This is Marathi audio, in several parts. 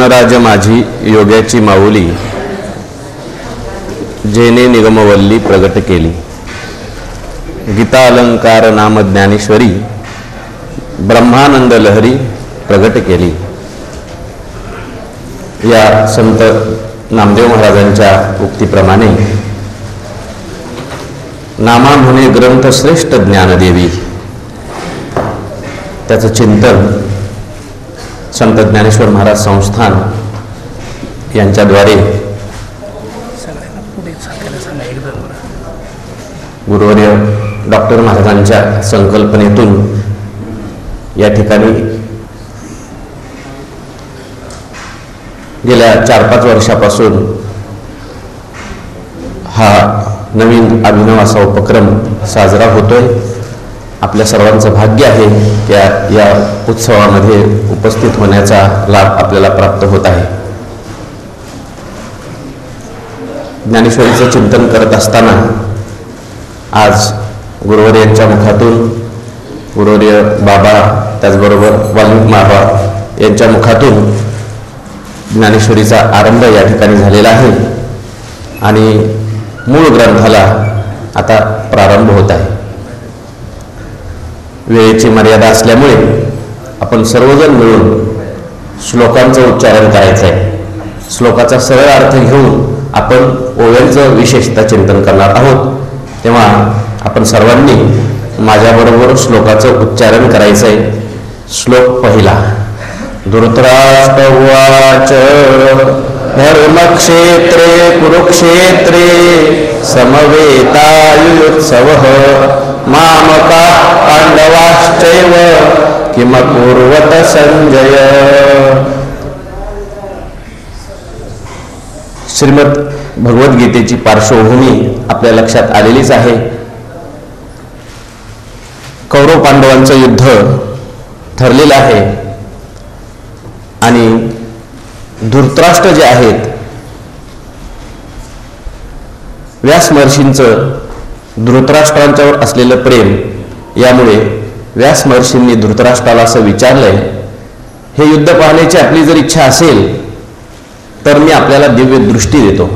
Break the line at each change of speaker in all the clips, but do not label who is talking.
धनराज माझी योग्याची माऊली जेने निगमवल्ली प्रगट केली. गीता अलंकार नाम ज्ञानेश्वरी ब्रह्मानंद लहरी प्रगट केली. या संत नामदेव महाराजांच्या उक्तीप्रमाणे नामा म्हणे ग्रंथश्रेष्ठ ज्ञानदेवी. त्याचं चिंतन संत ज्ञानेश्वर महाराज संस्थान यांच्याद्वारे गुरुवर्य डॉक्टर महाराजांच्या संकल्पनेतून या ठिकाणी गेल्या चार पाच वर्षापासून हा नवीन अभिनव असा उपक्रम साजरा होतोय. आपल्या सर्वांचं भाग्य आहे की या या उत्सवामध्ये उपस्थित होण्याचा लाभ आपल्याला प्राप्त होत आहे. ज्ञानेश्वरीचं चिंतन करत असताना आज गुरुवर यांच्या मुखातून गुरुवर्य बाबा त्याचबरोबर वाल्मिक बाबा यांच्या मुखातून ज्ञानेश्वरीचा आरंभ या ठिकाणी झालेला आहे आणि मूळ ग्रंथाला आता प्रारंभ होत आहे. वेळेची मर्यादा असल्यामुळे आपण सर्वजण मिळून श्लोकांचं उच्चारण करायचं आहे श्लोकाचा सरळ अर्थ घेऊन आपण ओव्यांचं विशेषतः चिंतन करणार आहोत. तेव्हा आपण सर्वांनी माझ्याबरोबर श्लोकाचं उच्चारण करायचं आहे श्लोक पहिला. धृतराष्ट्र धर्मक्षेत्रे कुरुक्षेत्रे समवेतायुत्सव मामका पांडवाश्चैव किमकुर्वत संजय। श्रीमद भगवद्गीतेची पार्श्वभूमी आपल्या लक्षात आलेलीच आहे. कौरव पांडवांचं युद्ध ठरलेलं आहे. आणि धृतराष्ट्र जे आहेत व्यास महर्षींचं धृतराष्ट्रांच्यावर असलेलं प्रेम यामुळे व्यास महर्षींनी धृतराष्ट्राला असं विचारलंय हे युद्ध पाहण्याची आपली जर इच्छा असेल तर मी आपल्याला दिव्य दृष्टी देतो.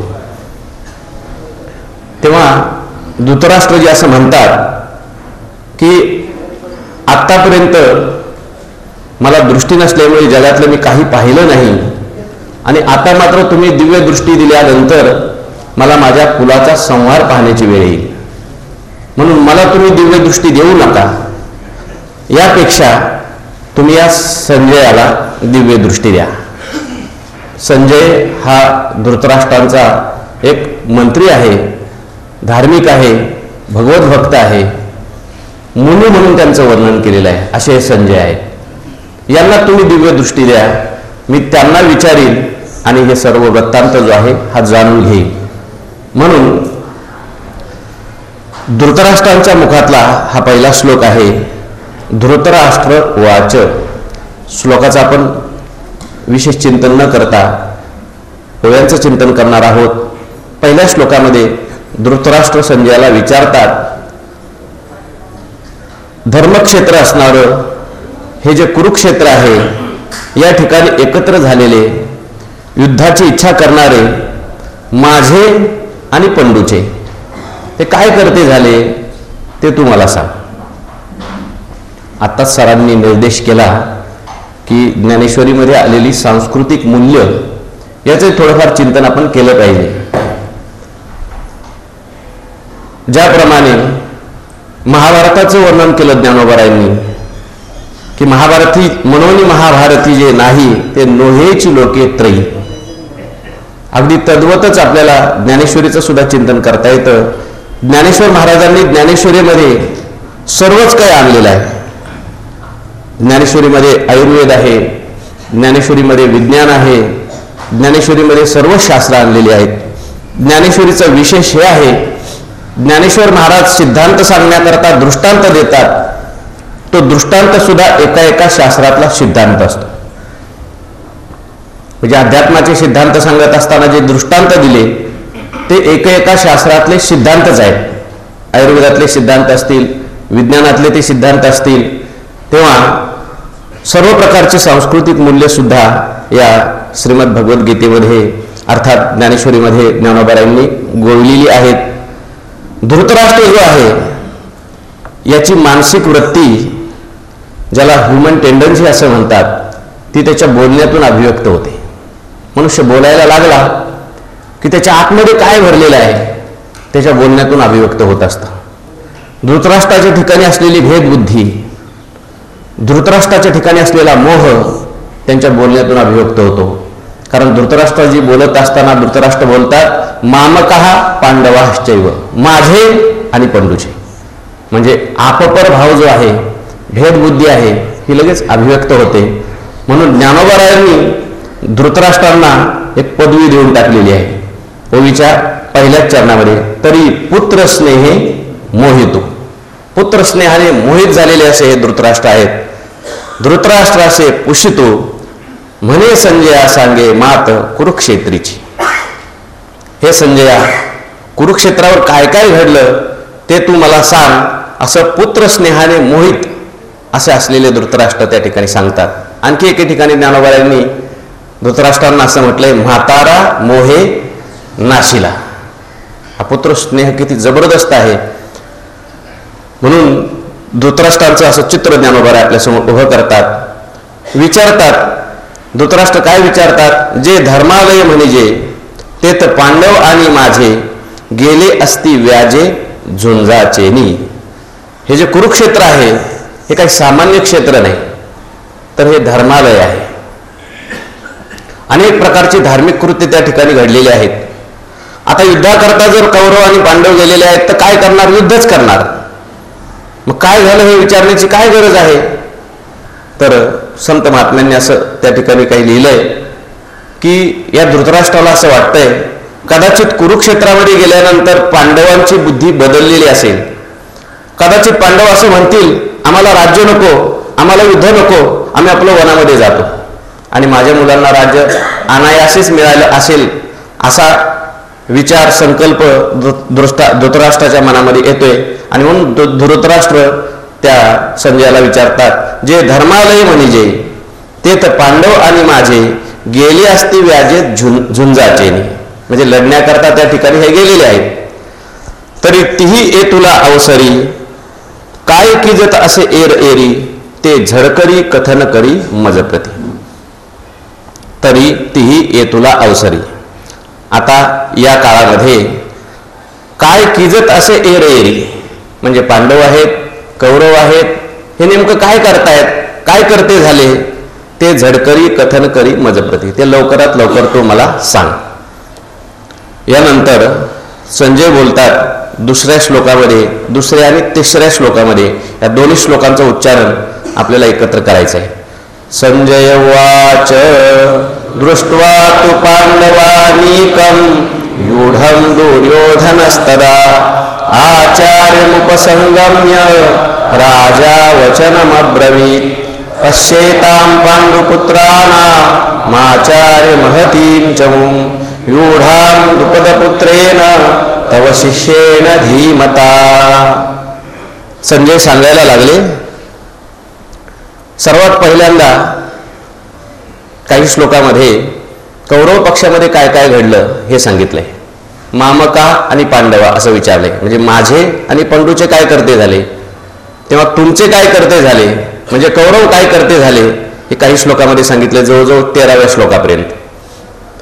तेव्हा धृतराष्ट्र जे असं म्हणतात की आत्तापर्यंत मला दृष्टी नसल्यामुळे जगातलं मी काही पाहिलं नाही आणि आता मात्र तुम्ही दिव्य दृष्टी दिल्यानंतर मला माझ्या पुलाचा संहार पाहण्याची वेळ येईल. म्हणून मला तुम्ही दिव्य दृष्टी देऊ नका. यापेक्षा तुम्ही या संजयाला दिव्य दृष्टी द्या. संजय हा धृतराष्ट्रांचा एक मंत्री आहे धार्मिक आहे भगवत भक्त आहे मुनी म्हणून त्यांचं वर्णन केलेलं आहे. असे संजय आहेत. यांना तुम्ही दिव्य दृष्टी द्या. मी त्यांना विचारीन आणि हे सर्व वृत्तांत जो आहे हा जाणून घेईन. म्हणून धृतराष्ट्रांच्या मुखातला हा पहिला श्लोक आहे धृतराष्ट्र वाच. श्लोकाचं आपण विशेष चिंतन न करता ओव्यांचं चिंतन करणार आहोत. पहिल्या श्लोकामध्ये धृतराष्ट्र संजयाला विचारतात धर्मक्षेत्र असणारं हे जे कुरुक्षेत्र आहे या ठिकाणी एकत्र झालेले युद्धाची इच्छा करणारे माझे आणि पंडूचे. ते काय करते झाले ते तू मला सांग. आत्ताच सरांनी निर्देश केला की ज्ञानेश्वरीमध्ये आलेली सांस्कृतिक मूल्य याचे थोडंफार चिंतन आपण केलं पाहिजे. ज्याप्रमाणे महाभारताचं वर्णन केलं ज्ञानोबरायांनी की महाभारती मनोनी महाभारती जे नाही ते नोहेची लोके त्रयी. अगदी तद्वतच आपल्याला ज्ञानेश्वरीचं सुद्धा चिंतन करता येतं. ज्ञानेश्वर महाराजांनी ज्ञानेश्वरीमध्ये सर्वच काही आणलेलं आहे. ज्ञानेश्वरीमध्ये आयुर्वेद आहे ज्ञानेश्वरीमध्ये विज्ञान आहे ज्ञानेश्वरीमध्ये सर्व शास्त्र आणलेली आहेत. ज्ञानेश्वरीचं विशेष हे आहे ज्ञानेश्वर महाराज सिद्धांत सांगण्याकरता दृष्टांत देतात तो दृष्टांत सुद्धा एका एका शास्त्रातला सिद्धांत असतो. म्हणजे अध्यात्माचे सिद्धांत सांगत असताना जे दृष्टांत दिले ते एका एका शास्त्रातले सिद्धांतच आहेत. आयुर्वेदातले सिद्धांत असतील विज्ञानातले ते सिद्धांत असतील तेव्हा सर्व प्रकारचे सांस्कृतिक मूल्य सुद्धा या श्रीमद भगवद्गीतेमध्ये अर्थात ज्ञानेश्वरीमध्ये ज्ञानोबारायांनी गोळलेली आहेत. धृतराष्ट्र जो आहे याची मानसिक वृत्ती ज्याला ह्युमन टेंडन्सी असं म्हणतात ती त्याच्या बोलण्यातून अभिव्यक्त होते. मनुष्य बोलायला लागला की त्याच्या आतमध्ये काय भरलेलं आहे त्याच्या बोलण्यातून अभिव्यक्त होत असतं. धृतराष्ट्राच्या ठिकाणी असलेली भेदबुद्धी धृतराष्ट्राच्या ठिकाणी असलेला मोह त्यांच्या बोलण्यातून अभिव्यक्त होतो. कारण धृतराष्ट्रजी बोलत असताना धृतराष्ट्र बोलतात मामकहा पांडवाश्चैव माझे आणि पंडूचे. म्हणजे आपपर भाव जो आहे भेदबुद्धी आहे ही लगेच अभिव्यक्त होते. म्हणून ज्ञानोबारायांनी धृतराष्ट्रांना एक पदवी देऊन टाकलेली आहे. ओवीच्या पहिल्याच चरणामध्ये. तरी पुत्र स्नेहे मोहितो. पुत्र स्नेहाने मोहित झालेले असे हे धृतराष्ट्र आहेत. धृतराष्ट्रासे पुषितो म्हणे संजया सांगे मात कुरुक्षेत्रीची. हे संजया कुरुक्षेत्रावर काय काय घडलं ते तू मला सांग. असं पुत्र स्नेहाने मोहित असे असलेले धृतराष्ट्र त्या ठिकाणी सांगतात. आणखी एके ठिकाणी ज्ञानोबारायांनी धृतराष्ट्रांना असं म्हटलंय म्हातारा मोहे नाशिला. हा पुत्र स्नेह किती जबरदस्त आहे. म्हणून धृतराष्ट्रांचं असं चित्र ज्ञानोबारा आपल्यासमोर उभं करतात. विचारतात. धृतराष्ट्र काय विचारतात? जे धर्मालय म्हणजे ते तर पांडव आणि माझे गेले असती व्याजे झुंजाचेनी. हे जे कुरुक्षेत्र आहे हे काही सामान्य क्षेत्र नाही तर हे धर्मालय आहे. अनेक प्रकारची धार्मिक कृत्य त्या ठिकाणी घडलेली आहेत. आता युद्धाकरता जर कौरव आणि पांडव गेलेले आहेत तर काय करणार? युद्धच करणार. मग काय झालं हे विचारण्याची काय गरज आहे? तर संत महात्म्यांनी असं त्या ठिकाणी काही लिहिलंय की या धृतराष्ट्राला असं वाटतंय कदाचित कुरुक्षेत्रामध्ये गेल्यानंतर पांडवांची बुद्धी बदललेली असेल. कदाचित पांडव असं म्हणतील आम्हाला राज्य नको आम्हाला युद्ध नको आम्ही आपलं वनामध्ये जातो. आणि माझ्या मुलांना राज्य अनायासेच मिळालं असेल असा विचार संकल्प दृष्टा धृतराष्ट्राच्या मनामध्ये येतोय. आणि म्हणून धृतराष्ट्र त्या संजयाला विचारतात जे धर्मालय म्हणजे ते तर पांडव आणि माझे गेले असते व्याजे झुं झुंजाचे म्हणजे लढण्याकरता त्या ठिकाणी हे गेलेले आहेत. तरी तीही ए तुला अवसरी काय किजत असे एर एरी ते झडकरी कथन करी मजप्रती. तरी तीही ये तुला अवसरी. आता या काळामध्ये काय किजत असे एर एरी? म्हणजे पांडव आहेत कौरव आहेत हे नेमकं काय करतायत? काय करते झाले? ते झडकरी कथन करी मजप्रती. ते लवकरात लवकर तो मला सांग. यानंतर संजय बोलतात दुसऱ्या श्लोकामध्ये दुसऱ्या आणि तिसऱ्या श्लोकामध्ये या दोन्ही श्लोकांचं उच्चारण आपल्याला एकत्र करायचं आहे संजय वाच दृष्ट्वा तु पांडवानीकम यूढं दुर्योधनस्तदा आचार्यमुपसंगम्य राजा वचनमब्रवीत् पश्येतां पाण्डुपुत्राणामाचार्य महतीं च यूढां द्रुपदपुत्रेण तव शिष्येण धीमता. संजय सांगायला लागले सर्वात पहिल्यांदा काही श्लोकामध्ये कौरव पक्षामध्ये काय काय घडलं हे सांगितलंय मामका आणि पांडवा असं विचारलंय म्हणजे माझे आणि पंडूचे काय करते झाले? तेव्हा तुमचे काय करते झाले? म्हणजे कौरव काय करते झाले? हे काही श्लोकामध्ये सांगितले जवळजवळ तेराव्या श्लोकापर्यंत.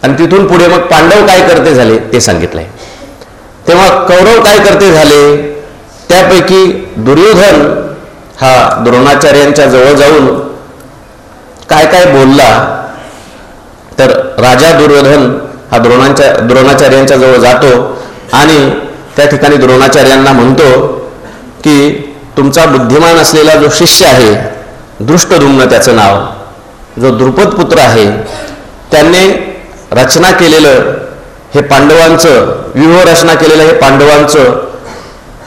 आणि तिथून पुढे मग पांडव काय करते झाले ते सांगितलंय तेव्हा कौरव काय करते झाले? त्यापैकी दुर्योधन हा द्रोणाचार्यांच्या जवळ जाऊन काय काय बोलला? तर राजा दुर्योधन हा द्रोणाच्या द्रोणाचार्यांच्या जवळ जातो आणि त्या ठिकाणी द्रोणाचार्यांना म्हणतो की तुमचा बुद्धिमान असलेला जो शिष्य आहे दृष्टधुम्न त्याचं नाव जो द्रुपद पुत्र आहे त्यांनी रचना केलेलं हे पांडवांचं व्यूहरचना केलेलं हे पांडवांचं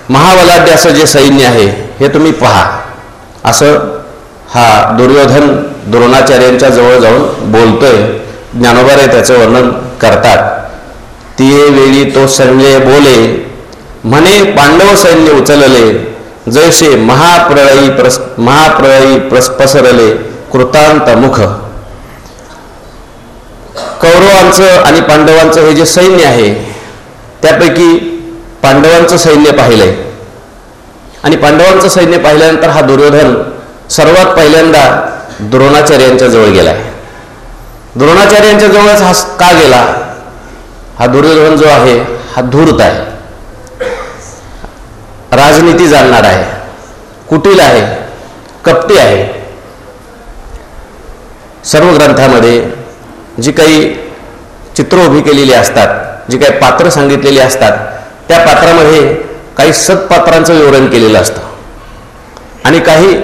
महावलाढ्य असं जे सैन्य आहे हे तुम्ही पहा. असं हा दुर्योधन द्रोणाचार्यांच्या जवळ जाऊन बोलतोय. ज्ञानोबारे त्याचं वर्णन करतात. ती वेळी तो संजय बोले म्हणे पांडव सैन्य उचलले जैसे महाप्रळयी प्रस महाप्रळयी प्रस पसरले कृतांत मुख. कौरवांचं आणि पांडवांचं हे जे सैन्य आहे त्यापैकी पांडवांचं सैन्य पाहिलंय. आणि पांडवांचं सैन्य पाहिल्यानंतर हा दुर्योधन सर्वात पहिल्यांदा द्रोणाचार्यांच्या जवळ गेलाय. द्रोणाचार्यांच्या जवळच हा का गेला? हा दुर्योधन जो आहे हा धूर्त आहे. राजनीती जाणणार आहे. कुटील आहे. कपटी आहे. सर्व ग्रंथामध्ये जी काही चित्र उभी केलेली असतात जी काही पात्र सांगितलेली असतात त्या पात्रामध्ये काही सत्पात्रांचं विवरण केलेलं असतं. आणि काही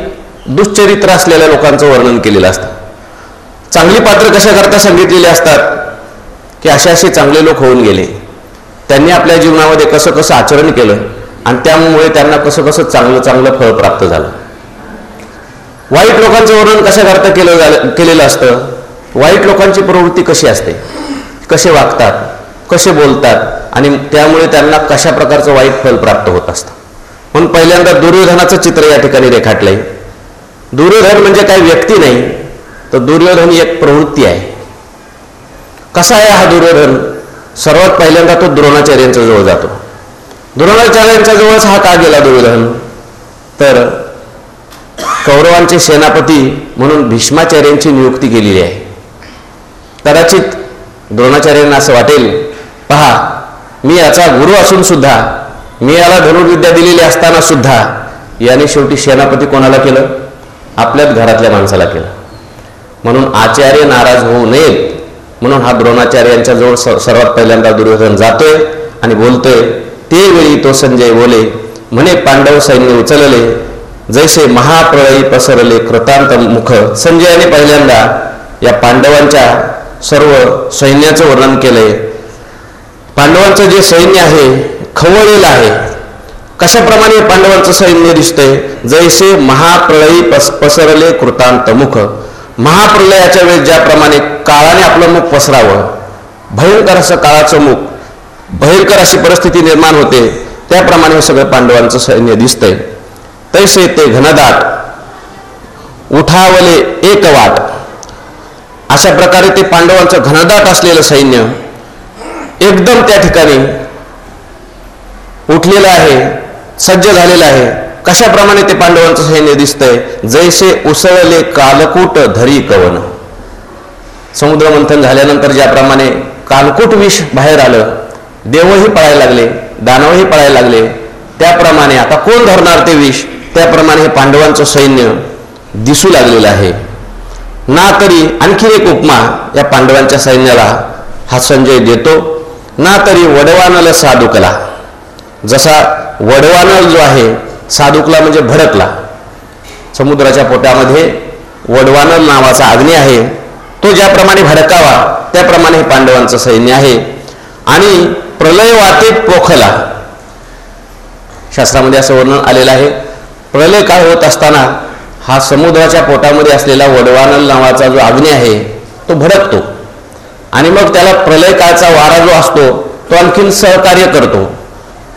दुश्चरित्र असलेल्या लोकांचं वर्णन केलेलं असतं. चांगली पात्र कशाकरता सांगितलेली असतात की असे असे चांगले लोक होऊन गेले. त्यांनी आपल्या जीवनामध्ये कसं कसं आचरण केलं आणि त्यामुळे त्यांना कसं कसं चांगलं चांगलं फळ प्राप्त झालं. वाईट लोकांचं वर्णन कशाकरता केलं झालं केलेलं असतं? वाईट लोकांची प्रवृत्ती कशी असते? कसे वागतात? कसे बोलतात? आणि त्यामुळे त्यांना कशा प्रकारचं वाईट फल प्राप्त होत असतं? म्हणून पहिल्यांदा दुर्योधनाचं चित्र या ठिकाणी रेखाटलंय. दुर्योधन म्हणजे काही व्यक्ती नाही तर दुर्योधन ही एक प्रवृत्ती आहे. कसा आहे हा दुर्योधन? सर्वात पहिल्यांदा तो द्रोणाचार्यांच्या जवळ जातो. द्रोणाचार्यांच्या जवळच हा का गेला दुर्योधन? तर कौरवांचे सेनापती म्हणून भीष्माचार्यांची नियुक्ती केलेली आहे. कदाचित द्रोणाचार्यांना असं वाटेल पहा मी याचा गुरु असून सुद्धा मी याला धनुर्विद्या दिलेली असताना सुद्धा याने शेवटी सेनापती कोणाला केलं? आपल्याच घरातल्या माणसाला केलं. म्हणून आचार्य नाराज होऊ नयेत. म्हणून हा द्रोणाचार्यांच्या जवळ सर्वात पहिल्यांदा दुर्योधन जातोय आणि बोलतोय ते वेळी तो संजय बोले म्हणे पांडव सैन्य उचलले जैसे महाप्रळयी पसरले कृतांत मुख संजयाने पहिल्यांदा या पांडवांच्या सर्व सैन्याचं वर्णन केलंय. पांडवांचं जे सैन्य आहे खवळलेलं आहे. कशाप्रमाणे पांडवांचं सैन्य दिसतंय? जैसे महाप्रलयी पस पसरले कृतांत मुख. महाप्रलयाच्या वेळेस ज्याप्रमाणे काळाने आपलं मुख पसरावं भयंकर असं काळाचं मुख भयंकर अशी परिस्थिती निर्माण होते त्याप्रमाणे हे सगळं पांडवांचं सैन्य दिसतंय. तैसे ते घनदाट उठावले एक वाट अशा प्रकारे ते पांडवांचं घनदाट असलेलं सैन्य एकदम त्या ठिकाणी उठलेलं आहे सज्ज झालेलं आहे. कशाप्रमाणे ते पांडवांचं सैन्य दिसतंय? जैसे उसळले कालकूट धरी कवन. समुद्र मंथन झाल्यानंतर ज्याप्रमाणे कालकूट विष बाहेर आलं देवही पळायला लागले दानवही पळायला लागले त्याप्रमाणे आता कोण धरणार ते विष? त्याप्रमाणे हे पांडवांचं सैन्य दिसू लागलेलं आहे. ना तरी आणखी एक उपमा या पांडवांच्या सैन्याला हा संजय देतो. ना तरी वडवानल साधुकला. जसा वडवानल जो आहे साधुकला म्हणजे भडकला. समुद्राच्या पोटामध्ये वडवानल नावाचा अग्नी आहे. तो ज्याप्रमाणे भडकावा त्याप्रमाणे हे पांडवांचं सैन्य आहे. आणि प्रलय वाटेत पोखला. शास्त्रामध्ये असं वर्णन आलेलं आहे. प्रलय काळ होत असताना हा समुद्राच्या पोटामध्ये असलेला वडवानल नावाचा जो अग्नी आहे तो भडकतो. आणि मग त्याला प्रलयकाळचा वारा जो असतो तो आणखीन सहकार्य करतो.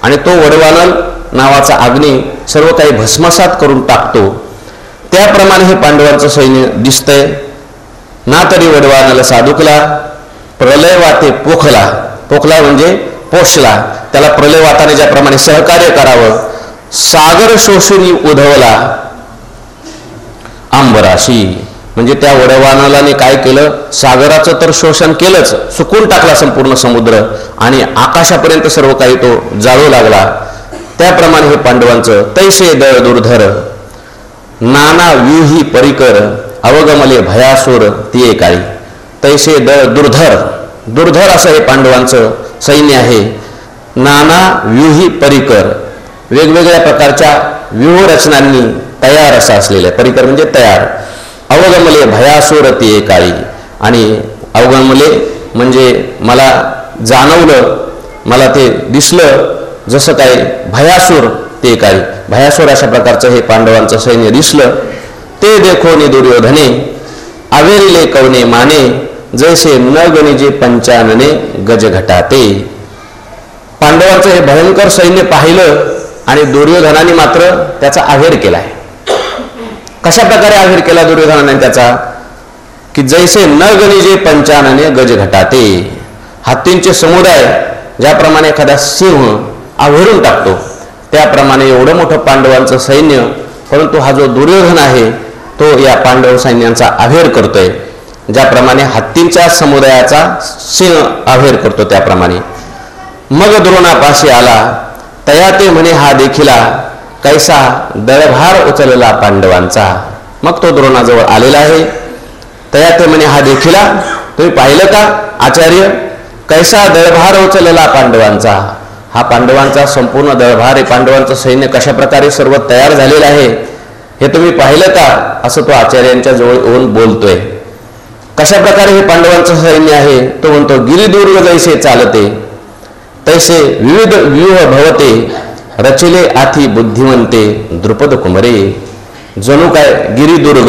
आणि तो वडवानल नावाचा अग्नी सर्व काही भस्मसात करून टाकतो. त्याप्रमाणे हे पांडवांचं सैन्य दिसतंय. ना तरी वडवानल साधुकला प्रलय वाते पोखला. पोखला म्हणजे पोषला. त्याला प्रलय वाताने ज्याप्रमाणे सहकार्य करावं सागर शोषणी उधवला आंबराशी. म्हणजे त्या वडवानालाने काय केलं? सागराचं तर शोषण केलंच. सुकून टाकला संपूर्ण समुद्र. आणि आकाशापर्यंत सर्व काही तो जाळू लागला. त्याप्रमाणे हे पांडवांचं तैसे दळ दुर्धर. नाना व्यूही परिकर. अवगमले भयासूर ती एकाळी तैसे दळ दुर्धर. दुर्धर असं हे पांडवांचं सैन्य आहे. नाना व्यूही परिकर. वेगवेगळ्या प्रकारच्या व्यूहरचनांनी तयार असं असलेलं आहे परिकर म्हणजे तयार. अवगमले भयासुर ती काळी आणि अवगमले म्हणजे मला जाणवलं मला ते दिसलं जसं काय भयासूर ते काळी भयासूर अशा प्रकारचं हे पांडवांचं सैन्य दिसलं. ते देखोनी दुर्योधने आवेरिले कवने माने जैसे न गणिजे पंचानने गजघटाते. पांडवांचं हे भयंकर सैन्य पाहिलं आणि दुर्योधनाने मात्र त्याचा आहेर आहे कशा प्रकारे आहेर केला दुर्योधनाने त्याचा? की जैसे न गणिजे पंचानने गज घटाते. हत्तींचे समुदाय ज्याप्रमाणे एखादा सिंह आव्हरून टाकतो त्याप्रमाणे एवढं मोठं पांडवांचं सैन्य परंतु हा जो दुर्योधन आहे तो या पांडव सैन्यांचा अभेर करतोय. ज्याप्रमाणे हत्तींच्या समुदायाचा सिंह अभेर करतो त्याप्रमाणे. मग द्रोणापाशी आला. तया ते म्हणे हा देखिला कैसा दळभार उचलला पांडवांचा? मग तो द्रोणाजवळ आलेला आहे. तया ते म्हणे हा देखिला तुम्ही पाहिलं का आचार्य? कैसा दळभार उचलला पांडवांचा? हा पांडवांचा संपूर्ण दळभार आहे पांडवांचं सैन्य कशा प्रकारे सर्व तयार झालेलं आहे हे तुम्ही पाहिलं का? असं तो आचार्यांच्या जवळ येऊन बोलतोय. कशा प्रकारे हे पांडवांचं सैन्य आहे? तो म्हणतो गिरिदुर्ग जैसे चालते तैसे विविध व्यूह भवते रचिले आथी बुद्धिवंते द्रुपद कुमरे. जणू काय गिरिदुर्ग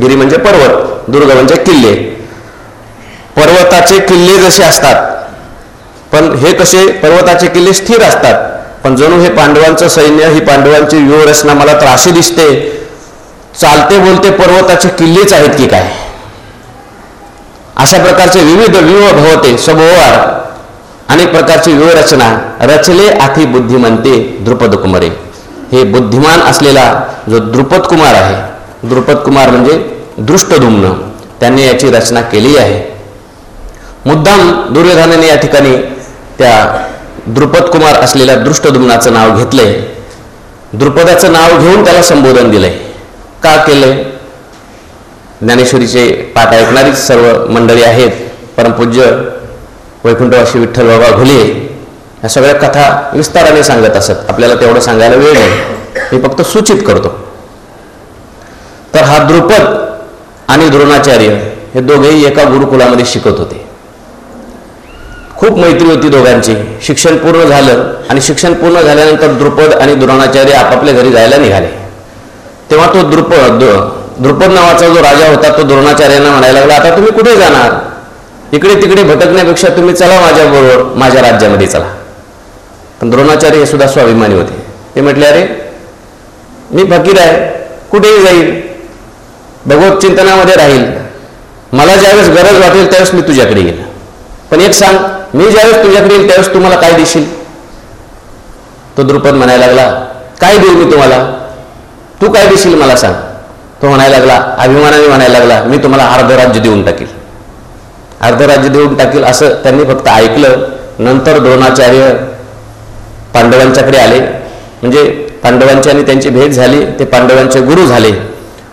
गिरी म्हणजे पर्वत दुर्ग म्हणजे किल्ले. पर्वताचे किल्ले जसे असतात पण हे कसे पर्वताचे किल्ले स्थिर असतात? पण जणू हे पांडवांचं सैन्य ही पांडवांची व्यूहरचना मला तर अशी दिसते. चालते बोलते पर्वताचे किल्लेच आहेत की काय? अशा प्रकारचे विविध व्यूह भवते सभोवार अनेक प्रकारची व्यूहरचना रचले आथी बुद्धिमंते द्रुपद कुमारे. हे बुद्धिमान असलेला जो द्रुपद कुमार आहे द्रुपद कुमार म्हणजे दृष्टदुम्न त्यांनी याची रचना केली आहे. मुद्दाम दुर्योधनाने या ठिकाणी त्या द्रुपद कुमार असलेल्या दृष्टदुम्नाचं नाव घेतलंय. द्रुपदाचं नाव घेऊन त्याला संबोधन दिलंय. का केलंय? ज्ञानेश्वरीचे पाठ ऐकणारीच सर्व मंडळी आहेत परमपूज्य वैकुंठवासी विठ्ठल बाबा घुले या सगळ्या कथा विस्ताराने सांगत असत. आपल्याला तेवढं सांगायला वेळ नाही. मी फक्त सूचित करतो. तर हा द्रुपद आणि द्रोणाचार्य हे दोघेही एका गुरुकुलामध्ये शिकत होते. खूप मैत्री होती दोघांची. शिक्षण पूर्ण झालं आणि शिक्षण पूर्ण झाल्यानंतर द्रुपद आणि द्रोणाचार्य आपापल्या घरी जायला निघाले. तेव्हा तो द्रुपद द्रुपद नावाचा जो राजा होता तो द्रोणाचार्यांना म्हणायला लागला आता तुम्ही कुठे जाणार? इकडे तिकडे भटकण्यापेक्षा तुम्ही चला माझ्याबरोबर माझ्या राज्यामध्ये चला. पण द्रोणाचार्य हे सुद्धा स्वाभिमानी होते. ते म्हटले अरे मी फकीर आहे. कुठेही जाईल. भगवत चिंतनामध्ये राहील. मला ज्यावेळेस गरज वाटेल त्यावेळेस मी तुझ्याकडे येईल. पण एक सांग मी ज्यावेळेस तुझ्याकडे येईल त्यावेळेस तुम्हाला काय देशील? तो द्रुपद म्हणायला लागला काय देऊ मी तुम्हाला? तू काय देशील मला सांग. तो म्हणायला लागला अभिमानाने म्हणायला लागला मी तुम्हाला अर्ध राज्य देऊन टाकेल. अर्ध राज्य देऊन टाकील असं त्यांनी फक्त ऐकलं. नंतर द्रोणाचार्य पांडवांच्याकडे आले. म्हणजे पांडवांची आणि त्यांची भेट झाली ते पांडवांचे गुरु झाले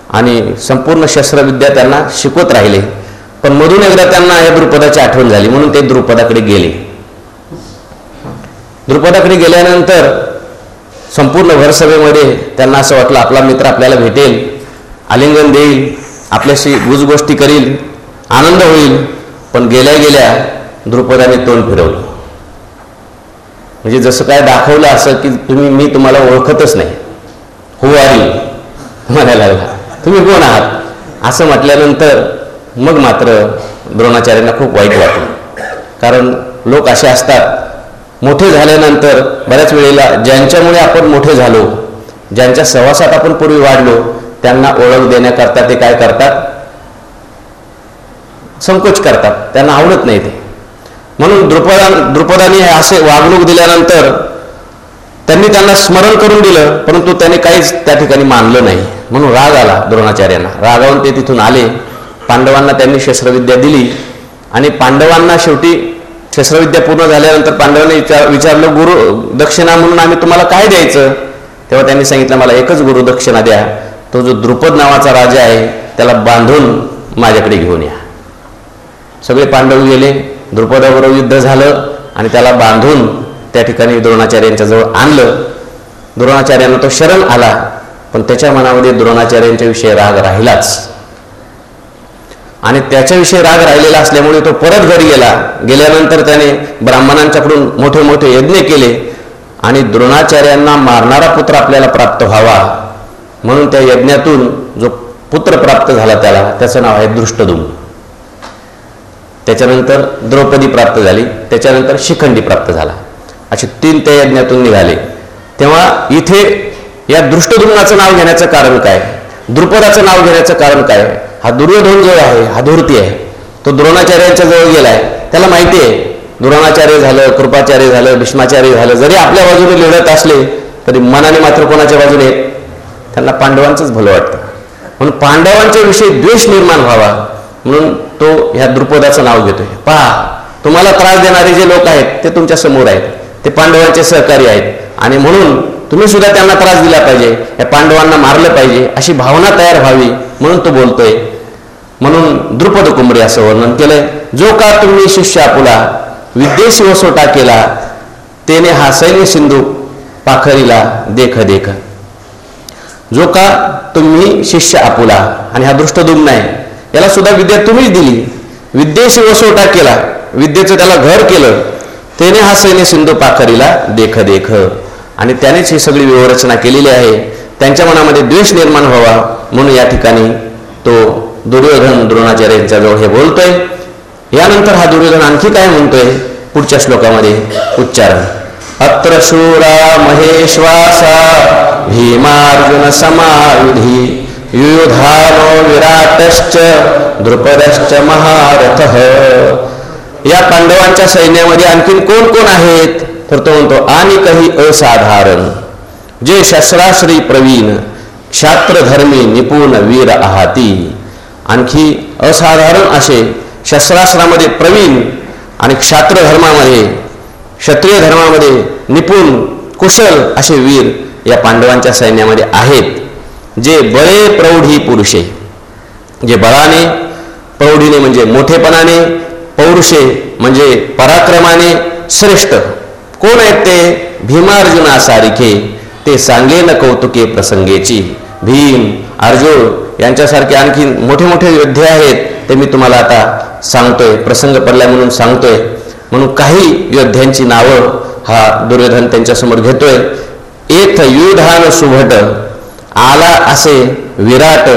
आणि संपूर्ण शस्त्रविद्या त्यांना शिकवत राहिले. पण मधून एकदा त्यांना या द्रुपदाची आठवण झाली म्हणून ते द्रुपदाकडे गेले. द्रुपदाकडे गेल्यानंतर संपूर्ण भरसभेमध्ये त्यांना असं वाटलं आपला मित्र आपल्याला भेटेल आलिंगन देईल आपल्याशी गुजगोष्टी करील आनंद होईल. पण गेल्या गेल्या द्रुपदाने तोंड फिरवलं. म्हणजे जसं काय दाखवलं असं की तुम्ही मी तुम्हाला ओळखतच नाही. हो आली म्हणायला लागला. तुम्ही कोण आहात? असं म्हटल्यानंतर मग मात्र द्रोणाचार्यांना खूप वाईट वाटलं. कारण लोक असे असतात मोठे झाल्यानंतर बऱ्याच वेळेला ज्यांच्यामुळे आपण मोठे झालो ज्यांच्या सहवासात आपण पूर्वी वाढलो त्यांना ओळख देण्याकरता ते काय करतात? संकोच करतात. त्यांना आवडत नाही ते. म्हणून द्रुपदा द्रुपदाने हे असे वागणूक दिल्यानंतर त्यांनी त्यांना स्मरण करून दिलं परंतु त्यांनी काहीच त्या ठिकाणी मानलं नाही. म्हणून राग आला द्रोणाचार्यांना. रागावून ते तिथून आले. पांडवांना त्यांनी शस्त्रविद्या दिली. आणि पांडवांना शेवटी शस्त्रविद्या पूर्ण झाल्यानंतर पांडवांनी विचार विचारलं गुरु दक्षिणा म्हणून आम्ही तुम्हाला काय द्यायचं? तेव्हा त्यांनी सांगितलं मला एकच गुरु दक्षिणा द्या. तो जो द्रुपद नावाचा राजा आहे त्याला बांधून माझ्याकडे घेऊन या. सगळे पांडव गेले द्रुपदाबरोबर युद्ध झालं आणि त्याला बांधून त्या ठिकाणी द्रोणाचार्यांच्या जवळ आणलं. द्रोणाचार्यांना तो शरण आला पण त्याच्या मनामध्ये द्रोणाचार्यांच्या विषयी राग राहिलाच. आणि त्याच्याविषयी राग राहिलेला असल्यामुळे तो परत घरी गेला. गेल्यानंतर त्याने ब्राह्मणांच्याकडून मोठे मोठे यज्ञ केले आणि द्रोणाचार्यांना मारणारा पुत्र आपल्याला प्राप्त व्हावा. म्हणून त्या यज्ञातून जो पुत्र प्राप्त झाला त्याला त्याचं नाव आहे दृष्टदुम. त्याच्यानंतर द्रौपदी प्राप्त झाली त्याच्यानंतर शिखंडी प्राप्त झाला. असे तीन त्या यज्ञातून निघाले. तेव्हा इथे या दृष्टदुम्नाचं नाव घेण्याचं कारण काय? द्रुपदाचं नाव घेण्याचं कारण काय? हा दुर्योधन जो आहे हा धुरती आहे. तो द्रोणाचार्यांच्या जवळ गेलाय. त्याला माहिती आहे द्रोणाचार्य झालं कृपाचार्य झालं भीष्माचार्य झालं. जरी आपल्या बाजूने लढत असले तरी मनाने मात्र कोणाच्या बाजूने? त्यांना पांडवांचंच भलं वाटतं. म्हणून पांडवांच्या विषयी द्वेष निर्माण व्हावा. म्हणून तो ह्या द्रुपदाचं नाव घेतोय. पहा तुम्हाला त्रास देणारे जे लोक आहेत ते तुमच्यासमोर आहेत. ते पांडवांचे सहकारी आहेत. आणि म्हणून तुम्ही सुद्धा त्यांना त्रास दिला पाहिजे या पांडवांना मारलं पाहिजे अशी भावना तयार व्हावी म्हणून तो बोलतोय. म्हणून द्रुपद कुंभरे असं वर्णन केलंय. जो का तुम्ही शिष्य आपुला विद्देशी वसोटा केला तेने हा सैन्य सिंधू पाखरीला देख देख. जो का तुम्ही शिष्य आपुला आणि हा दृष्टदुम्न आहे याला सुद्धा विद्या तुम्हीच दिली. विद्येशी वसोटा केला. विद्येचं त्याला घर केलं. त्याने हा सैन्य सिंधू पाखरीला देख देख. आणि त्यानेच ही सगळी व्यवरचना केलेली आहे. त्यांच्या मनामध्ये द्वेष निर्माण व्हावा म्हणून या ठिकाणी तो दुर्योधन द्रोणाचार्यांच्या जवळ हे बोलतोय. यानंतर हा दुर्योधन आणखी काय म्हणतोय? पुढच्या श्लोकामध्ये उच्चारण. अत्र शूरा महेश्वासा भीमार्जुन समायुधी युयुधानो विराटश्च द्रुपदश्च महारथ. या पांडवांच्या सैन्यामध्ये आणखीन कोण कोण आहेत? तर तो म्हणतो आणि काही असाधारण. जे शस्त्राश्री प्रवीण क्षात्रधर्मी निपुण वीर आहाती आणखी असाधारण असे शस्त्रास्त्रामध्ये प्रवीण आणि क्षात्र धर्मामध्ये क्षत्रिय धर्मामध्ये निपुण कुशल असे वीर या पांडवांच्या सैन्यामध्ये आहेत. जे बळे प्रौढी पुरुषे जे बळाने प्रौढीने म्हणजे मोठेपणाने पौरुषे म्हणजे पराक्रमाने श्रेष्ठ. कोण आहेत ते? भीमार्जुनासारखे ते सांगेल कौतुके प्रसंगेची. भीम अर्जुन यांच्यासारखे आणखी मोठे मोठे योद्धे आहेत ते मी तुम्हाला आता सांगतोय. प्रसंग पडलाय म्हणून सांगतोय. म्हणून काही योद्ध्यांची नावं हा दुर्योधन त्यांच्यासमोर घेतोय. एक युधान सुभट आला असे विराट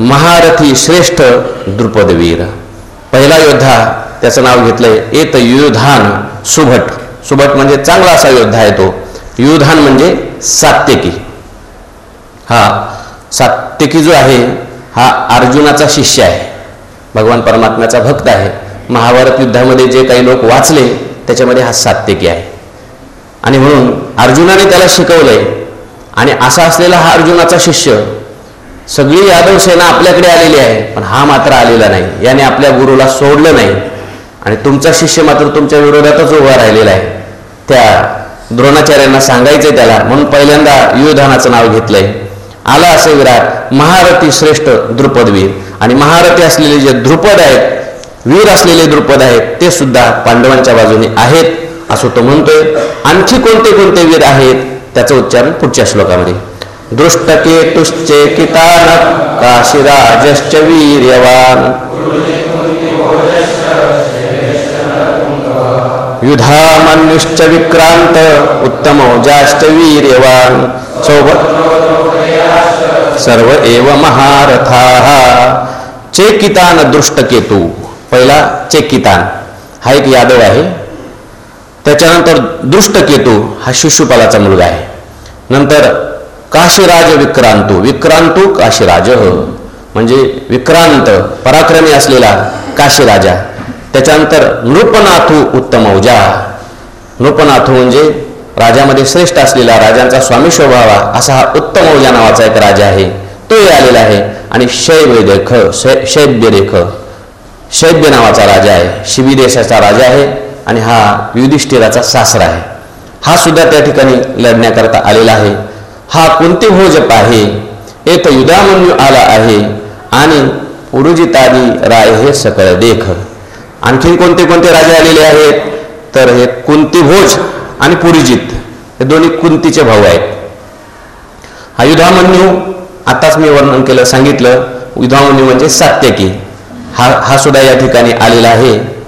महारथी श्रेष्ठ द्रुपदवीर. पहिला योद्धा त्याचं नाव घेतलंय एक युधान सुभट. सुभट म्हणजे चांगला असा योद्धा आहे तो. युधान म्हणजे सात्यकी. हा सात्यकी जो आहे हा अर्जुनाचा शिष्य आहे. भगवान परमात्म्याचा भक्त आहे. महाभारत युद्धामध्ये जे काही लोक वाचले त्याच्यामध्ये हा सात्यकी आहे. आणि म्हणून अर्जुनाने त्याला शिकवलंय आणि असा असलेला हा अर्जुनाचा शिष्य सगळी यादव सेना आपल्याकडे आलेली आहे पण हा मात्र आलेला नाही. याने आपल्या गुरुला सोडलं नाही. आणि तुमचा शिष्य मात्र तुमच्या विरोधातच उभा राहिलेला आहे. त्या द्रोणाचार्यांना सांगायचंय त्याला म्हणून पहिल्यांदा युधानाचं नाव घेतलंय. आला असे विराट महारथी श्रेष्ठ द्रुपदवीर आणि महारथी असलेले जे द्रुपद आहेत वीर असलेले द्रुपद आहेत ते सुद्धा पांडवांच्या बाजूने आहेत असं तो म्हणतोय. आणखी कोणते कोणते वीर आहेत? त्याचं उच्चारण पुढच्या श्लोकामध्ये. दृष्टकेतुश्चे कितानक काशिराजश्च वीर्यवान. युधामन्युश्च विक्रांत उत्तमौजाश्च वीर्यवान. सोबत. सर्व एव महारथा. चेकितान दृष्टकेतू. पहिला चेकितान. हा एक यादव आहे. त्याच्यानंतर दृष्टकेतू हा शिशुपालाचा मुलगा आहे. नंतर काशीराज विक्रांतू विक्रांतू काशीराज. म्हणजे विक्रांत पराक्रमी असलेला काशीराजा. त्याच्यानंतर नृपनाथू उत्तमौजा नृपनाथू म्हणजे राजामध्ये श्रेष्ठ असलेला राजांचा स्वामी शोभावा असा हा उत्तमौजा नावाचा एक राजा आहे. तोही आलेला आहे आणि शैवदेख शैब्यरेख शैब्य नावाचा राजा आहे. शिबी देशाचा राजा आहे. आणि हा युधिष्ठिराचा सासरा आहे. हा सुद्धा त्या ठिकाणी लढण्याकरता आलेला आहे. हा कुंती भोजप आहे एक युधामन्यू आला आहे आणि पुरुजितादी राय हे सकळ देख. आणखीन कोणते कोणते राजे आलेले आहेत? तर हे कुंती भोज आणि पुरीजित. हे दोन्ही कुंतीचे भाऊ आहेत. हा युधामन्यू आताच मी वर्णन केलं सांगितलं. युधामन्यू म्हणजे सात्यकी. हा हा सुद्धा या ठिकाणी आलेला आहे.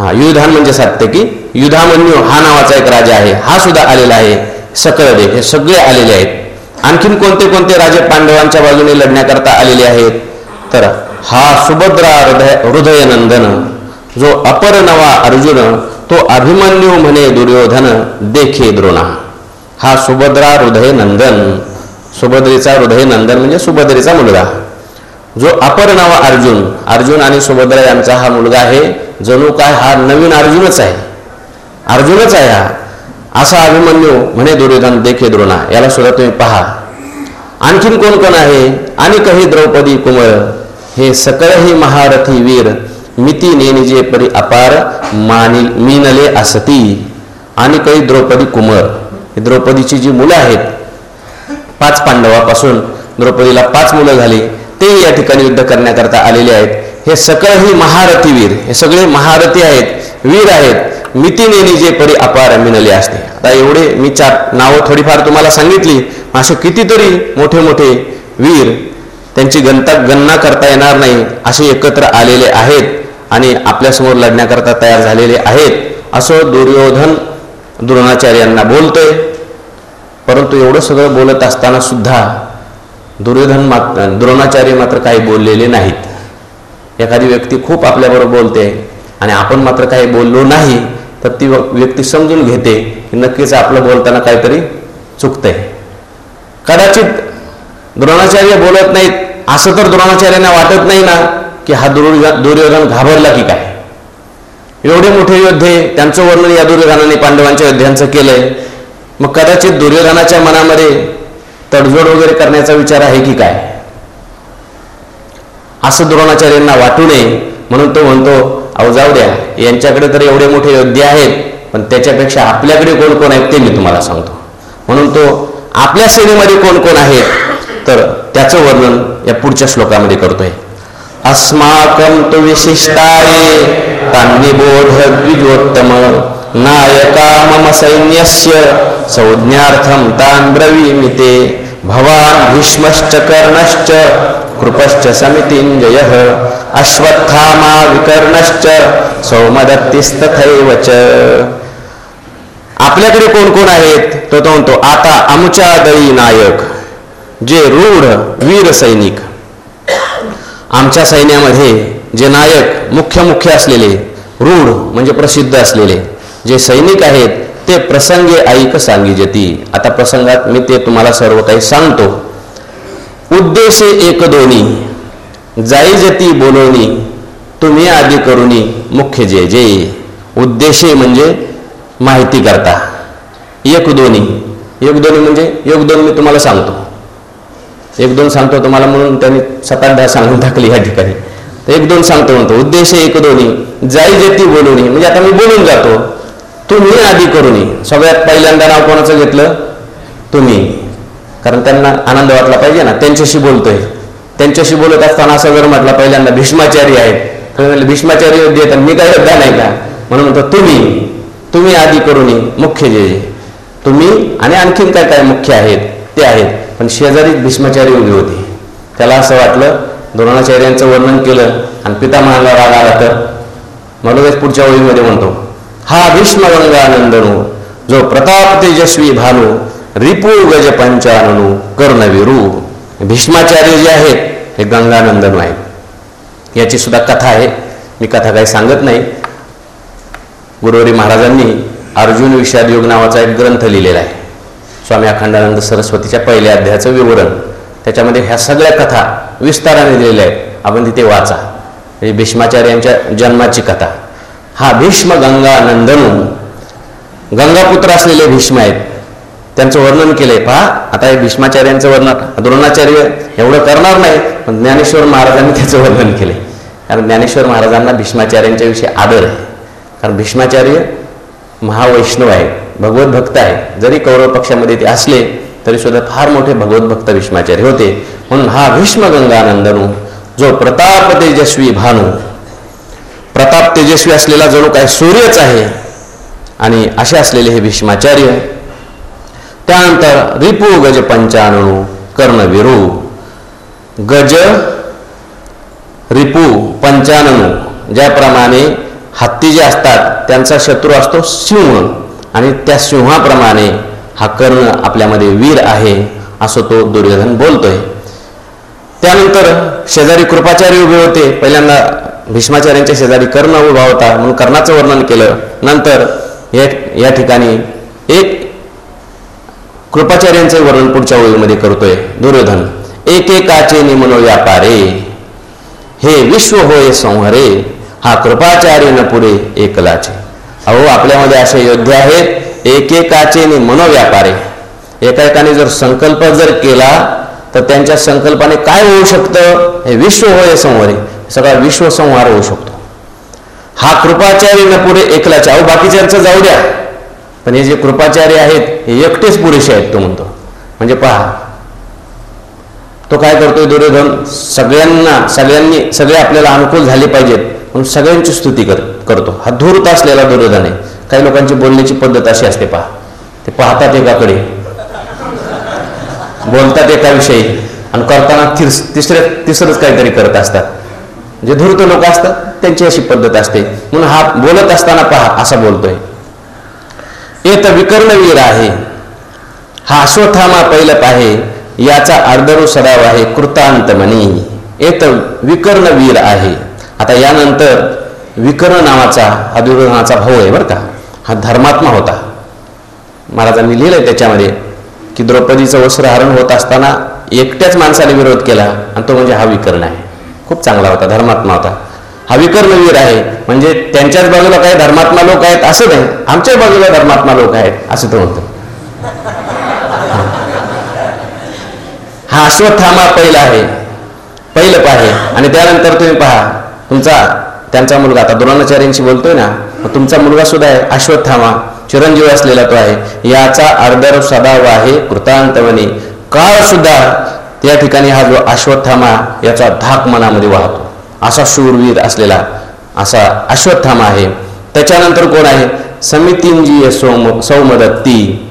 हा युधान म्हणजे सात्यकी युधामन्यू हा नावाचा एक राजा आहे. हा सुद्धा आलेला आहे. सकळदेव हे सगळे आलेले आहेत. आणखीन कोणते कोणते राजे पांडवांच्या बाजूने लढण्याकरता आलेले आहेत? तर हा सुभद्रा हृदय हृदयनंदन जो अपर नवा अर्जुन तो अभिमन्यू म्हणे दुर्योधन देखे द्रोणा. हा सुभद्रा हृदय नंदन सुभद्रेचा हृदय नंदन म्हणजे सुभद्रेचा मुलगा. जो अपर नाव अर्जुन अर्जुन आणि सुभद्रा यांचा हा मुलगा आहे जणू काय हा नवीन अर्जुनच आहे. अर्जुनच आहे हा. असा अभिमन्यू म्हणे दुर्योधन देखे द्रोणा याला सुद्धा तुम्ही पहा. आणखीन कोण कोण आहे? आणि काही द्रौपदी कुमळ. हे सकळही महारथी वीर मिती नेनिजे परी अपार मानी मिनले असती. आणि काही द्रौपदी कुमळ. हे द्रौपदीची जी मुलं आहेत पाच पांडवापासून द्रौपदीला पाच मुलं झाली. ते या ठिकाणी युद्ध करण्याकरता आलेले आहेत. हे सकळ ही महारथी वीर हे सगळे महारथी आहेत वीर आहेत. मितीनेनी जे परी अपार मिनले असते. आता एवढे मी चार नावं थोडीफार तुम्हाला सांगितली. असे कितीतरी मोठे मोठे वीर त्यांची गणता गणना करता येणार नाही असे एकत्र आलेले आहेत आणि आपल्यासमोर लढण्याकरता तयार झालेले आहेत असं दुर्योधन द्रोणाचार्यांना बोलतोय. परंतु एवढं सगळं बोलत असताना सुद्धा दुर्योधन मात्र द्रोणाचार्य मात्र काही बोललेले नाहीत. एखादी व्यक्ती खूप आपल्याबरोबर बोलते आणि आपण मात्र काही बोललो नाही तर ती व्यक्ती समजून घेते की नक्कीच आपलं बोलताना काहीतरी चुकतंय. कदाचित द्रोणाचार्य बोलत नाहीत असं तर द्रोणाचार्यांना वाटत नाही ना की हा दुर्योधन दुर्योधन घाबरला की काय? एवढे मोठे योद्धे त्यांचं वर्णन या दुर्योधनाने पांडवांच्या योद्ध्यांचं केलंय. मग कदाचित दुर्योधनाच्या मनामध्ये तडजोड वगैरे करण्याचा विचार आहे की काय? असं द्रोणाचार्यांना वाटू नये म्हणून तो म्हणतो अहो जाऊ द्या यांच्याकडे तर एवढे मोठे योद्धे आहेत पण त्याच्यापेक्षा आपल्याकडे कोण कोण आहेत ते मी तुम्हाला सांगतो. म्हणून तो आपल्या सेनेमध्ये कोण कोण आहेत तर त्याचं वर्णन या पुढच्या श्लोकामध्ये करतोय. अस्माकं तु विशिष्टाये तान्निबोध द्विजोत्तम नायका मम सैन्यस्य संज्ञार्थं तान् ब्रवीमि ते। भवान् भीष्मश्च कर्णश्च कृपश्च समितिञ्जयः अश्वत्थामा विकर्णश्च सौमदत्तिस्तथैव च। आपल्याकडे कोण कोण आहेत? तो तो म्हणतो आता आमच्या दयी नायक जे रूढ वीर सैनिक. आमच्या सैन्यामध्ये जे नायक मुख्य मुख्य असलेले रूढ म्हणजे प्रसिद्ध असलेले जे सैनिक आहेत ते प्रसंगे ऐक सांगिजती आता प्रसंगात मी ते तुम्हाला सर्व काही सांगतो. उद्देशे एक दोन्ही. जाई जती बोलवणी तुम्ही आधी करुणी मुख्य जे जे. उद्देशे म्हणजे माहिती करता. एक दोन्ही. एक दोन्ही म्हणजे एक दोन मी तुम्हाला सांगतो. एक दोन सांगतो तुम्हाला म्हणून त्यांनी सात सांगून टाकली या ठिकाणी. एक दोन सांगतो म्हणतो. उद्देश एक दोन्ही. जाई जती बोलवणी म्हणजे आता मी बोलून जातो. तुम्ही आधी करूनी सगळ्यात पहिल्यांदा नाव कोणाचं घेतलं? तुम्ही. कारण त्यांना आनंद वाटला पाहिजे ना. त्यांच्याशी बोलतोय. त्यांच्याशी बोलत असताना असं जर म्हटलं पहिल्यांदा भीष्माचारी आहेत. तर म्हणले, भीष्माचारी योग्य आहेत मी काय योद्धा नाही का? म्हणून म्हणतो तुम्ही. तुम्ही आधी करूनी मुख्य जे जे. तुम्ही आणि आणखीन काय काय मुख्य आहेत ते आहेत. पण शेजारी भीष्माचारी उभी होती. त्याला असं वाटलं द्रोणाचार्यांचं वर्णन केलं आणि पितामहाला राग आला तर. म्हणूनच पुढच्या ओळीमध्ये म्हणतो हा भीष्म गंगानंदनु जो प्रताप तेजस्वी भानू रिपू गज पंचाननू कर्णविरू. भीष्माचार्य जे आहेत हे गंगानंदनू आहेत. याची सुद्धा कथा आहे. मी कथा काही सांगत नाही. गुरुवारी महाराजांनी अर्जुन विषाद योग नावाचा एक ग्रंथ लिहिलेला आहे. स्वामी अखंडानंद सरस्वतीच्या पहिल्या अध्यायाचं विवरण. त्याच्यामध्ये ह्या सगळ्या कथा विस्ताराने दिलेल्या आहेत. आपण तिथे वाचा. म्हणजे भीष्माचार्यांच्या जन्माची कथा. हा भीष्म गंगा नंदनू. गंगापुत्र असलेले भीष्म आहेत. त्यांचं वर्णन केलंय. पहा आता हे भीष्माचार्यांचं वर्णन द्रोणाचार्य एवढं करणार नाही पण ज्ञानेश्वर महाराजांनी त्याचं वर्णन केलंय. कारण ज्ञानेश्वर महाराजांना भीष्माचार्यांच्या विषयी आदर आहे. कारण भीष्माचार्य महावैष्णव आहे भगवत भक्त आहे जरी कौरव पक्षामध्ये ते असले तरी सुद्धा फार मोठे भगवत भक्त भीष्माचार्य होते. म्हणून हा भीष्म गंगानंदनू जो प्रताप तेजस्वी भानू प्रताप तेजस्वी असलेला जणू काय सूर्यच आहे आणि असे असलेले हे भीष्माचार्य त्यानंतर रिपू गज पंचाणू कर्णविरू गज रिपू पंचाननू ज्याप्रमाणे हत्ती जे असतात त्यांचा शत्रू असतो सिंह आणि त्या सिंहाप्रमाणे हा कर्ण आपल्यामध्ये वीर आहे असं तो दुर्योधन बोलतोय. त्यानंतर शेजारी कृपाचार्य उभे होते. पहिल्यांदा भीष्माचार्यांच्या शेजारी कर्ण उभा होता. म्हणून कर्णाचं वर्णन केलं. नंतर या या ठिकाणी एक कृपाचार्यांचे वर्णन पुढच्या ओळीमध्ये करतोय. दुर्योधन एकेकाचे निमनो व्यापारे. हे विश्व होय संहरे. हा कृपाचार्य न पुढे एकलाचे. अहो आपल्यामध्ये असे योद्धे आहेत एकेकाचे निमनो व्यापारे. एका जर संकल्प जर केला तर त्यांच्या संकल्पाने काय होऊ शकतं? हे विश्व होय संहारे सगळा विश्वसंहार होऊ शकतो. हा कृपाचार्य न पुढे एकलाचे अहो बाकीच्यांचं जाऊ द्या. पण हे जे कृपाचार्य आहेत हे एकटेच पुरेसे आहेत तो म्हणतो. म्हणजे पहा. तो काय करतोय दुर्योधन? सगळ्यांना सगळ्यांनी सगळे आपल्याला अनुकूल झाले पाहिजेत. म्हणून सगळ्यांची स्तुती कर करतो. हा धूर्त असलेला दुर्योधन आहे. काही लोकांची बोलण्याची पद्धत अशी असते पहा. ते पाहतात एकाकडे. बोलतात एकाविषयी आणि करताना तिस तिसरं तिसरंच काहीतरी करत असतात. जे धूर्त लोक असतात त्यांची अशी पद्धत असते. म्हणून हा बोलत असताना पहा असा बोलतोय. येत विकर्णवीर आहे. हा अश्वथामा पैलप आहे. याचा अर्धरू सराव आहे कृतांत मनी. येत विकर्णवीर आहे. आता यानंतर विकर्ण नावाचा हा दुर्योधनाचा भाऊ आहे बरं का. हा धर्मात्मा होता. महाराजांनी लिहिलंय त्याच्यामध्ये की द्रौपदीचं वस्त्रहरण होत असताना एकट्याच माणसाने विरोध केला आणि तो म्हणजे हा विकर्ण आहे. खूप चांगला होता धर्मात्मा होता. हा विकर्णवीर आहे. म्हणजे त्यांच्याच बाजूला काही धर्मात्मा लोक आहेत असं नाही. आमच्याच बाजूला धर्मात्मा लोक आहेत असं तो म्हणतो. हा अश्वत्थामा पहिला आहे. पहिलं पाहे. आणि त्यानंतर तुम्ही पहा. तुमचा त्यांचा मुलगा आता द्रोणाचार्यांशी बोलतोय ना तुमचा मुलगा सुद्धा आहे अश्वत्थामा चिरंजीव असलेला तो आहे. याचा अर्धर सदाव आहे कृतांतवनी. काळ सुद्धा त्या ठिकाणी हा जो अश्वत्थामा याचा धाक मनामध्ये वाहतो. असा शूरवीर असलेला असा अश्वत्थामा आहे. त्याच्यानंतर कोण आहे? समितींजी सौम सौमदत्ती.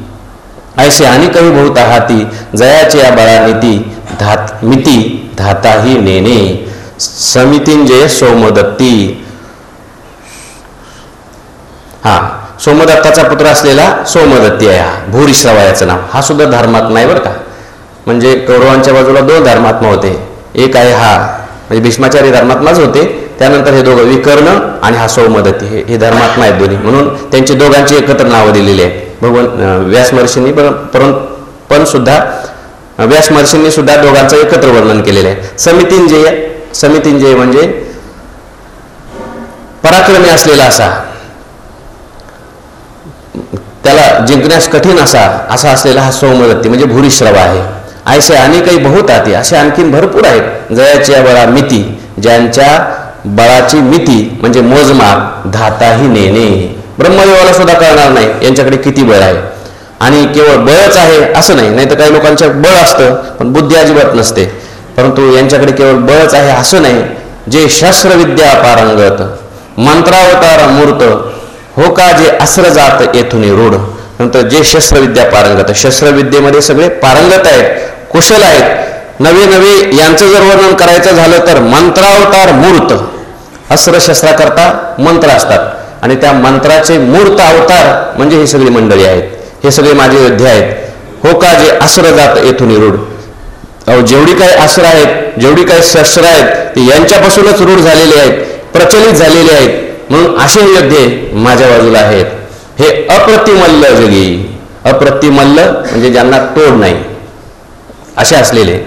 ऐसे आणि कवी बहुत हाती जयाचे या बळानिती धात मिती धाताही नेणे समितींजय सोमदत्ती. हा सोमदत्ताचा पुत्र असलेला सोमदत्ती आहे हा भूरिश्रवा याचं नाव. हा सुद्धा धर्मात्मा आहे बरं का. म्हणजे कौरवांच्या बाजूला दोन धर्मात्मा होते. एक आहे हा म्हणजे भीष्माचारी धर्मात्माच होते. त्यानंतर हे दोघं विकर्ण आणि हा सौमदत्ती. हे हे धर्मात्मा आहेत दोन्ही. म्हणून त्यांची दोघांची एकत्र नावं दिलेली आहेत. भगवान व्यास महर्षींनी पण पण सुद्धा व्यास महर्षींनी सुद्धा दोघांचं एकत्र वर्णन केलेलं आहे. समितींजय समितींजय म्हणजे पराक्रमी असलेला असा. त्याला जिंकण्यास कठीण असा असा असलेला हा सौमदत्ती म्हणजे भूरिश्रव आहे. ऐसे अनेकही बहुत असे आणखीन भरपूर आहेत. जयाच्या बळा मिती ज्यांच्या बळाची मिती म्हणजे मोजमाप धाताही नेणे. ब्रह्मदेवाला सुद्धा कळणार नाही यांच्याकडे किती बळ आहे. आणि केवळ बळच आहे असं नाही. नाही तर काही लोकांच्या बळ असतं पण बुद्धी अजिबात नसते. परंतु यांच्याकडे केवळ बळच आहे असं नाही जे शस्त्रविद्या पारंगत मंत्रावतार मूर्त हो का जे अस्र जात येथून रूढ. नंतर जे शस्त्रविद्या पारंगत शस्त्रविद्येमध्ये सगळे पारंगत आहेत कुशल आहेत. नवे नवे यांचं जर वर्णन करायचं झालं तर मंत्रावतार मूर्त अस्त्र शस्त्राकरता मंत्र असतात. आणि त्या मंत्राचे मूर्त अवतार म्हणजे ही सगळी मंडळी आहेत. हे सगळे माझे योद्धे आहेत. हो का जे अस्र जात येथून रूढ. अहो जेवढी काही आश्र आहेत जेवढी काही शस्त्र आहेत ते यांच्यापासूनच रूढ झालेले आहेत प्रचलित झालेले आहेत म्हणून असे योद्धे माझ्या बाजूला आहेत. हे अप्रतिमल्ल जगी. अप्रतिमल्ल म्हणजे ज्यांना तोड नाही. असे असलेले.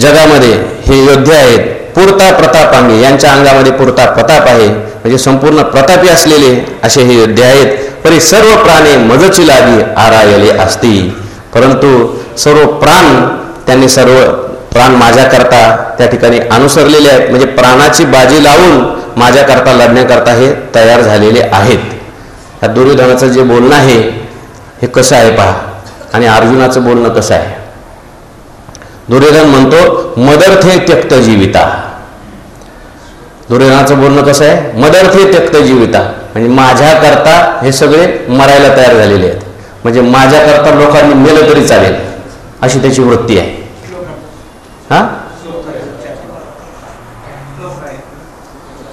जगामध्ये हे योद्धे आहेत. पुरता प्रताप प्रतापांगी यांच्या अंगामध्ये पुरता प्रताप आहे. म्हणजे संपूर्ण प्रतापी असलेले असे हे योद्धे आहेत. परी सर्व प्राणी मजची लागी आरायले असती. परंतु सर्व प्राण त्यांनी सर्व प्राण माझ्याकरता त्या ठिकाणी अनुसरलेले आहेत. म्हणजे प्राणाची बाजी लावून माझ्याकरता लढण्याकरता हे तयार झालेले आहेत. या दुर्योधनाचं जे बोलणं आहे हे कसं आहे पहा. आणि अर्जुनाचं बोलणं कसं आहे? दुर्योधन म्हणतो मदर्थे त्यक्त जीविता. दुर्योधनाचं बोलणं कसं आहे? मदर्थे त्यक्त जीविता. म्हणजे माझ्याकरता हे सगळे मरायला तयार झालेले आहेत. म्हणजे माझ्याकरता लोकांनी मेलं तरी चालेल. अशी त्याची वृत्ती आहे. हा?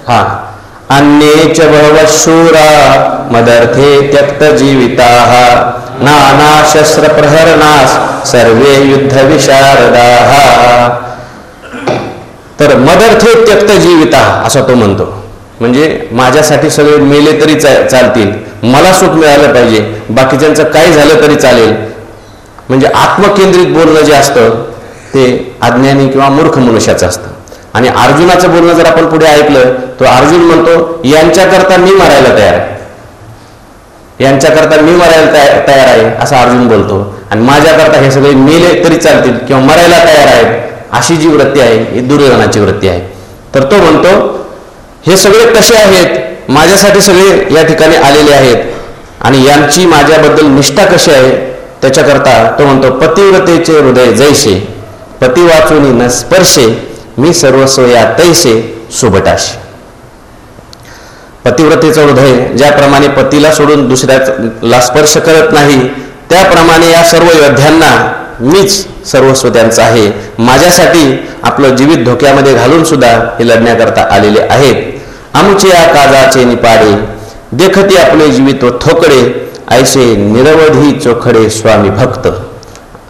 हा. अन्येच शूरा मदर्थे त्यक्त जीविता नाना शस्त्र प्रहरणास सर्वे युद्ध विशारदा। तर मदर्थे त्यक्त जीविता असा तो म्हणतो. म्हणजे माझ्यासाठी सगळे मेले तरी चालतील. मला सुख मिळालं पाहिजे. बाकीच्यांचं काय झालं तरी चालेल. म्हणजे आत्मकेंद्रित बोलणं जे असतं ते अज्ञानी किंवा मूर्ख मनुष्याचं असतं. आणि अर्जुनाचं बोलणं जर आपण पुढे ऐकलं तर अर्जुन म्हणतो यांच्याकरता मी मरायला तयार आहे. यांच्याकरता मी मरायला तयार आहे असं अर्जुन बोलतो. आणि माझ्याकरता हे सगळे मेले तरी चालतील किंवा मरायला तयार आहेत अशी जी वृत्ती आहे ही दुर्योधनाची वृत्ती आहे. तर तो म्हणतो हे सगळे कसे आहेत? माझ्यासाठी सगळे या ठिकाणी आलेले आहेत. आणि यांची माझ्याबद्दल निष्ठा कशी आहे? त्याच्याकरता तो म्हणतो पतिव्रतेचे हृदय जैसे पती वाचून न स्पर्शे मी सर्वस्व या तैसे सुबटाशे पतिव्रतेचं हृदय ज्याप्रमाणे पतीला सोडून दुसऱ्याला स्पर्श करत नाही त्याप्रमाणे या सर्व योद्ध्यांना मीच सर्वस्व त्यांचं आहे. माझ्यासाठी आपलं जीवित धोक्यामध्ये घालून सुद्धा हे लढण्याकरता आलेले आहेत. आमचे या काजाचे निपाडे देखती आपले जीवित व थोकडे ऐसे निरवधी चोखडे स्वामी भक्त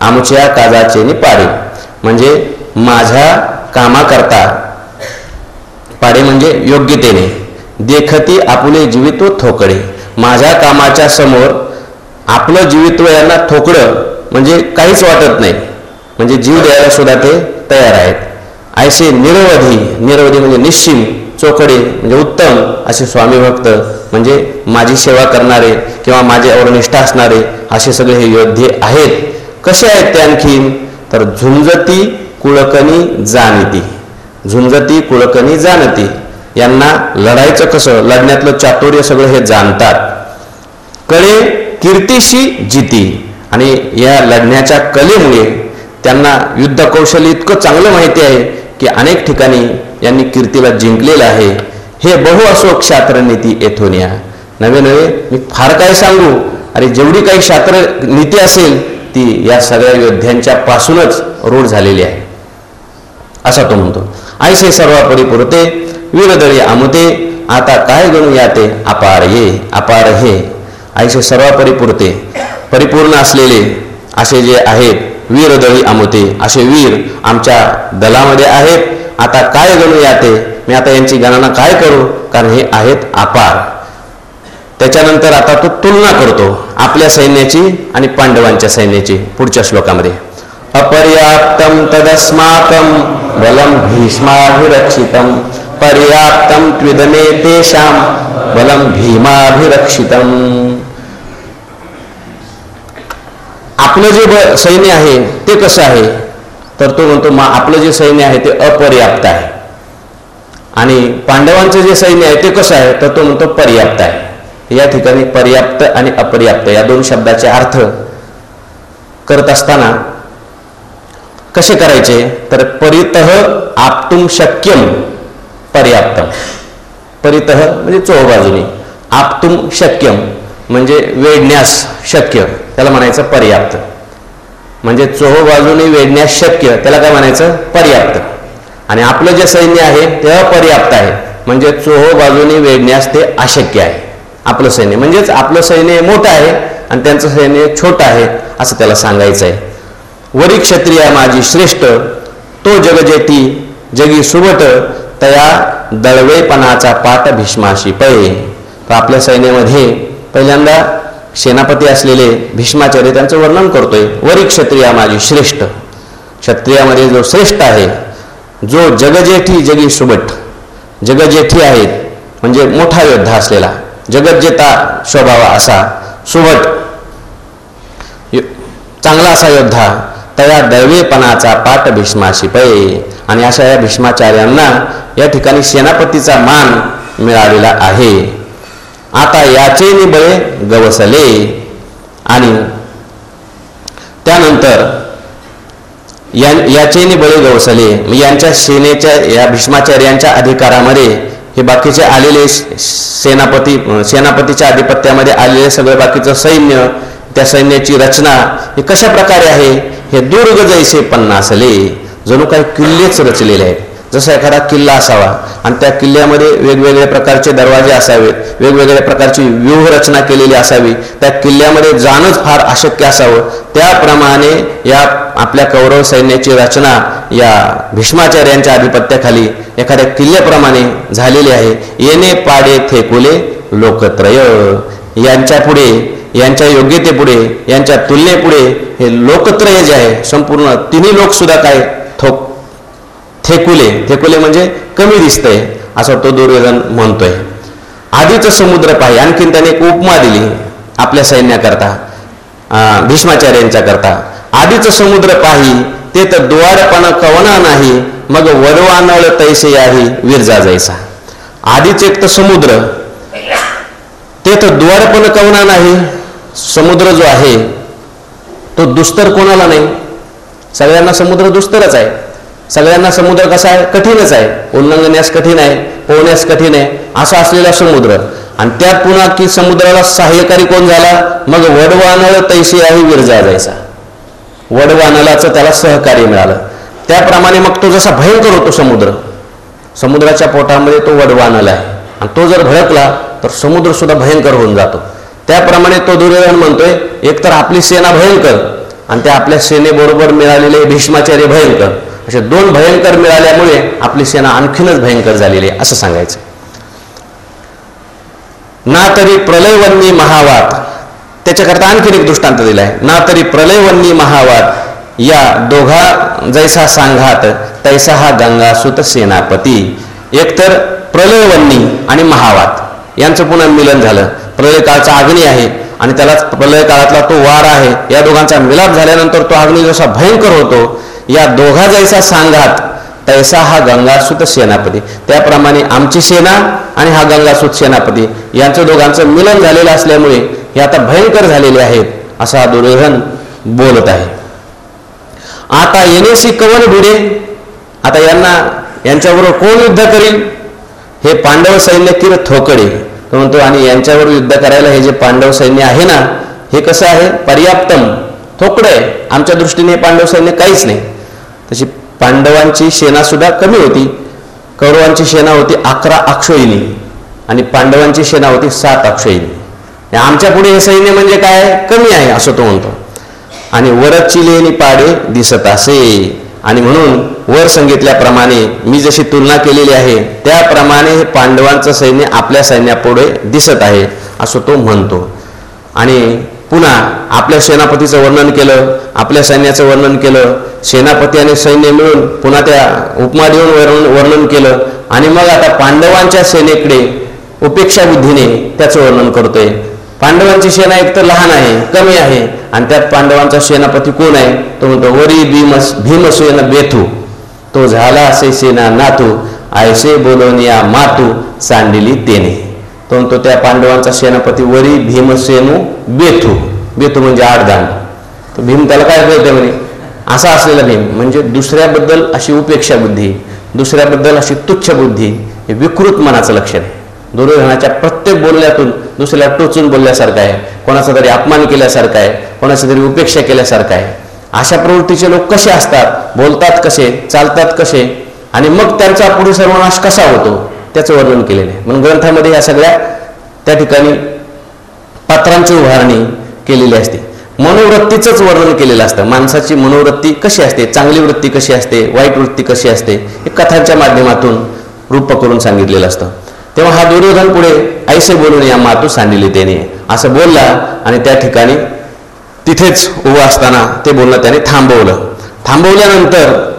आमच्या काजाचे निपाडे म्हणजे माझ्या कामाकरता पाडे म्हणजे योग्यतेने. देखती आपुले जीवित्व थोकडे माझ्या कामाच्या समोर आपलं जीवित्व यांना थोकडं म्हणजे काहीच वाटत नाही. म्हणजे जीव द्यायला सुद्धा ते तयार आहेत. ऐसे निरवधी निरवधी म्हणजे निश्चिम चोकडे म्हणजे उत्तम असे स्वामी भक्त म्हणजे माझी सेवा करणारे किंवा माझ्यावर निष्ठा असणारे असे सगळे हे योद्धे आहेत. कसे आहेत ते आणखीन? तर झुंजती कुळकणी जाणती. झुंजती कुळकणी जाणती. यांना लढायचं कसं? लढण्यातलं चातुर्य सगळं हे जाणतात. कळे कीर्तीशी जिती. आणि या लढण्याच्या कलेमुळे त्यांना युद्ध कौशल्य इतकं चांगलं माहिती आहे की अनेक ठिकाणी यांनी कीर्तीला जिंकलेलं आहे. हे बहु असो क्षात्रनीती येथून या नवे नवे मी फार काय सांगू? अरे जेवढी काही शास्त्र नीती असेल ती या सगळ्या योद्ध्यांच्या पासूनच रूढ झालेली आहे. असा तो म्हणतो. आयसे सर्वापरी पुरते वीरदळी आमुते आता काय गणू याते? अपार ये अपार हे. आयसे सर्वापरी पुरते परिपूर्ण असलेले असे जे आहेत वीरदळी आमुते असे वीर आमच्या दलामध्ये आहेत आता काय गणू याते? मी आता यांची गणना काय करू? कारण हे आहेत अपार. त्याच्यानंतर आता तो तुलना करतो आपल्या सैन्याची आणि पांडवांच्या सैन्याची पुढच्या श्लोकामध्ये. अपर्याप्तम तदस्माकम बलं भीष्माभिरक्षितं। पर्याप्तं त्विदमे तेषां बलं भीमाभिरक्षितम आपलं जे सैन्य आहे ते कसं आहे? तर तो म्हणतो मा आपलं जे सैन्य आहे ते अपर्याप्त आहे. आणि पांडवांचं जे सैन्य आहे ते कसं आहे? तर तो म्हणतो पर्याप्त आहे. या ठिकाणी पर्याप्त आणि अपर्याप्त या दोन शब्दाचे अर्थ करत असताना कसे करायचे? तर परितः आपतुम शक्यम पर्याप्त परितः म्हणजे चोहबाजूने. आपतुम शक्यम म्हणजे वेढण्यास शक्य. त्याला म्हणायचं पर्याप्त. म्हणजे चोहबाजूने वेढण्यास शक्य त्याला काय म्हणायचं? पर्याप्त. आणि आपलं जे सैन्य आहे ते अपर्याप्त आहे. म्हणजे चोह बाजूने वेढण्यास ते अशक्य आहे. आपलं सैन्य. म्हणजेच आपलं सैन्य मोठं आहे आणि त्यांचं सैन्य छोटं आहे असं त्याला सांगायचं आहे. वरी क्षत्रिया माझी श्रेष्ठ तो जगजेती जगी सुबट तया दळवेपणाचा पाठ भीष्माशी पळे. तर आपल्या सैन्यामध्ये पहिल्यांदा सेनापती असलेले भीष्माचार्य त्यांचं वर्णन करतोय वरी क्षत्रिया माझी श्रेष्ठ. क्षत्रियामध्ये जो श्रेष्ठ आहे जो जगजेठी जगी सुबट जगजेठी आहेत म्हणजे मोठा योद्धा असलेला जगज्जेता स्वभाव असा सुबट चांगला असा योद्धा तया दैवेपणाचा पाठ भीष्माशी पै आणि अशा या भीष्माचार्यांना या ठिकाणी सेनापतीचा मान मिळालेला आहे. आता याचे निबळे गवसले. आणि त्यानंतर या याचे निबळे गवसले. यांच्या सेनेच्या या भीष्माचार्यांच्या अधिकारामध्ये हे बाकीचे आलेले सेनापती सेनापतीच्या अधिपत्यामध्ये आलेले सगळे बाकीचं सैन्य त्या सैन्याची रचना ही कशा प्रकारे आहे? हे दुर्ग जैसे पन्नासले. जणू काही किल्लेच रचलेले आहेत. जसा एखादा किल्ला असावा आणि त्या किल्ल्यामध्ये वेगवेगळ्या प्रकारचे दरवाजे असावेत वेगवेगळ्या प्रकारची व्यूहरचना केलेली असावी त्या किल्ल्यामध्ये जाणंच फार अशक्य असावं. त्याप्रमाणे या आपल्या कौरव सैन्याची रचना या भीष्माचार्यांच्या आधिपत्याखाली एखाद्या किल्ल्याप्रमाणे झालेली आहे. येणे पाडे थेकुले लोकत्रय. यांच्या पुढे यांच्या योग्यतेपुढे यांच्या तुलनेपुढे हे लोकत्रय जे आहे संपूर्ण तिन्ही लोक सुद्धा काय थेकुले थेकुले म्हणजे कमी दिसतंय असं तो दुर्योधन म्हणतोय. आधीच समुद्र पाहि आणखीन त्याने एक उपमा दिली आपल्या सैन्याकरता भीष्माचार्यांच्या करता. आधीच समुद्र पाही ते तर द्वारपणा कवना नाही मग वरवानळ तैसे याही विरजा जायचा. आधीच एक तर समुद्र ते तर द्वारपण कवना नाही समुद्र जो आहे तो दुस्तर कोणाला नाही? सगळ्यांना समुद्र दुस्तरच आहे. सगळ्यांना समुद्र कसा आहे? कठीणच आहे. उल्लंघण्यास कठीण आहे पोहण्यास कठीण आहे असा असलेला समुद्र. आणि त्यात पुन्हा की समुद्राला सहाय्यकारी कोण झाला? मग वडवानळ तैसियाही विरजा जायचा. वडवानळाचं त्याला सहकार्य मिळालं. त्याप्रमाणे मग तो जसा भयंकर होतो समुद्र. समुद्राच्या पोटामध्ये तो वडवानल आहे. आणि तो जर भडकला तर समुद्र सुद्धा भयंकर होऊन जातो. त्याप्रमाणे तो दुर्योधन म्हणतोय एकतर आपली सेना भयंकर आणि त्या आपल्या सेनेबरोबर मिळालेले भीष्माचार्य भयंकर. असे दोन भयंकर मिळाल्यामुळे आपली सेना आणखीनच भयंकर झालेली आहे असं सांगायचं. ना तरी प्रलयवन्नी महावात त्याच्याकरता आणखीन एक दृष्टांत दिलाय. ना तरी प्रलयवन्नी महावात या दोघा जैसा सांघात तैसा हा गंगासुत सेनापती. एकतर प्रलयवन्नी आणि महावात यांचं पुन्हा मिलन झालं. प्रलयकाळचा अग्नी आहे आणि त्याला प्रलय काळातला तो वार आहे. या दोघांचा मिलाप झाल्यानंतर तो अग्नी जसा भयंकर होतो या दोघा जैसा सांगात तैसा हा गंगासुत सेनापती. त्याप्रमाणे आमची सेना आणि हा गंगासुत सेनापती. यांचं दोघांचं मिलन झालेलं असल्यामुळे हे आता भयंकर झालेले आहेत असा दुर्योधन बोलत आहे. आता येणेसी कवन भिडे. आता यांना यांच्याबरोबर कोण युद्ध करील? हे पांडव सैन्य किर थोकडे म्हणतो आणि यांच्यावर युद्ध करायला हे जे पांडव सैन्य आहे ना हे कसं आहे? पर्याप्तम. थोकडं आहे आमच्या दृष्टीने पांडव सैन्य काहीच नाही. तशी पांडवांची सेना सुद्धा कमी होती. कौरवांची सेना होती अकरा अक्षयिनी आणि पांडवांची सेना होती सात अक्षयिनी आमच्या पुढे हे सैन्य म्हणजे काय? कमी आहे असं तो म्हणतो. आणि वरची लेणी पाडे दिसत असे. आणि म्हणून वर सांगितल्याप्रमाणे मी जशी तुलना केलेली आहे त्याप्रमाणे हे पांडवांचं सैन्य आपल्या सैन्यापुढे दिसत आहे असं तो म्हणतो. आणि पुन्हा आपल्या सेनापतीचं वर्णन केलं आपल्या सैन्याचं वर्णन केलं सेनापती आणि सैन्य मिळून पुन्हा त्या उपमा देऊन वर्णन वर्णन केलं. आणि मग आता पांडवांच्या सेनेकडे उपेक्षा बुद्धीने त्याचं वर्णन करतोय. पांडवांची सेना एक तर लहान आहे कमी आहे आणि त्यात पांडवांचा सेनापती कोण आहे? तो म्हणतो वरी भीमस भीमसेन बेथू. तो झाला असे सेना नातू आयसे बोलोनिया मातू सांडिली तेने. तो म्हणतो त्या पांडवांचा सेनापती वरी भीमसेनू बेथू. बेथू म्हणजे आडदान. तर भीम त्याला काय कळते म्हणे? असा असलेला भीम. म्हणजे दुसऱ्याबद्दल अशी उपेक्षा बुद्धी दुसऱ्याबद्दल अशी तुच्छ बुद्धी हे विकृत मनाचं लक्षण आहे. दुर्योधनाच्या प्रत्येक बोलण्यातून दुसऱ्याला टोचून बोलल्यासारखं आहे. कोणाचा तरी अपमान केल्यासारखं आहे. कोणाचा तरी उपेक्षा केल्यासारखं आहे. अशा प्रवृत्तीचे लोक कसे असतात? बोलतात कसे? चालतात कसे? आणि मग त्यांचा पुढे सर्वनाश कसा होतो? त्याचं वर्णन केलेलं आहे. म्हणून ग्रंथामध्ये या सगळ्या त्या ठिकाणी पात्रांची उभारणी केलेली असते. मनोवृत्तीचंच वर्णन केलेलं असतं. माणसाची मनोवृत्ती कशी असते? चांगली वृत्ती कशी असते? वाईट वृत्ती कशी असते? हे कथांच्या माध्यमातून रूप करून सांगितलेलं असतं. तेव्हा हा दुर्योधन पुढे ऐसे बोलून या मातू सांडिली त्याने. असं बोलला आणि त्या ठिकाणी तिथेच उभं असताना ते बोलणं त्याने थांबवलं. थांबवल्यानंतर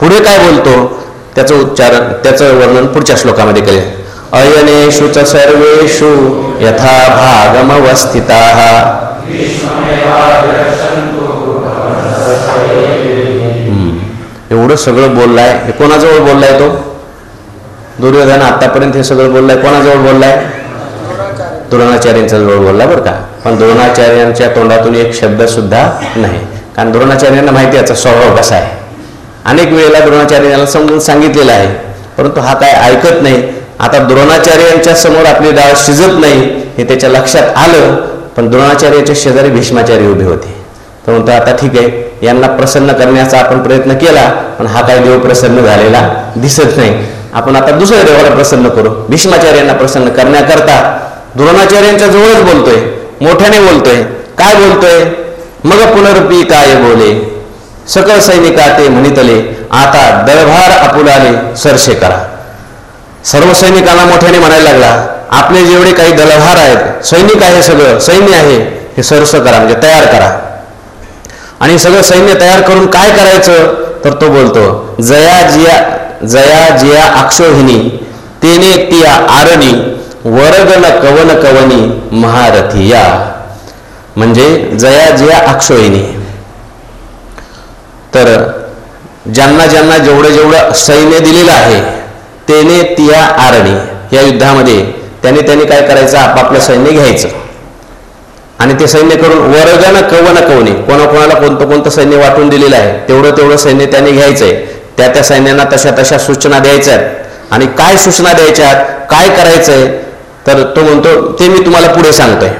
पुढे काय बोलतो? त्याचं उच्चारण त्याचं वर्णन पुढच्या श्लोकामध्ये केले. अयनेषु च सर्वेषु यथा भागमवस्थिता। एवढं सगळं बोललाय. हे कोणाजवळ बोललाय तो? दुर्योधन आतापर्यंत हे सगळं बोललाय. कोणाजवळ बोललाय? द्रोणाचार्यांच्या जवळ बोलला बरं का. पण द्रोणाचार्यांच्या तोंडातून एक शब्द सुद्धा नाही. कारण द्रोणाचार्यांना माहिती याचा स्वभाव कसा आहे. अनेक वेळेला द्रोणाचार्य समजून सांगितलेलं आहे. परंतु हा काय ऐकत नाही. आता द्रोणाचार्यांच्या समोर आपली डाळ शिजत नाही हे त्याच्या लक्षात आलं पण द्रोणाचार्याच्या शेजारी भीष्माचार्य उभे होते. तर म्हणतो आता ठीक आहे. यांना प्रसन्न करण्याचा आपण प्रयत्न केला पण हा काय देव प्रसन्न झालेला दिसत नाही. आपण आता दुसऱ्या देवाला प्रसन्न करू. भीष्माचार्यांना प्रसन्न करण्याकरता द्रोणाचार्यांच्या जवळच बोलतोय. मोठ्याने बोलतोय. काय बोलतोय? मग पुनरुपी काय बोले? सकळ सैनिका ते म्हणितले आता दळभार आपुलाले सरसे करा. सर्व सैनिकांना मोठ्याने म्हणायला लागला आपले जेवढे काही दलभार आहेत सैनिक आहे सगळं सैन्य आहे हे सरस करा म्हणजे तयार करा. आणि सगळं सैन्य तयार करून काय करायचं? तर तो बोलतो जया जिया जया जिया आक्षोहिनी तेने तिया आरणी वरगन कवन कवनी महारथी या म्हणजे जया जिया अक्षोहिनी तर ज्यांना ज्यांना जेवढं जेवढं सैन्य दिलेलं आहे तेने तिया आरणी या युद्धामध्ये त्याने त्यांनी काय करायचं? आपापलं सैन्य घ्यायचं. आणि ते सैन्य करून वरगन कवन कवणे कोणाकोणाला कोणतं कोणतं सैन्य वाटून दिलेलं आहे तेवढं तेवढं सैन्य त्याने घ्यायचंय. त्या त्या सैन्यांना तशा तशा सूचना द्यायच्यात. आणि काय सूचना द्यायच्या काय करायचंय? तर तो म्हणतो ते मी तुम्हाला पुढे सांगतोय.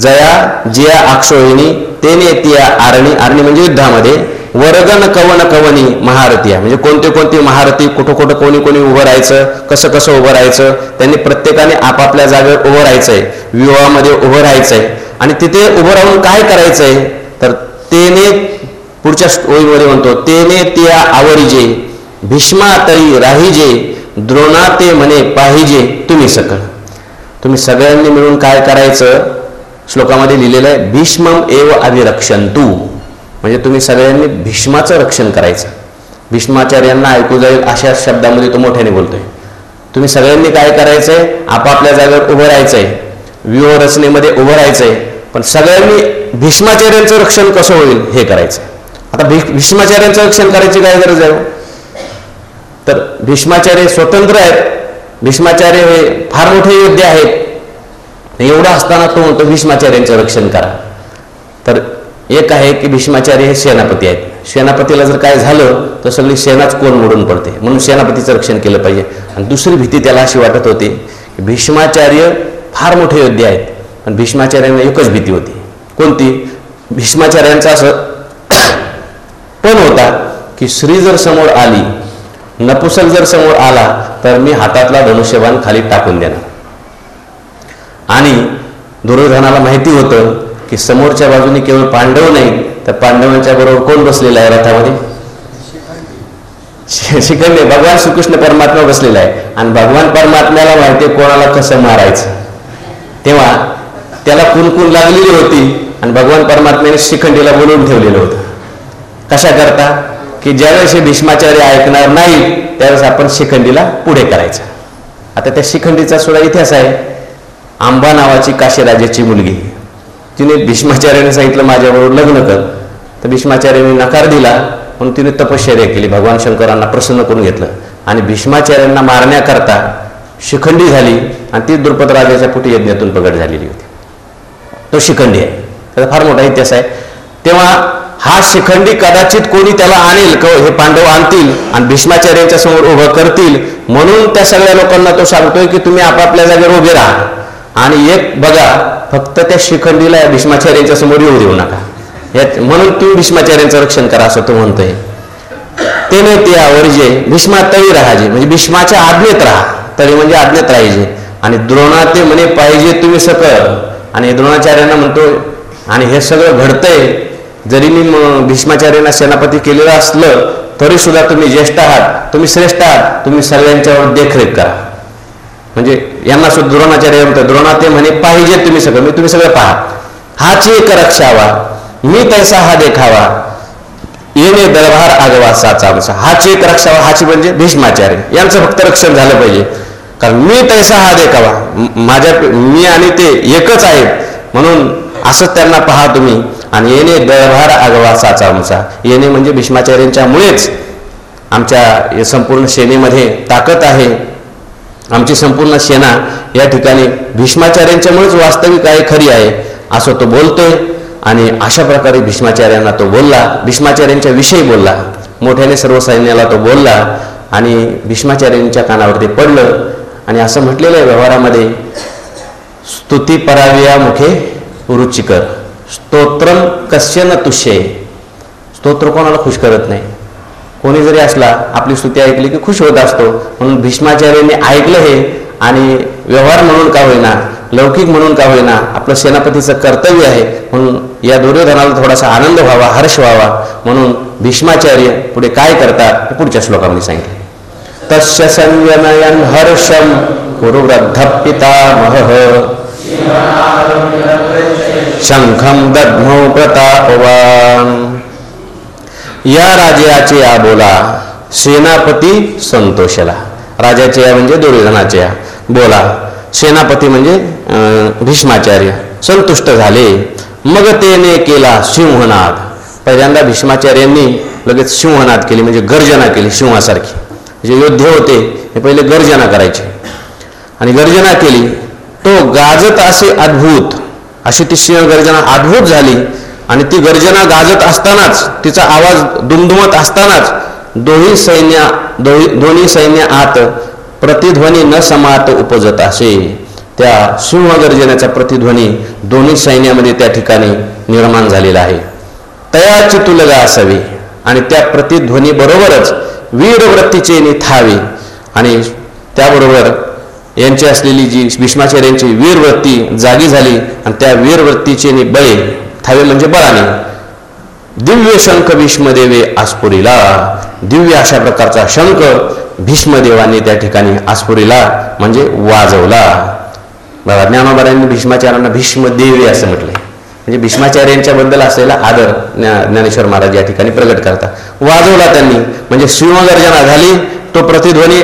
जया जिया अक्षोहिणी तेने तिया आरणी आरणी म्हणजे युद्धामध्ये वरगन कवन कवनी महारथी आहे. म्हणजे कोणते कोणते महारथी कुठं कुठं कोणी कोणी उभं राहायचं कसं कसं उभं राहायचं त्यांनी प्रत्येकाने आपापल्या जागेवर उभं राहायचंय विवाहामध्ये उभं राहायचंय. आणि तिथे उभं राहून काय करायचंय? तर तेने पुढच्या ओळीमध्ये म्हणतो तेने त्या आवडीजे भीष्मा तरी राहिजे द्रोणा ते म्हणे पाहिजे तुम्ही सकळ. तुम्ही सगळ्यांनी मिळून काय करायचं? श्लोकामध्ये लिहिलेलं आहे भीष्मम एव अभिरक्षंतू म्हणजे तुम्ही सगळ्यांनी भीष्माचं रक्षण करायचं. भीष्माचार्यांना ऐकू जाईल अशा शब्दामध्ये तो मोठ्याने बोलतोय. तुम्ही सगळ्यांनी काय करायचंय? आपापल्या जागेवर उभं राहायचंय. व्यूह रचनेमध्ये उभं राहायचंय. पण सगळ्यांनी भीष्माचार्यांचं रक्षण कसं होईल हे करायचं आता भी भीष्माचार्यांचं रक्षण करायची काय गरज आहे हो? तर भीष्माचार्य स्वतंत्र आहेत. भीष्माचार्य हे फार मोठे योद्धे आहेत. एवढं असताना तो म्हणतो भीष्माचार्यांचं रक्षण करा. तर एक आहे की भीष्माचार्य हे सेनापती आहेत. सेनापतीला जर काय झालं तर सगळी सेनाच कोण मोडून पडते? म्हणून सेनापतीचं रक्षण केलं पाहिजे. आणि दुसरी भीती त्याला अशी वाटत होती की भीष्माचार्य फार मोठे योद्धे आहेत. पण भीष्माचार्यांना एकच भीती होती. कोणती? भीष्माचार्यांचा असं पण होता की श्री जर समोर आली नपुसक जर समोर आला तर मी हातातला धनुष्यबाण खाली टाकून देणार. आणि दुर्योधनाला माहिती होतं की समोरच्या बाजूने केवळ पांडव नाही तर पांडवांच्या बरोबर कोण बसलेला आहे रथामध्ये? शिखंडे भगवान श्रीकृष्ण परमात्मा बसलेला आहे. आणि भगवान परमात्म्याला माहिती कोणाला कसं मारायचं. तेव्हा त्याला कुणकुण लागलेली होती आणि भगवान परमात्म्याने शिखंडीला बोलवून ठेवलेलं होतं. कशा करता? की ज्यावेळेस हे भीष्माचार्य ऐकणार नाही त्यावेळेस आपण शिखंडीला पुढे करायचं. आता त्या शिखंडीचा सुद्धा इतिहास आहे. आंबा नावाची काशीराजाची मुलगी. तिने भीष्माचार्याने सांगितलं माझ्याबरोबर लग्न कर. तर भीष्माचार्याने नकार दिला म्हणून तिने तपश्चर्या केली. भगवान शंकरांना प्रसन्न करून घेतलं. आणि भीष्माचार्यांना मारण्याकरता शिखंडी झाली आणि ती द्रुपद राजाच्या पुटी यज्ञातून प्रगट झालेली होती. तो शिखंडी आहे. त्याचा फार मोठा इतिहास आहे. तेव्हा हा शिखंडी कदाचित कोणी त्याला आणेल क हे पांडव आणतील आणि भीष्माचार्यांच्या समोर उभं करतील म्हणून त्या सगळ्या लोकांना तो सांगतोय की तुम्ही आपापल्या जागेवर उभे राहा. आणि एक बघा फक्त त्या शिखंडीला भीष्माचार्यांच्या समोर येऊ देऊ नका. यात म्हणून तू भीष्माचार्यांचं रक्षण करा असं तो म्हणतोय. ते नाही ते आवडजे भीष्मा तळी राहाजे म्हणजे भीष्माच्या आज्ञेत राहा. तरी म्हणजे आज्ञेत राहायचे. आणि द्रोणा ते म्हणे पाहिजे तुम्ही सकळ. आणि द्रोणाचार्यांना म्हणतो आणि हे सगळं घडतंय. जरी मी भीष्माचार्यांना सेनापती केलेलं असलं तरी सुद्धा तुम्ही ज्येष्ठ आहात. तुम्ही श्रेष्ठ आहात. तुम्ही सगळ्यांच्यावर देखरेख करा. म्हणजे यांना सुद्धा द्रोणाचार्य म्हणतात द्रोणा ते म्हणे पाहिजे तुम्ही सगळं मी तुम्ही सगळं पहा. हाची एक रक्षावा मी तैसा हा देखावा. येणे दरबार आगवा साचा आमचा हाची एक रक्षावा हाची म्हणजे भीष्माचार्य. यांचं फक्त रक्षण झालं पाहिजे. कारण मी तैसा हा देखावा. माझ्या मी आणि ते एकच आहेत. म्हणून असंच त्यांना पहा तुम्ही. आणि येणे दरबार आगवा साचा आमचा येणे म्हणजे भीष्माचार्यांच्यामुळेच आमच्या संपूर्ण सेनेमध्ये ताकद आहे. आमची संपूर्ण सेना या ठिकाणी भीष्माचार्यांच्यामुळेच वास्तविक आहे खरी आहे असं तो बोलतोय. आणि अशा प्रकारे भीष्माचार्यांना तो बोलला भीष्माचार्यांच्या विषयी बोलला. मोठ्याने सर्व सैन्याला तो बोलला आणि भीष्माचार्यांच्या कानावरती पडलं. आणि असं म्हटलेलं आहे व्यवहारामध्ये स्तुती पराविया मुखे रुचिकर स्तोत्रम कश्य न तुष्य. स्तोत्र कोणाला खुश करत नाही. कोणी जरी असला आपली स्तुती ऐकली की खुश होत असतो. म्हणून भीष्माचार्यांनी ऐकलं हे आणि व्यवहार म्हणून का होईना लौकिक म्हणून का होईना आपलं सेनापतीचं कर्तव्य आहे. म्हणून या दुर्योधनाला थोडासा आनंद व्हावा हर्ष व्हावा. म्हणून भीष्माचार्य पुढे काय करतात हे पुढच्या श्लोकामध्ये सांगितले. तस्य संयनयन हर्षम कुरुवृद्ध पितामह। शंखम दद्मौ प्रतापवान। या राजाचे या बोला. सेनापती संतोषला. राजाचे या म्हणजे दुर्योधनाचे या. बोला. सेनापती म्हणजे भीष्माचार्य. संतुष्ट झाले. मग तेने केला सिंहनाद. पहिल्यांदा भीष्माचार्यांनी लगेच सिंहनाद केली म्हणजे गर्जना केली सिंहासारखी. जे योद्धे होते हे पहिले गर्जना करायचे. आणि गर्जना केली. तो गाजत असे अद्भुत अशी ती सिंह गर्जना अद्भुत झाली. आणि ती गर्जना गाजत असतानाच तिचा आवाज दुमदुमत असतानाच दोन्ही सैन्य दोन्ही सैन्य आत प्रतिध्वनी न समात उपजत असे. त्या सिंहगर्जनाचा प्रतिध्वनी दोन्ही सैन्यामध्ये त्या ठिकाणी निर्माण झालेला आहे. तयाची तुलगा असावी आणि त्या प्रतिध्वनी बरोबरच वीरवृत्तीचे निथावे आणि त्याबरोबर यांची असलेली जी भीष्माचार्यांची वीरवृत्ती जागी झाली आणि त्या वीरवृत्तीचे नि बळे थावे म्हणजे बळाने दिव्य शंख भीष्मदेवे आसपुरीला दिव्य अशा प्रकारचा शंख भीष्मदेवाने त्या ठिकाणी आसपुरीला म्हणजे वाजवला. बघा ज्ञानोबाऱ्यांनी भीष्माचार्यांना भीष्मदेवी असं म्हटलंय. म्हणजे भीष्माचार्यांच्या बद्दल असलेला आदर ज्ञानेश्वर महाराज या ठिकाणी प्रगट करतात. वाजवला त्यांनी. म्हणजे सिंहगर्जना झाली तो प्रतिध्वनी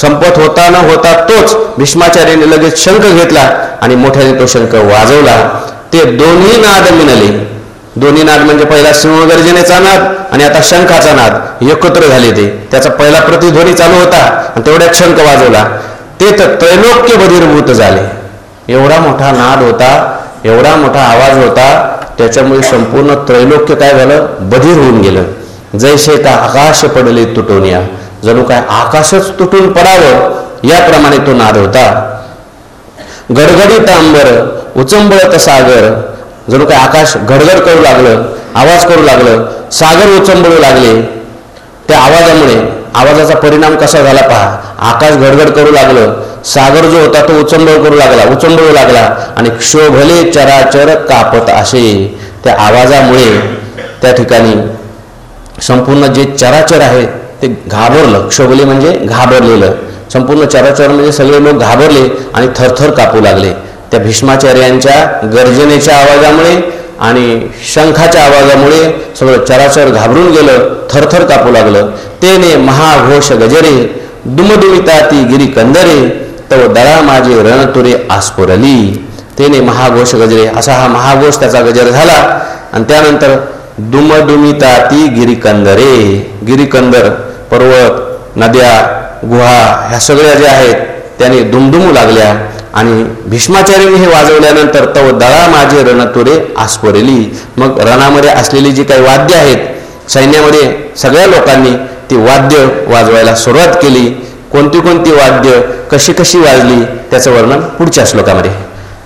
संपत होता न होता तोच भीष्माचार्याने लगेच शंख घेतला आणि मोठ्याने तो शंख वाजवला. ते दोन्ही नाद मिळाले दोन्ही नाद म्हणजे पहिला सिंहगर्जनेचा नाद आणि आता शंखाचा नाद. एकत्र झाले ते. त्याचा पहिला प्रतिध्वनी चालू होता आणि तेवढ्यात शंख वाजवला. ते तर त्रैलोक्य बधिरभूत झाले. एवढा मोठा नाद होता एवढा मोठा आवाज होता त्याच्यामुळे संपूर्ण त्रैलोक्य काय झालं? बधीर होऊन गेलं. जैसे का आकाश पडले तुटून या. जणू काय आकाशच तुटून पडावं? याप्रमाणे तो नाद होता. गडगडीत तांबर उचंबळत सागर. जणू काय आकाश गडगड करू लागलं आवाज करू लागलं सागर उचंबळू लागले. त्या आवाजामुळे आवाजाचा परिणाम कसा झाला पहा. आकाश गडगड करू लागलं सागर जो होता तो उचंबळ करू लागला उचंबळू लागला. आणि क्षोभले चराचर कापत असे. त्या आवाजामुळे त्या ठिकाणी संपूर्ण जे चराचर आहे ते घाबरलं. क्षोभले म्हणजे घाबरलेलं. संपूर्ण चराचर म्हणजे सगळे लोक घाबरले आणि थरथर कापू लागले. त्या भीष्माचार्यांच्या गर्जनेच्या आवाजामुळे आणि शंखाच्या आवाजामुळे सगळं चराचर घाबरून गेलं थरथर कापू लागलं. तेने महाघोष गजरे दुमदुमिता ती गिरी कंदरे तव दळा माझे रणतुरे आस्फुरली. तेने महाघोष गजरे असा हा महाघोष त्याचा गजर झाला. आणि त्यानंतर दुमदुमिता ती गिरिकंदरे गिरिकंदर पर्वत नद्या गुहा ह्या सगळ्या ज्या आहेत त्याने दुमदुमू लागल्या आणि भीष्माचार्यांनी हे वाजवल्यानंतर तव दळा माझे रणतुरे आस्फोरेली. मग रणामध्ये असलेली जी काही वाद्य आहेत सैन्यामध्ये सगळ्या लोकांनी ती वाद्य वाजवायला सुरुवात केली. कोणती कोणती वाद्य कशी कशी वाजली त्याचं वर्णन पुढच्या श्लोकामध्ये.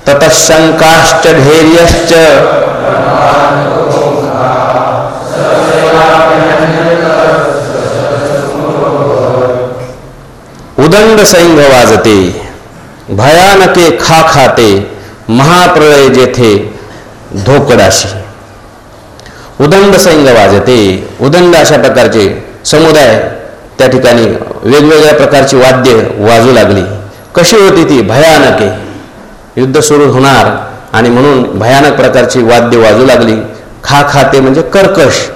ततशंकाश्च धैर्यश्च. उदंड सैंग वाजते भयानके खा खाते महाप्रलय जेथे धोकडाशी. उदंड सैंग वाजते उदंड अशा प्रकारचे समुदाय त्या ठिकाणी वेगवेगळ्या प्रकारची वाद्य वाजू लागली. कशी होती ती? भयानके. युद्ध सुरू होणार आणि म्हणून भयानक प्रकारची वाद्य वाजू लागली. खा खाते म्हणजे कर्कश.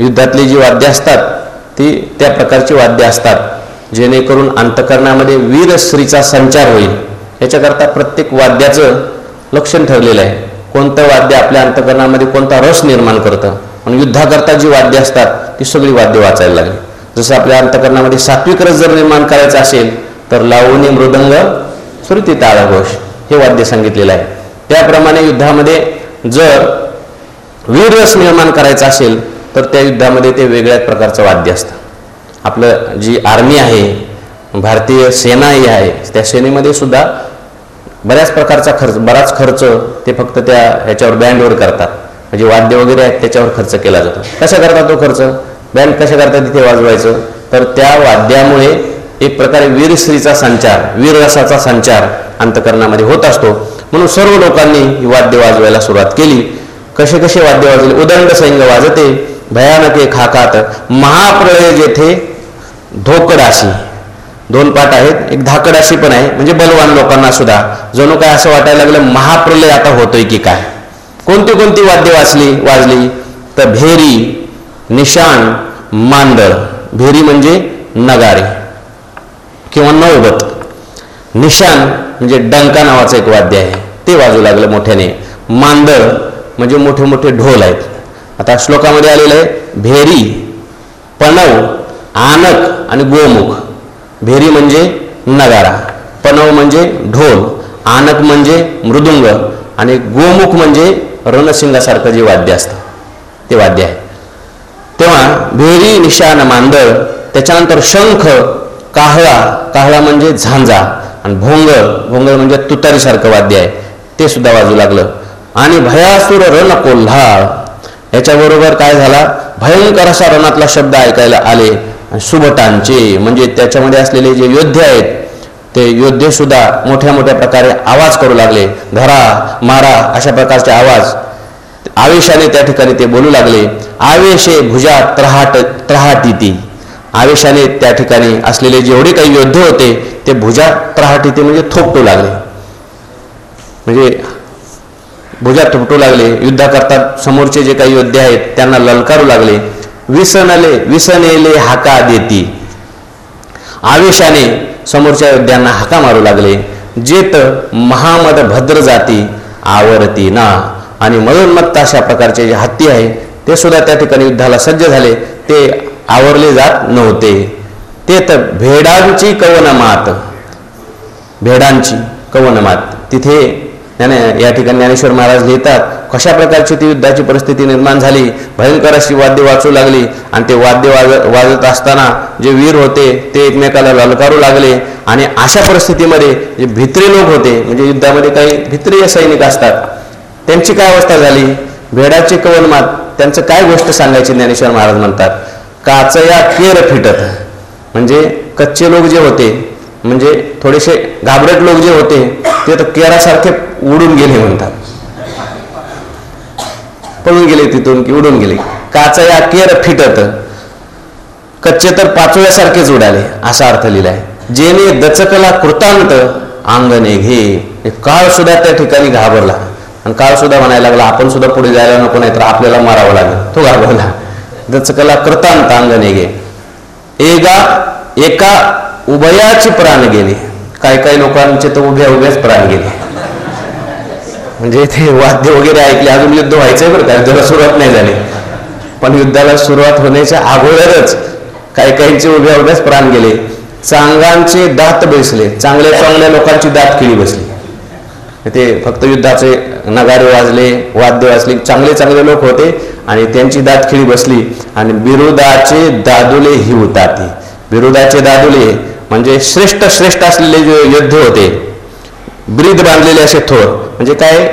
युद्धातली जी वाद्य असतात ती त्या प्रकारची वाद्य असतात. जेणेकरून अंतकरणामध्ये वीरश्रीचा संचार होईल. याच्याकरता प्रत्येक वाद्याचं लक्षण ठरलेलं आहे. कोणतं वाद्य आपल्या अंतकरणामध्ये कोणता रस निर्माण करतं? म्हणून युद्धाकरता जी वाद्य असतात ती सगळी वाद्य वाचायला लागली. जसं आपल्या अंतकरणामध्ये सात्विक रस जर निर्माण करायचा असेल तर लावणी मृदंग श्रुती ताळाघोष हे वाद्य सांगितलेलं आहे. त्याप्रमाणे युद्धामध्ये जर वीररस निर्माण करायचा असेल तर त्या युद्धामध्ये ते वेगळ्या प्रकारचं वाद्य असतं. आपलं जी आर्मी आहे भारतीय सेना ही आहे त्या सेनेमध्ये सुद्धा बऱ्याच प्रकारचा खर्च बराच खर्च ते फक्त त्या ह्याच्यावर बँडवर करतात. म्हणजे वाद्य वगैरे आहेत त्याच्यावर खर्च केला जातो. कशा करतात तो खर्च? बँड कशा करतात तिथे वाजवायचं? तर त्या वाद्यामुळे एक प्रकारे वीरश्रीचा संचार वीररसाचा संचार अंतकरणामध्ये होत असतो. म्हणून सर्व लोकांनी ही वाद्य वाजवायला सुरुवात केली. कसे कसे वाद्य वाजले? उदंड सैंग वाजते. भयानके खाकात महाप्रलय जेथे धोकडाशी दोन पाठ आहेत एक धाकडाशी पण आहे म्हणजे बलवान लोकांना सुद्धा. जणू काय असं वाटायला लागलं महाप्रलय आता होतोय की काय? कोणती कोणती वाद्य वाचली वाजली? तर भेरी निशाण मांदळ. भेरी म्हणजे नगारे. किंवा नौबत. निशाण म्हणजे डंका नावाचं एक वाद्य आहे. ते वाजू लागलं मोठ्याने. मांदळ म्हणजे मोठे मोठे ढोल आहेत. आता श्लोकामध्ये आलेलं आहे भेरी पणव आनक आणि गोमुख. भेरी म्हणजे नगारा पणव म्हणजे ढोल आनक म्हणजे मृदुंग आणि गोमुख म्हणजे रणसिंगासारखं जे वाद्य असतं ते वाद्य आहे. तेव्हा भेरी निशाण मांदळ त्याच्यानंतर शंख काहळा काहळा म्हणजे झांजा आणि भोंगळ भोंगळ म्हणजे तुतारीसारखं वाद्य आहे ते सुद्धा वाजू लागलं. आणि भयासुर रण कोल्हाळ याच्याबरोबर काय झाला? भयंकर असा रणातला शब्द ऐकायला आले. सुबटांचे म्हणजे त्याच्यामध्ये असलेले जे योद्धे आहेत ते योद्धे सुद्धा मोठ्या मोठ्या प्रकारे आवाज करू लागले. धरा मारा अशा प्रकारचे आवाज. आवेशाने त्या ठिकाणी ते बोलू लागले. आवेशे भुजा त्रहाट त्रहाटीती. आवेशाने त्या ठिकाणी असलेले जेवढे काही योद्धे होते ते भुजा त्रहाटीती म्हणजे थोपटू लागले. म्हणजे भुजा थुपटू लागले युद्धाकरता समोरचे जे काही योद्धे आहेत त्यांना ललकारू लागले. विसनले विसनेले हाका देती. आवेशाने समोरच्या योद्ध्यांना हाका मारू लागले. जेत महामद भद्र जाती आवरती ना. आणि मयोन्मत्त अशा प्रकारचे जे हत्ती आहे ते सुद्धा त्या ठिकाणी युद्धाला सज्ज झाले. ते आवरले जात नव्हते. ते तर भेडांची कवनमात. भेडांची कवनमात. तिथे ज्ञाने या ठिकाणी ज्ञानेश्वर महाराज लिहितात कशा प्रकारची ती युद्धाची परिस्थिती निर्माण झाली? भयंकर अशी वाद्य वाचू लागली. आणि ते वाद्य वाज वाजत असताना जे वीर होते ते एकमेकाला ललकारू लागले. आणि अशा परिस्थितीमध्ये जे भित्री लोक होते म्हणजे युद्धामध्ये काही भित्रीय सैनिक असतात त्यांची काय अवस्था झाली? भेडाची कवनमात त्यांचं काय गोष्ट सांगायची? ज्ञानेश्वर महाराज म्हणतात काचया केर फिटत. म्हणजे कच्चे लोक जे होते म्हणजे थोडेसे घाबरट लोक जे होते ते तर केरासारखे उडून गेले म्हणतात. पळून गेले तिथून की उडून गेले. काचया केर फिटत. कच्चे तर पाचोळ्यासारखेच उडाले असा अर्थ लिहिलाय. जेने दचकला कृतांत अंगणे घे. काळ सुद्धा त्या ठिकाणी घाबरला. आणि काळ सुद्धा म्हणायला लागला आपण सुद्धा पुढे जायला नको नाही तर आपल्याला मारावं लागेल. तो घाबरला. दचकला कृतांत अंगणे घे. एका एका उभयाचे प्राण गेले. काही काही लोकांचे तर उभ्या उभ्याच प्राण गेले. म्हणजे ते वाद्य वगैरे ऐकले अजून युद्ध व्हायचंय बरं का? युद्धाला सुरुवात नाही झाली. पण युद्धाला सुरुवात होण्याच्या अगोदरच काही काहींचे उभ्या उभ्याच प्राण गेले. चांगांचे दात बसले. चांगल्या चांगल्या लोकांची दात किळी बसली. ते फक्त युद्धाचे नगारे वाजले वाद्य वाजले. चांगले चांगले लोक होते आणि त्यांची दात खिळी बसली. आणि बिरुदाचे दादुले ही उताती बिरुदाचे दादुले म्हणजे श्रेष्ठ श्रेष्ठ असलेले जे योद्धे होते ब्रीद बांधलेले असे थोर म्हणजे काय?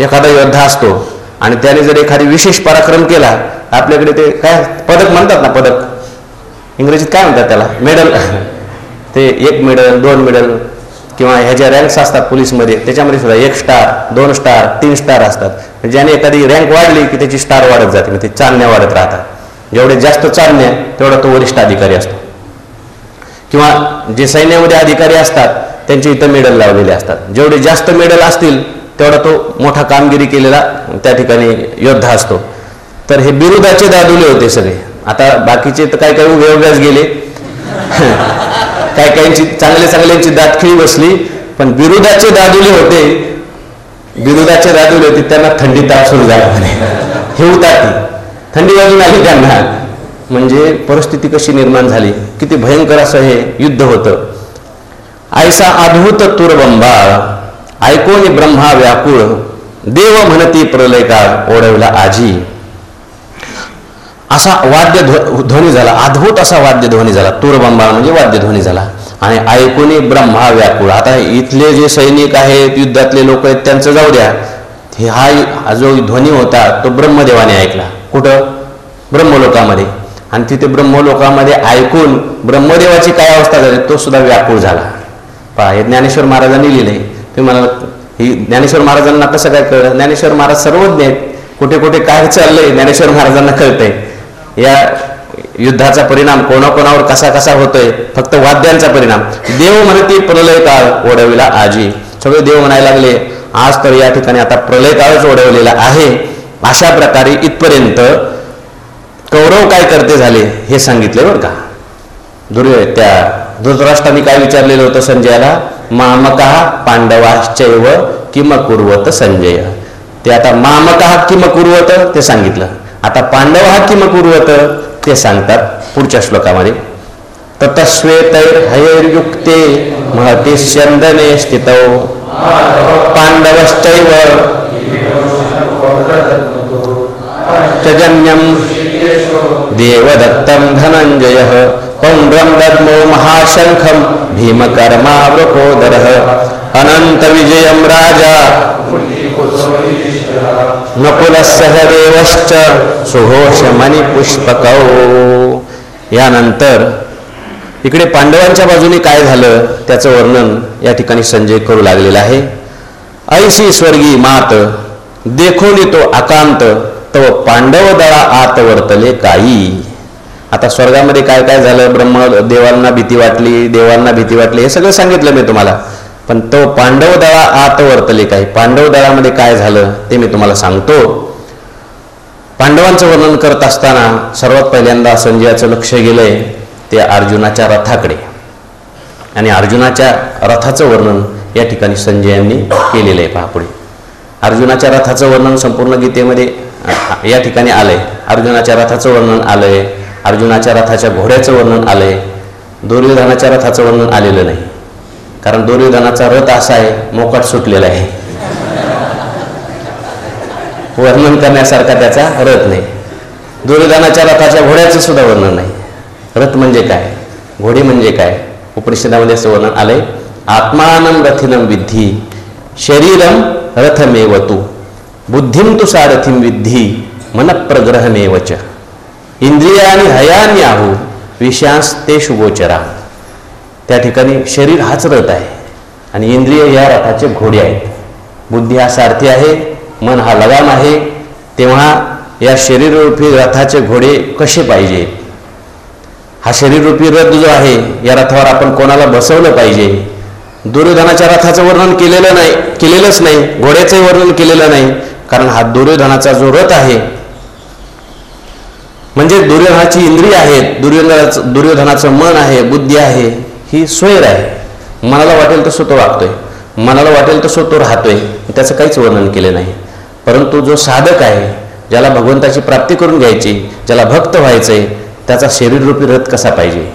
एखादा योद्धा असतो आणि त्याने जर एखादी विशेष पराक्रम केला आपल्याकडे ते काय? पदक म्हणतात ना पदक. इंग्रजीत काय म्हणतात त्याला? मेडल. ते एक मेडल दोन मेडल किंवा ह्या ज्या रँक्स असतात पोलीसमध्ये त्याच्यामध्ये सुद्धा एक स्टार दोन स्टार तीन स्टार असतात. म्हणजे ज्याने एखादी रँक वाढली की त्याची स्टार वाढत जाते म्हणजे ते चालण्या वाढत राहतात. जेवढे जास्त चालण्या तेवढा तो वरिष्ठ अधिकारी असतो. किंवा जे सैन्यामध्ये अधिकारी असतात त्यांचे इथं मेडल लावलेले असतात. जेवढे जास्त मेडल असतील तेवढा तो मोठा कामगिरी केलेला त्या ठिकाणी योद्धा असतो. तर हे बिरुदाचे दादुले होते सगळे. आता बाकीचे तर काय काय उभे उभ्याच गेले. काही काहींची चांगले चांगल्यांची दातखिळी बसली पण बिरुदाचे दादुले होते. बिरुदाचे दादुले होते त्यांना थंडी ताप सुरू झाला म्हणे. हे उतारती थंडी वाजून आली त्यांना. म्हणजे परिस्थिती कशी निर्माण झाली? किती भयंकर असं हे युद्ध होतं. आयसा अद्भुत तुरबंबाळ ऐकोनी ब्रह्मा व्याकुळ देव म्हणती प्रलय काळ ओढवला आजी. असा वाद्य ध्व ध्वनी झाला अद्भुत असा वाद्य ध्वनी झाला तुरबंबाळ म्हणजे वाद्य ध्वनी झाला. आणि ऐकोनी ब्रह्मा व्याकुळ. आता इथले जे सैनिक आहेत युद्धातले लोक आहेत त्यांचं जाऊ द्या. हा जो ध्वनी होता तो ब्रह्मदेवाने ऐकला. कुठं? ब्रह्मलोकामध्ये. आणि तिथे ब्रह्मलोकामध्ये ऐकून ब्रह्मदेवाची काय अवस्था झाली तो सुद्धा व्याकुळ झाला. पहा हे ज्ञानेश्वर महाराजांनी लिहिलंय तुम्ही मला ही ज्ञानेश्वर महाराजांना कसं काय कळलं? ज्ञानेश्वर महाराज सर्वज्ञ आहेत. कुठे कुठे काय चाललंय ज्ञानेश्वर महाराजांना कळतंय. या युद्धाचा परिणाम कोणाकोणावर कसा कसा होतोय फक्त वाद्यांचा परिणाम. देव म्हणते प्रलय काळ ओढविला आजी. सगळे देव म्हणायला लागले आज तर या ठिकाणी आता प्रलय काळच ओढवलेला आहे. अशा प्रकारे इथपर्यंत कौरव काय करते झाले हे सांगितले बरं का. दुर्य त्या धृतराष्ट्राने काय विचारलेलं होतं संजयाला? मामका पांडवाश्चैव किम कुर्वत संजय. ते आता मामका किम कुर्वत ते सांगितलं. आता पांडव हा किम कुर्वत ते सांगतात पुढच्या श्लोकामध्ये. ततश्वेतैर हयैर्युक्ते महती चंदने स्थित. पांडवश्चैव. जन्यम देवदत्तं धनञ्जयः पौण्ड्रं दद्मो महाशङ्खं भीमकर्मावृकोदरः। अनन्तविजयं राजा। नकुलः सहदेवश्च सुघोषमणिपुष्पकौ। यानंतर इकडे पांडवांच्या बाजूने काय झालं त्याचं वर्णन या ठिकाणी संजय करू लागलेलं आहे. ऐशी स्वर्गी मात देखोली तो आकांत तव पांडव दळा आत वर्तले काही. आता स्वर्गामध्ये काय काय झालं? ब्रह्म देवांना भीती वाटली देवांना भीती वाटली हे सगळं सांगितलं मी तुम्हाला. पण तो पांडव दळा आत वर्तले काही. पांडव दळामध्ये काय झालं ते मी तुम्हाला सांगतो. पांडवांचं वर्णन करत असताना सर्वात पहिल्यांदा संजयाचं लक्ष गेलंय ते अर्जुनाच्या रथाकडे. आणि अर्जुनाच्या रथाचं वर्णन या ठिकाणी संजयांनी केलेलं आहे पहा पुढे. अर्जुनाच्या रथाचं वर्णन संपूर्ण गीतेमध्ये या ठिकाणी आलंय. अर्जुनाच्या रथाचं वर्णन आलंय. अर्जुनाच्या रथाच्या घोड्याचं वर्णन आलंय. दुर्योधनाच्या रथाचं वर्णन आलेलं नाही. कारण दुर्योधनाचा रथ असा आहे मोकाट सुटलेला आहे. वर्णन करण्यासारखा त्याचा रथ नाही. दुर्योधनाच्या रथाच्या घोड्याचं सुद्धा वर्णन नाही. रथ म्हणजे काय? घोडे म्हणजे काय? उपनिषदामध्ये असं वर्णन आलंय. आत्मानं रथिनम विद्धी शरीरम रथमेव तू बुद्धिम तू सारथिम विद्धी मन प्रग्रहमेवच इंद्रियानी हयान्याहू विषांस ते शुभोचरा त्या ठिकाणी शरीर हाच रथ आहे आणि इंद्रिय या रथाचे घोडे आहेत. बुद्धी हा सारथी आहे मन हा लगाम आहे तेव्हा या शरीररूपी रथाचे घोडे कसे पाहिजे? हा शरीररूपी रथ जो आहे या रथावर आपण कोणाला बसवलं पाहिजे? दुर्योधनाच्या रथाचं वर्णन केलेलं नाही केलेलंच नाही घोड्याचंही वर्णन केलेलं नाही. कारण हा दुर्योधनाचा जो रथ आहे म्हणजे दुर्योधनाची इंद्रिय आहेत दुर्योधनाचं दुर्योधनाचं मन आहे बुद्धी आहे ही स्वैर आहे. मनाला वाटेल तसं तो वागतोय. मनाला वाटेल तसं तो राहतोय. त्याचं काहीच वर्णन केलं नाही. परंतु जो साधक आहे ज्याला भगवंताची प्राप्ती करून घ्यायची ज्याला भक्त व्हायचंय त्याचा शरीररूपी रथ कसा पाहिजे?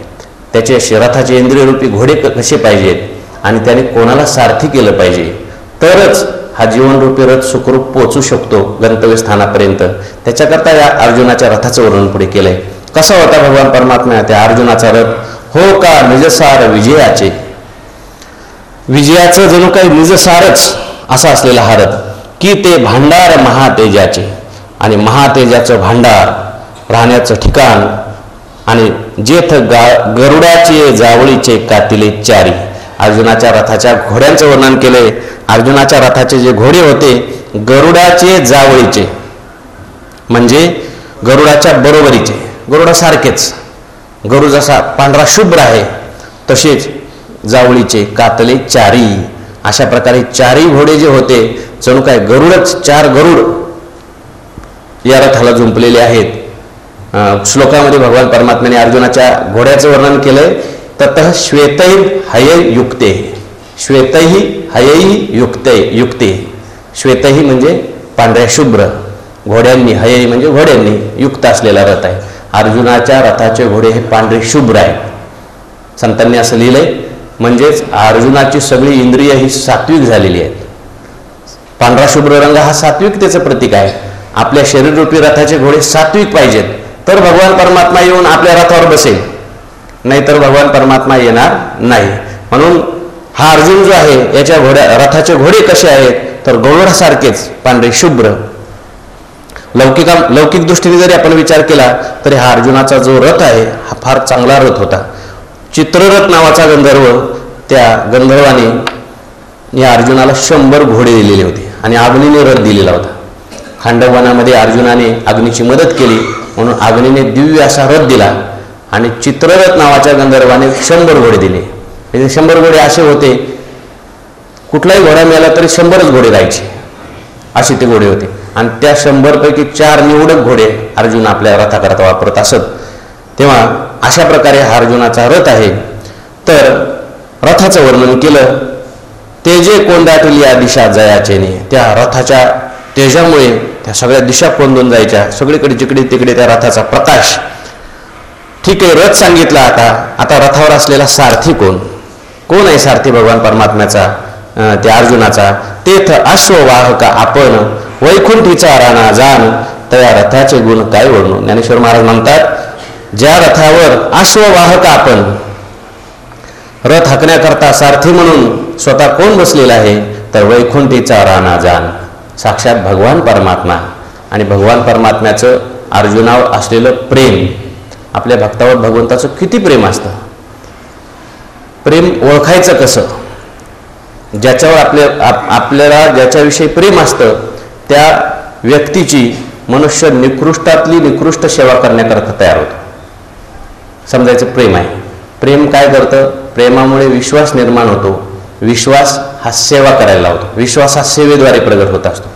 त्याचे रथाचे इंद्रियरूपी घोडे कसे पाहिजेत? आणि त्याने कोणाला सारथी केलं पाहिजे? तरच हा जीवनरूपी रथ सुखरूप पोचू शकतो गंतव्यस्थानापर्यंत त्याच्याकरता या अर्जुनाच्या रथाचं वर्णन पुढे केलंय. कसा होता भगवान परमात्मा? त्या अर्जुनाचा रथ हो का निजसार विजयाचे? विजयाचं जणू काही निजसारच असा असलेला हा रथ की ते भांडार महातेजाचे? आणि महातेजाचं भांडार राहण्याचं ठिकाण आणि जेथ गा गरुडाचे जावळीचे कातिले चारी. अर्जुनाच्या रथाच्या घोड्यांचं वर्णन केले अर्जुनाच्या रथाचे जे घोडे होते गरुडाचे जावळीचे. म्हणजे गरुडाच्या बरोबरीचे. गरुडासारखेच गरुड जसा पांढरा शुभ्र आहे तसेच जावळीचे कातले चारी. अशा प्रकारे चारी घोडे जे होते जणू काय गरुडच चार गरुड या रथाला जुंपलेले आहेत. श्लोकामध्ये भगवान परमात्म्याने अर्जुनाच्या घोड्याचं वर्णन केलंय तत श्वेतै हय युक्ते श्वेतही हयही युक्ते युक्ते. श्वेतही म्हणजे पांढऱ्या शुभ्र. घोड्यांनी हयही म्हणजे घोड्यांनी युक्त असलेला रथ आहे. अर्जुनाच्या रथाचे घोडे हे पांढरे शुभ्र आहेत. संतांनी असं लिहिलंय. म्हणजेच अर्जुनाची सगळी इंद्रिय ही सात्विक झालेली आहेत. पांढरा शुभ्र रंग हा सात्विकतेचं प्रतीक आहे. आपल्या शरीररूपी रथाचे घोडे सात्विक पाहिजेत. तर भगवान परमात्मा येऊन आपल्या रथावर बसेल. नाहीतर भगवान परमात्मा येणार नाही. म्हणून हा अर्जुन जो आहे याच्या घोड्या रथाचे घोडे कसे आहेत तर गौरसारखेच पांढरे शुभ्र. लौकिका लौकिक दृष्टीने जरी आपण विचार केला तरी हा अर्जुनाचा जो रथ आहे हा फार चांगला रथ होता. चित्ररथ नावाचा गंधर्व त्या गंधर्वाने या अर्जुनाला शंभर घोडे दिलेले होते आणि अग्नीने रथ दिलेला होता. खांडवनामध्ये अर्जुनाने अग्नीची मदत केली म्हणून अग्नीने दिव्य असा रथ दिला आणि चित्ररथ नावाच्या गंधर्वाने शंभर घोडे दिले. म्हणजे शंभर घोडे असे होते. कुठलाही घोडा मिळाला तरी शंभरच घोडे राहायचे. असे ते घोडे होते. आणि त्या शंभरपैकी चार निवडक घोडे अर्जुन आपल्या रथाकरता वापरत असत. तेव्हा अशा प्रकारे हा अर्जुनाचा रथ आहे. तर रथाचं वर्णन केलं. तेजे कोंडाटली या दिशा जयाचेने. त्या रथाच्या तेजामुळे त्या सगळ्या दिशा कोंदून जायच्या. सगळीकडे जिकडे तिकडे त्या रथाचा प्रकाश. ठीक आहे रथ सांगितला आता. आता रथावर असलेला सारथी कोण? कोण आहे सारथी भगवान परमात्म्याचा? त्या अर्जुनाचा. तेथ अश्ववाहक आपण वैकुंठ राणा जाण त्या रथाचे गुण काय वर्णू ज्ञानेश्वर महाराज म्हणतात ज्या रथावर अश्ववाहक आपण रथ हाकण्याकरता सारथी म्हणून स्वतः कोण बसलेला आहे? तर वैकुंठीचा राणा जाण. साक्षात भगवान परमात्मा. आणि भगवान परमात्म्याचं अर्जुनावर असलेलं प्रेम. आपल्या भक्तावर भगवंताचं किती प्रेम असतं? प्रेम ओळखायचं कसं? ज्याच्यावर आपल्या आप आपल्याला ज्याच्याविषयी प्रेम असतं त्या व्यक्तीची मनुष्य निकृष्टातली निकृष्ट सेवा करण्याकरता तयार होतो. समजायचं? प्रेम आहे. प्रेम काय करतं? प्रेमामुळे विश्वास निर्माण होतो. विश्वास हा सेवा करायला लावतो. विश्वास हा सेवेद्वारे प्रगट होत असतो.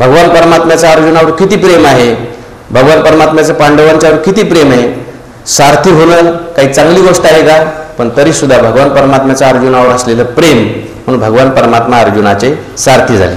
भगवान परमात्म्याचा अर्जुनावर किती प्रेम आहे? भगवान परमात्म्याचं पांडवांच्यावर किती प्रेम आहे? सारथी होणं काही चांगली गोष्ट आहे का? पण तरी सुद्धा भगवान परमात्म्याचं अर्जुनावर असलेलं प्रेम म्हणून भगवान परमात्मा अर्जुनाचे सारथी झाले.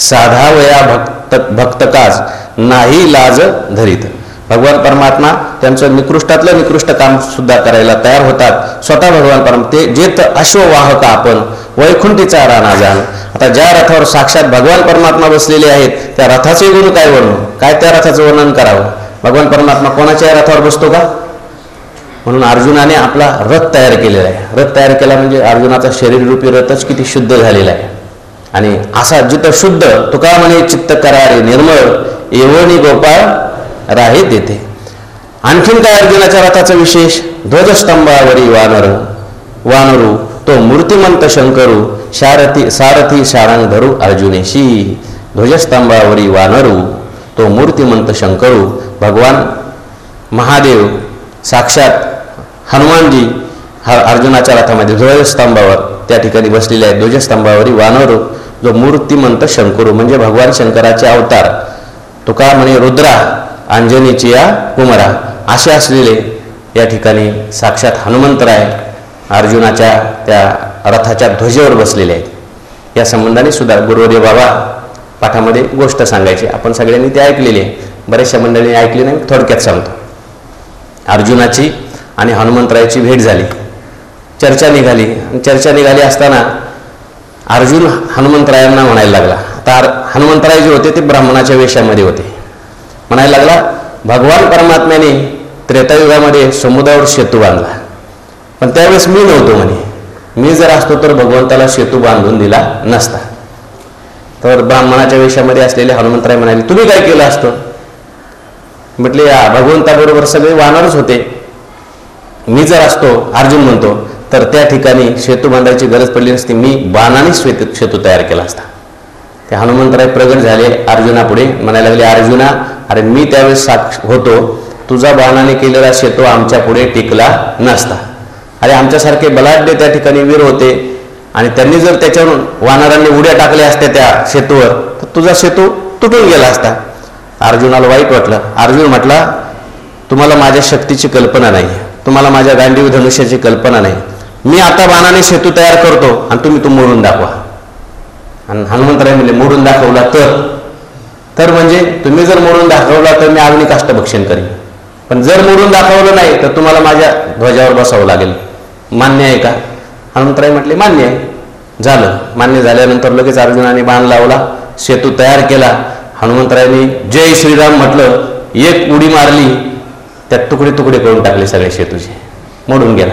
साधा वया भक्त भक्तकाज नाही लाज धरीत. भगवान परमात्मा त्यांचं निकृष्टातलं निकृष्ट काम सुद्धा करायला तयार होतात. स्वतः भगवान परम ते जे तर अश्ववाहक आपण वैकुंठीचा राणा जाण. आता ज्या रथावर साक्षात भगवान परमात्मा बसलेले आहेत त्या रथाचे गुण काय वर्णन काय त्या रथाचं वर्णन करावं? भगवान परमात्मा कोणाच्या रथावर बसतो का? म्हणून अर्जुनाने आपला रथ तयार केलेला आहे. रथ तयार केला म्हणजे अर्जुनाचा शरीररूपी रथच किती शुद्ध झालेला आहे. आणि असा जिथं शुद्ध तुका म्हणे चित्त करारे निर्मळ एवणी गोपाळ राहे देते. आणखीन काय अर्जुनाच्या रथाचा विशेष? ध्वजस्तंभावरी वानर वानरू तो मूर्तिमंत शंकरू शारथी सारथी शारांग धरू अर्जुनेशी. ध्वजस्तंभावरी वानरू तो मूर्तिमंत शंकरू भगवान महादेव साक्षात हनुमानजी हा अर्जुनाच्या रथामध्ये ध्वजस्तंभावर त्या ठिकाणी बसलेले आहेत. ध्वजस्तंभावरी वानरूप जो मूर्तिमंत शंकरू म्हणजे भगवान शंकराचे अवतार तुका म्हणे रुद्रा अंजनीची या कुमरा असे असलेले या ठिकाणी साक्षात हनुमंतराय अर्जुनाच्या त्या रथाच्या ध्वजेवर बसलेले आहेत. या संबंधाने सुद्धा गुरुवर्य बाबा पाठामध्ये गोष्ट सांगायची. आपण सगळ्यांनी ते ऐकलेली आहे. बऱ्याचशा मंडळींनी ऐकली नाही थोडक्यात सांगतो. अर्जुनाची आणि हनुमंतरायची भेट झाली. चर्चा निघाली. चर्चा निघाली असताना अर्जुन हनुमंतरायांना म्हणायला लागला. आता हनुमंतराय जे होते ते ब्राह्मणाच्या वेशामध्ये होते. म्हणायला लागला भगवान परमात्म्याने त्रेतायुगामध्ये समुद्रावर सेतू बांधला. पण त्यावेळेस मी नव्हतो म्हणे. मी जर असतो तर भगवंताला सेतू बांधून दिला नसता. तर ब्राह्मणाच्या वेशामध्ये असलेले हनुमंतराय म्हणाले तुम्ही काय केलं असतं? म्हटले या भगवंताबरोबर सगळे वानरच होते. मी जर असतो अर्जुन म्हणतो तर त्या ठिकाणी सेतू बांधायची गरज पडली नसती. मी बाणाने सेतू शेतू तयार केला असता. ते हनुमंतराय प्रगट झाले अर्जुनापुढे. म्हणायला लागले अर्जुना अरे मी त्यावेळेस साक्ष होतो. तुझा बाणाने केलेला सेतू आमच्या पुढे टिकला नसता. अरे आमच्यासारखे बलाढ्य त्या ठिकाणी वीर होते. आणि त्यांनी जर त्याच्यावरून वानरांनी उड्या टाकल्या असत्या त्या सेतूवर तर तुझा सेतू तुटून गेला असता. अर्जुनाला वाईट वाटलं. अर्जुन म्हटला तुम्हाला माझ्या शक्तीची कल्पना नाही तुम्हाला माझ्या गांडीव धनुष्याची कल्पना नाही. मी आता बाणाने सेतू तयार करतो आणि तुम्ही तो मोडून दाखवा. आणि हनुमंतराय म्हणले मोडून दाखवला तर. तर म्हणजे तुम्ही जर मोडून दाखवला तर मी अग्नी काष्टभक्षण करेन. पण जर मोडून दाखवलं नाही तर तुम्हाला माझ्या ध्वजावर बसावं लागेल. मान्य आहे का? हनुमंतराय म्हटले मान्य आहे. झालं. मान्य झाल्यानंतर लगेच अर्जुनाने बाण लावला सेतू तयार केला. हनुमंतरायांनी जय श्रीराम म्हटलं एक उडी मारली त्यात तुकडे तुकडे करून टाकले सगळे शेतूचे. मोडून गेला.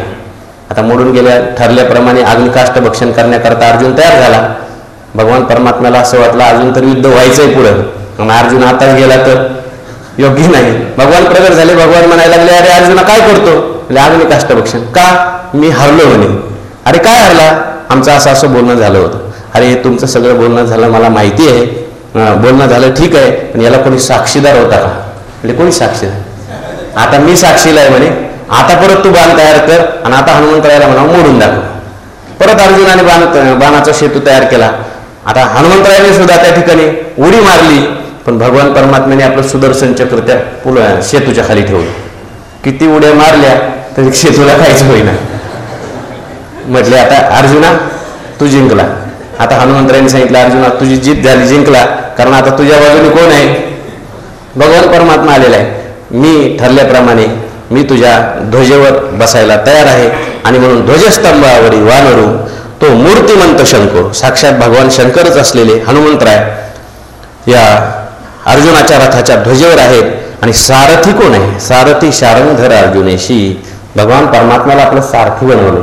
आता मोडून गेल्या ठरल्याप्रमाणे अग्निकाष्ट भक्षण करण्याकरता अर्जुन तयार झाला. भगवान परमात्म्याला असं वाटलं अजून तर युद्ध व्हायचंय पुढं. आणि अर्जुन आताच गेला तर योग्य नाही. भगवान प्रगट झाले भगवान म्हणायला लागले अरे अर्जुना काय करतो? म्हणजे अग्निकाष्ट भक्षण. का? मी हरलो म्हणे. अरे काय हरला? आमचं असं असं बोलणं झालं होतं. अरे हे तुमचं सगळं बोलणं झालं मला माहिती आहे. बोलणं झालं ठीक आहे. पण याला कोणी साक्षीदार होता का? म्हणजे कोणी साक्षीदार? आता मी साक्षीला आहे म्हणे. आता परत तू बाण तयार कर आणि आता हनुमंतरायाला म्हणा मोडून दाखव. परत अर्जुनाने बाण बाणाचा सेतू तयार केला. आता हनुमंतरायाने सुद्धा त्या ठिकाणी उडी मारली पण भगवान परमात्म्याने आपलं सुदर्शन चक्र त्या पुल सेतूच्या खाली ठेवलं. किती उड्या मारल्या तरी शेतूला काहीच होईना. म्हटले आता अर्जुना तू जिंकला. आता हनुमंतरायांनी सांगितलं अर्जुना तुझी जीत झाली जिंकला. कारण आता तुझ्या बाजूने कोण आहे? भगवान परमात्मा आलेला आहे. मी ठरल्याप्रमाणे मी तुझ्या ध्वजेवर बसायला तयार आहे. आणि म्हणून ध्वजस्तंभावरील वानरू तो मूर्तिमंत शंकर साक्षात भगवान शंकरच असलेले हनुमंतराय या अर्जुनाच्या रथाच्या ध्वजेवर आहेत. आणि सारथी कोण आहे? सारथी शारंगधर अर्जुनेशी भगवान परमात्म्याला आपलं सारथी बनवलं.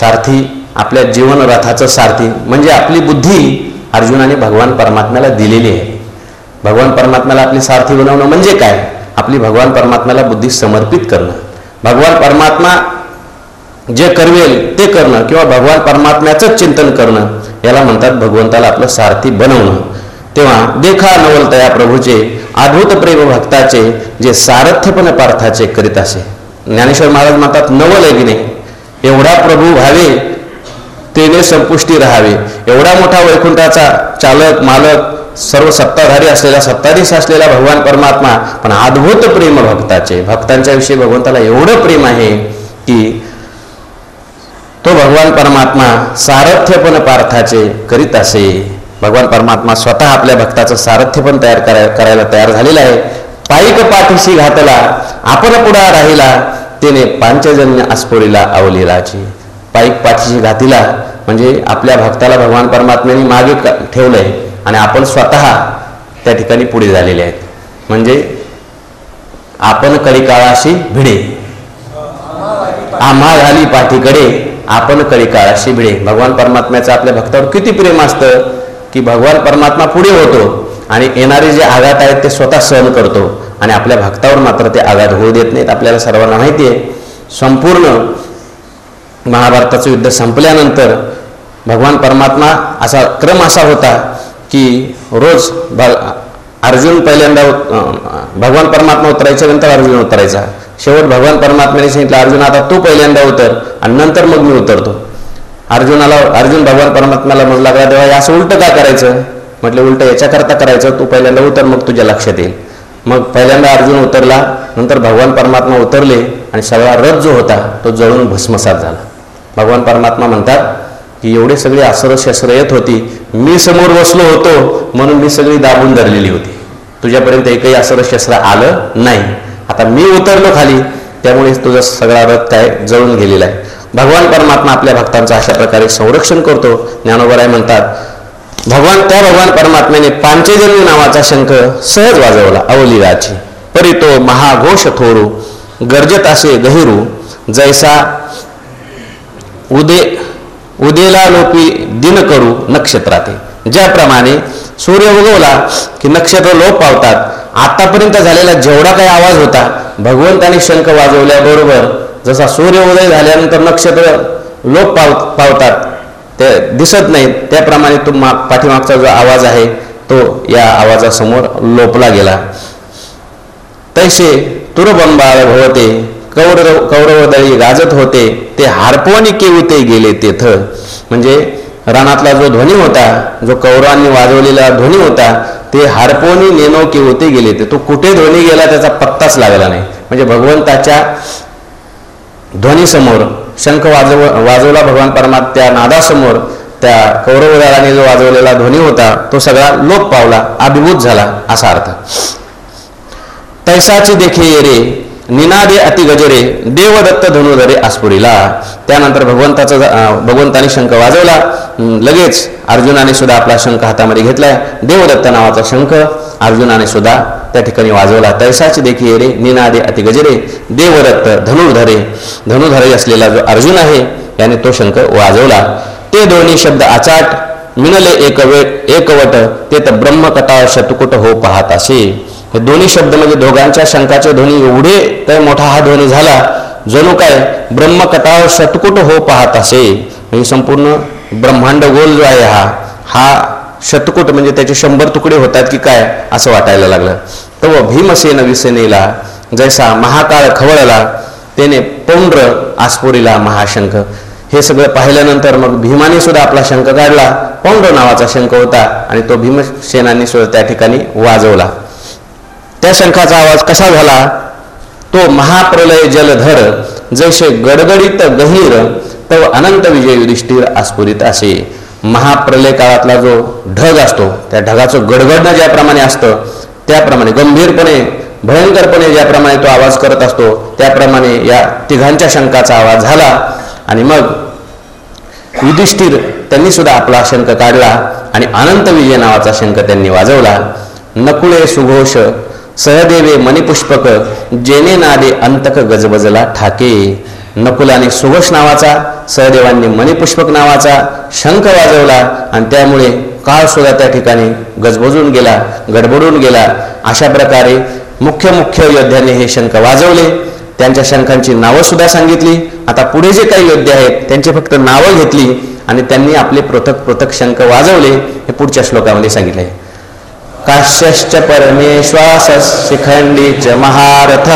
सारथी आपल्या जीवन रथाचं सारथी म्हणजे आपली बुद्धी अर्जुनाने भगवान परमात्म्याला दिलेली आहे. भगवान परमात्म्याला आपली सारथी बनवणं म्हणजे काय? आपली भगवान परमात्म्याला बुद्धी समर्पित करणं. भगवान परमात्मा जे करवेल ते करणं किंवा भगवान परमात्म्याचंच चिंतन करणं याला म्हणतात भगवंताला आपलं सारथी बनवणं. तेव्हा देखा नवलतया प्रभूचे अद्भुत प्रेम भक्ताचे जे सारथ्यपणे पार्थाचे करीत असे. ज्ञानेश्वर महाराज म्हणतात नवल आहे की नाही? एवढा प्रभू व्हावे तेने संपुष्टी राहावे. एवढा मोठा वैकुंठाचा चालक मालक सर्व सत्ताधारी असलेला सत्ताधीश असलेला भगवान परमात्मा पण अद्भुत प्रेम भक्ताचे. भक्तांच्या विषयी भगवंताला एवढं प्रेम आहे की तो भगवान परमात्मा सारथ्य पार्थाचे करीत असे. भगवान परमात्मा स्वतः आपल्या भक्ताचं सारथ्य पण तयार कराय करायला तयार झालेला आहे. पायिक पाठीशी घातला आपण पुढा राहिला तिने पांचजन्य आस्फोरीला अवलीलाची पायिक पाठीशी घातीला म्हणजे आपल्या भक्ताला भगवान परमात्म्याने मागे ठेवलंय. आणि आपण स्वतः त्या ठिकाणी पुढे झालेले आहेत. म्हणजे आपण कळीकाळाशी भिडे. आम्हा झाली पाठीकडे आपण कळीकाळाशी भिडे. भगवान परमात्म्याचं आपल्या भक्तावर किती प्रेम असतं की भगवान परमात्मा पुढे होतो आणि येणारे जे आघात आहेत ते स्वतः सहन करतो आणि आपल्या भक्तावर मात्र ते आघात होऊ देत नाहीत. आपल्याला सर्वांना माहिती आहे संपूर्ण महाभारताचं युद्ध संपल्यानंतर भगवान परमात्मा असा क्रम असा होता की रोज अर्जुन पहिल्यांदा उत- भगवान परमात्मा उतरायच्या नंतर अर्जुन उतरायचा. शेवट भगवान परमात्म्याने सांगितलं अर्जुन आता तू पहिल्यांदा उतर आणि नंतर मग मी उतरतो. अर्जुनाला अर्जुन भगवान परमात्म्याला म्हणू लागला तेव्हा असं उलटं का करायचं? म्हटलं उलटं याच्याकरता करायचं तू पहिल्यांदा उतर मग तुझ्या लक्षात येईल. मग पहिल्यांदा अर्जुन उतरला नंतर भगवान परमात्मा उतरले आणि सगळा रथ जो होता तो जळून भस्मसात झाला. भगवान परमात्मा म्हणतात की एवढे सगळे अस्त्र शस्त्र येत होती मी समोर बसलो होतो म्हणून मी सगळी दाबून धरलेली होती. तुझ्यापर्यंत एकही असं शस्त्र आलं नाही. आता मी उतरलो खाली त्यामुळे तुझा सगळा रथ काय जळून गेलेला आहे. भगवान परमात्मा आपल्या भक्तांचं अशा प्रकारे संरक्षण करतो. ज्ञानोबराय म्हणतात भगवान त्या भगवान परमात्म्याने पांचेजन्य नावाचा शंख सहज वाजवला अवलिराची. परी तो महाघोष थोरू गर्जत असे गहिरू जैसा उदे उदेला लोपी दिन करू नक्षत्राते. ज्याप्रमाणे सूर्य उगवला की नक्षत्र लोप पावतात आतापर्यंत झालेला जेवढा काही आवाज होता भगवंताने शंख वाजवल्याबरोबर जसा सूर्य उदय झाल्यानंतर नक्षत्र लोप पाव पावतात ते दिसत नाहीत त्याप्रमाणे तो मा पाठीमागचा जो आवाज आहे तो या आवाजासमोर लोपला गेला. तैसे तुरबंबाळ भवते कौरव कौरवदळी गाजत होते ते हार्पवणी केविते गेले तेथ. म्हणजे रणातला जो ध्वनी होता जो कौरवांनी वाजवलेला ध्वनी होता ते हार्पोनी नेनो केवते गेले ते. तो कुठे ध्वनी गेला त्याचा पत्ताच लागला नाही. म्हणजे भगवंताच्या ध्वनीसमोर शंख वाजव वाजवला भगवान परमात त्या नादासमोर त्या कौरवदळाने जो वाजवलेला ध्वनी होता तो सगळा लोप पावला अभिभूत झाला असा अर्थ. तैसाची देखे येरे निनादे अति गजरे देवदत्त धनुधरे आसपुरीला त्यानंतर भगवंताचा भगवंताने शंख वाजवला. लगेच अर्जुनाने सुद्धा आपला शंख हातामध्ये घेतलाय. देवदत्त नावाचा शंख अर्जुनाने सुद्धा त्या ठिकाणी वाजवला. तैसाची देखी रे निनादे अति गजरे देवदत्त धनुर्धरे. धनुधरे असलेला जो अर्जुन आहे याने तो शंख वाजवला. ते दोन्ही शब्द आचाट मिनले एकवे एकवट ते तर ब्रह्मकटा शतकुट हो पाहत असे. हे दोन्ही शब्द म्हणजे दोघांच्या शंकाचे ध्वनी एवढे काय मोठा हा ध्वनी झाला जणू काय ब्रह्मकटाव शतकुट हो पाहत असे. म्हणजे संपूर्ण ब्रह्मांड गोल जो आहे हा हा शतकुट म्हणजे त्याचे शंभर तुकडे होतात की काय असं वाटायला लागलं. तो भीमसेन विसेनेला जैसा महाकाळ खवळला त्याने पौंड्र आसपुरीला महाशंख. हे सगळं पाहिल्यानंतर मग भीमाने सुद्धा आपला शंख काढला. पौंड्र नावाचा शंख होता आणि तो भीमसेनाने सुद्धा त्या ठिकाणी वाजवला. त्या शंखाचा आवाज कसा झाला? तो महाप्रलय जलधर जैसे गडगडीत गहीर तव अनंत विजय युधिष्ठिर आस्फुरित असे. महाप्रलय काळातला जो ढग असतो त्या ढगाचं गडगडणं ज्याप्रमाणे असतं त्याप्रमाणे गंभीरपणे भयंकरपणे ज्याप्रमाणे तो आवाज करत असतो त्याप्रमाणे या तिघांच्या शंकाचा आवाज झाला. आणि मग युधिष्ठिर त्यांनी सुद्धा आपला शंख काढला आणि अनंत विजय नावाचा शंख त्यांनी वाजवला. नकुळे सुघोष सहदेवे मणिपुष्पक जेने नादे अंतक गजबजला ठाके. नकुलाने सुघोष नावाचा सहदेवांनी मणिपुष्पक नावाचा शंख वाजवला आणि त्यामुळे काळ सुद्धा त्या ठिकाणी गजबजून गेला गडबडून गेला. अशा प्रकारे मुख्य मुख्य योद्ध्यांनी हे शंख वाजवले. त्यांच्या शंखांची नावं सुद्धा सांगितली. आता पुढे जे काही योद्धे आहेत त्यांची फक्त नावं घेतली आणि त्यांनी आपले पृथक पृथक शंख वाजवले हे पुढच्या श्लोकामध्ये सांगितले काश्यश्च परमेश्वास शिखंडी च महारथ।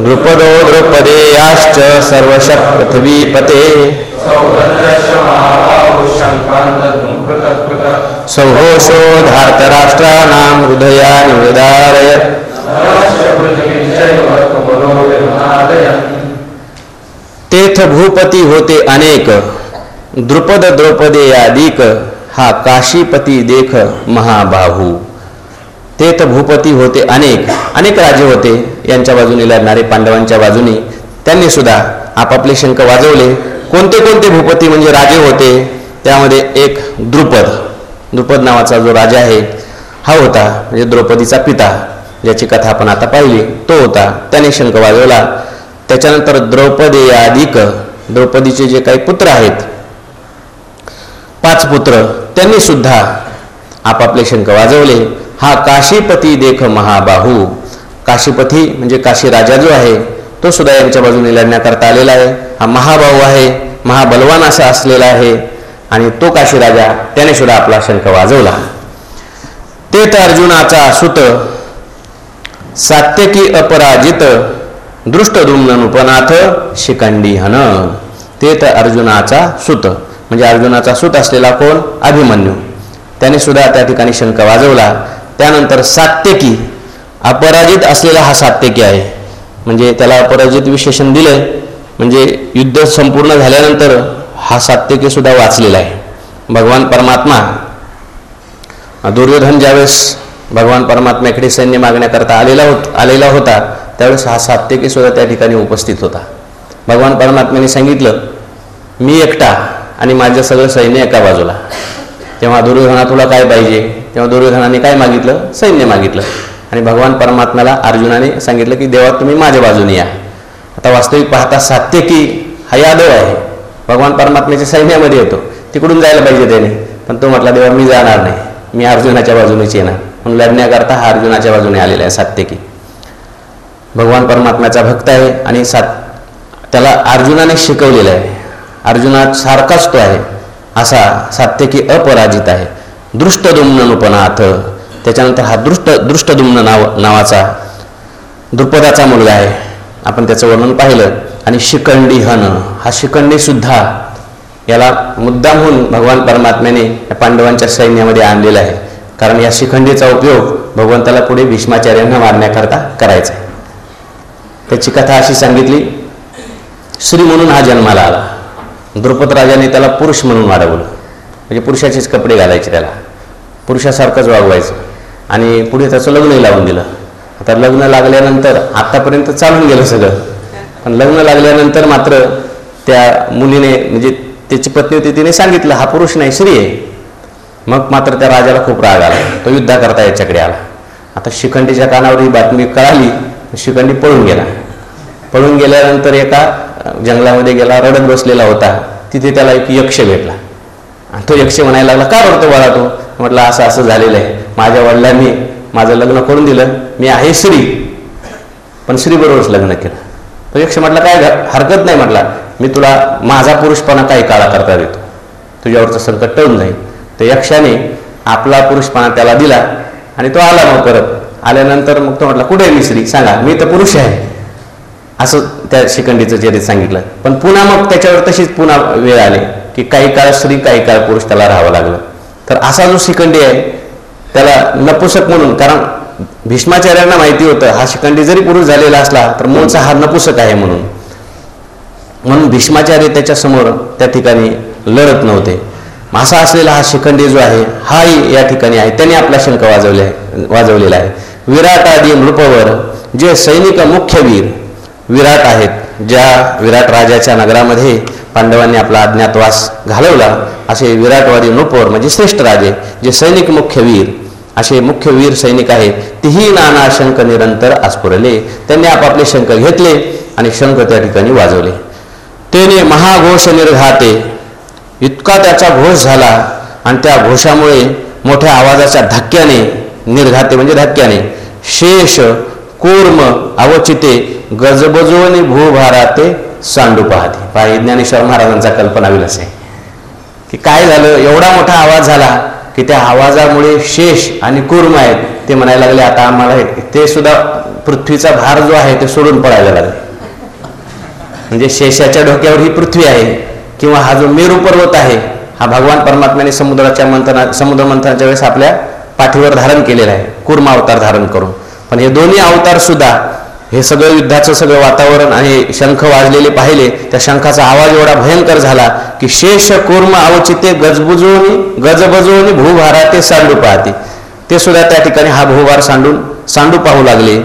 द्रुपदो द्रुपदेयाश्च सर्वशः पृथ्वीपते सौघोषो धार्तराष्ट्राणां हृदयानि विदारयत् तेथ भूपती होते अनेक। द्रुपद द्रौपदे यादिक हा काशीपती देख महाबाहू. तेथ भूपती होते अनेक अनेक राजे होते. यांच्या बाजूने लढणारे पांडवांच्या बाजूने त्यांनी सुद्धा आपापले शंख वाजवले. कोणते कोणते भूपती म्हणजे राजे होते? त्यामध्ये एक द्रुपद. द्रुपद नावाचा जो राजा आहे हा होता म्हणजे द्रौपदीचा पिता. ज्याची कथा आपण आता पाहिली तो होता. त्याने शंख वाजवला. त्याच्यानंतर द्रौपदी अधिक द्रौपदीचे जे काही पुत्र आहेत पाच पुत्र त्यांनी सुद्धा आपापले शंख वाजवले. हा काशीपती देख महाबाहू. काशीपती म्हणजे काशी राजा जो आहे तो सुद्धा यांच्या बाजूने लढण्याकरता आलेला आहे. हा महाबाहू आहे महाबलवान असा असलेला आहे आणि तो काशी राजा त्याने सुद्धा आपला शंख वाजवला. ते तर अर्जुनाचा सुत सात्यकी अपराजित दृष्टदुम्न उपनाथ शिखंडी हन ते तर अर्जुनाचा सुत. म्हणजे अर्जुनाचा सूत असलेला कोण? अभिमन्यू. त्याने सुद्धा त्या ठिकाणी शंख वाजवला. त्यानंतर सात्यकी अपराजित असलेला हा सात्यकी आहे. म्हणजे त्याला अपराजित विशेषण दिलंय. म्हणजे युद्ध संपूर्ण झाल्यानंतर हा सात्यकी सुद्धा वाचलेला आहे. भगवान परमात्मा. दुर्योधन ज्यावेळेस भगवान परमात्म्याकडे सैन्य मागण्याकरता आलेला होत आलेला होता त्यावेळेस हा सात्यकी सुद्धा त्या ठिकाणी उपस्थित होता. भगवान परमात्म्याने सांगितलं मी एकटा आणि माझं सगळं सैन्य एका बाजूला. तेव्हा दुर्योधना तुला काय पाहिजे? तेव्हा दुर्योधनाने काय मागितलं? सैन्य मागितलं. आणि भगवान परमात्म्याला अर्जुनाने सांगितलं की देवा तुम्ही माझ्या बाजूने या. आता वास्तविक पाहता सात्यकी हा यादव आहे. भगवान परमात्म्याच्या सैन्यामध्ये येतो. तिकडून जायला पाहिजे त्याने. पण तो म्हटला देवा मी जाणार नाही. मी अर्जुनाच्या बाजूनेच येणार. म्हणून लढण्याकरता हा अर्जुनाच्या बाजूने आलेला आहे सात्यकी भगवान परमात्म्याचा भक्त आहे आणि सात त्याला अर्जुनाने शिकवलेलं आहे. अर्जुनात सारखाच तो आहे. असा सात्यकी अपराजित आहे. दृष्टदुम्ननुपनाथ. त्याच्यानंतर हा दृष्ट दृष्टदुम्न नाव नावाचा द्रुपदाचा मुलगा आहे. आपण त्याचं वर्णन पाहिलं. आणि शिखंडी हन. हा शिकंडीसुद्धा याला मुद्दामहून भगवान परमात्म्याने या पांडवांच्या सैन्यामध्ये आणलेला आहे. कारण या शिखंडीचा उपयोग भगवंताला पुढे भीष्माचार्यांना मारण्याकरता करायचा त्याची कथा अशी सांगितली श्री म्हणून हा जन्माला आला. द्रुपद राजाने त्याला पुरुष म्हणून वाढवलं. म्हणजे पुरुषाचेच कपडे घालायचे त्याला. पुरुषासारखंच वागवायचं. आणि पुढे त्याचं लग्नही लावून दिलं. आता लग्न लागल्यानंतर आत्तापर्यंत चालून गेलं सगळं. पण लग्न लागल्यानंतर मात्र त्या मुलीने म्हणजे त्याची पत्नी होती तिने सांगितलं हा पुरुष नाही स्त्री आहे. मग मात्र त्या राजाला खूप राग आला. तो युद्धा करता याच्याकडे आला. आता शिखंडीच्या कानावर ही बातमी कळाली शिखंडी पळून गेला. पळून गेल्यानंतर एका जंगलामध्ये गेला रडत बसलेला होता. तिथे त्याला एक यक्ष भेटला. आणि तो यक्ष म्हणायला लागला का रडतो बाळा तो? म्हटलं असं असं झालेलं आहे. माझ्या वडिलांनी माझं लग्न करून दिलं. मी आहे श्री. पण श्रीबरोबरच लग्न केलं. तो यक्ष म्हटला काय हरकत नाही म्हटला. मी तुला माझा पुरुषपणा काही काळा करता देतो. तुझ्यावरचं संकट टळून जाईल. तर यक्षाने आपला पुरुषपणा त्याला दिला आणि तो आला मग परत. आल्यानंतर मग तो म्हटला कुठे आहे मी स्त्री सांगा. मी तर पुरुष आहे. असं त्या शिखंडीचं चरित्र सांगितलं. पण पुन्हा मग त्याच्यावर तशीच पुन्हा वेळ आली की काही काळ स्त्री काही काळ पुरुष त्याला राहावं लागलं. तर असा जो शिखंडी आहे त्याला नपुसक म्हणून कारण भीष्माचार्यांना माहिती होतं हा शिखंडी जरी पुरुष झालेला असला तर मूळचा हा नपुसक आहे म्हणून. म्हणून भीष्माचार्य त्याच्यासमोर त्या ठिकाणी लढत नव्हते. असा असलेला हा शिखंडी जो आहे हाही या ठिकाणी आहे. त्याने आपला शंख वाजवले वाजवलेला आहे. विराट आदी नृपवर जे सैनिक मुख्य वीर विराट आहेत ज्या विराट राजाच्या नगरामध्ये पांडवांनी आपला अज्ञातवास घालवला असे विराटवादी नृपवर म्हणजे श्रेष्ठ राजे जे सैनिक मुख्य वीर असे मुख्य वीर सैनिक आहेत तीही नाना शंख निरंतर आस्फुरले त्यांनी आपापले शंख घेतले आणि शंख त्या ठिकाणी वाजवले. त्याने महाघोष निर्घाते इतका त्याचा घोष झाला आणि त्या घोषामुळे मोठ्या आवाजाच्या धक्क्याने निर्घाते म्हणजे धक्क्याने शेष कूर्म अवचिते गजबजवणी भूभाराते सांडू पाहते. पाहि ज्ञानेश्वर महाराजांचा कल्पना विलास आहे. की काय झालं? एवढा मोठा आवाज झाला की त्या आवाजामुळे शेष आणि कुर्म आहेत ते म्हणायला लागले आता आम्हाला ते सुद्धा पृथ्वीचा भार जो आहे ते सोडून पडायला लागले. म्हणजे शेषाच्या डोक्यावर ही पृथ्वी आहे किंवा हा जो मेरू पर्वत आहे हा भगवान परमात्म्याने समुद्राच्या मंथना समुद्र मंथनाच्या वेळेस आपल्या पाठीवर धारण केलेला आहे कुर्मा अवतार धारण करून. पण हे दोन्ही अवतार सुद्धा हे सगळं युद्धाचं सगळं वातावरण आणि शंख वाजलेले पाहिले त्या शंखाचा आवाज एवढा भयंकर झाला की शेष कुर्म अवचिते गजबुजवणी गजबजवणी भूभारा ते सांडू पाहते ते सुद्धा त्या ठिकाणी हा भूभार सांडून सांडू पाहू लागले.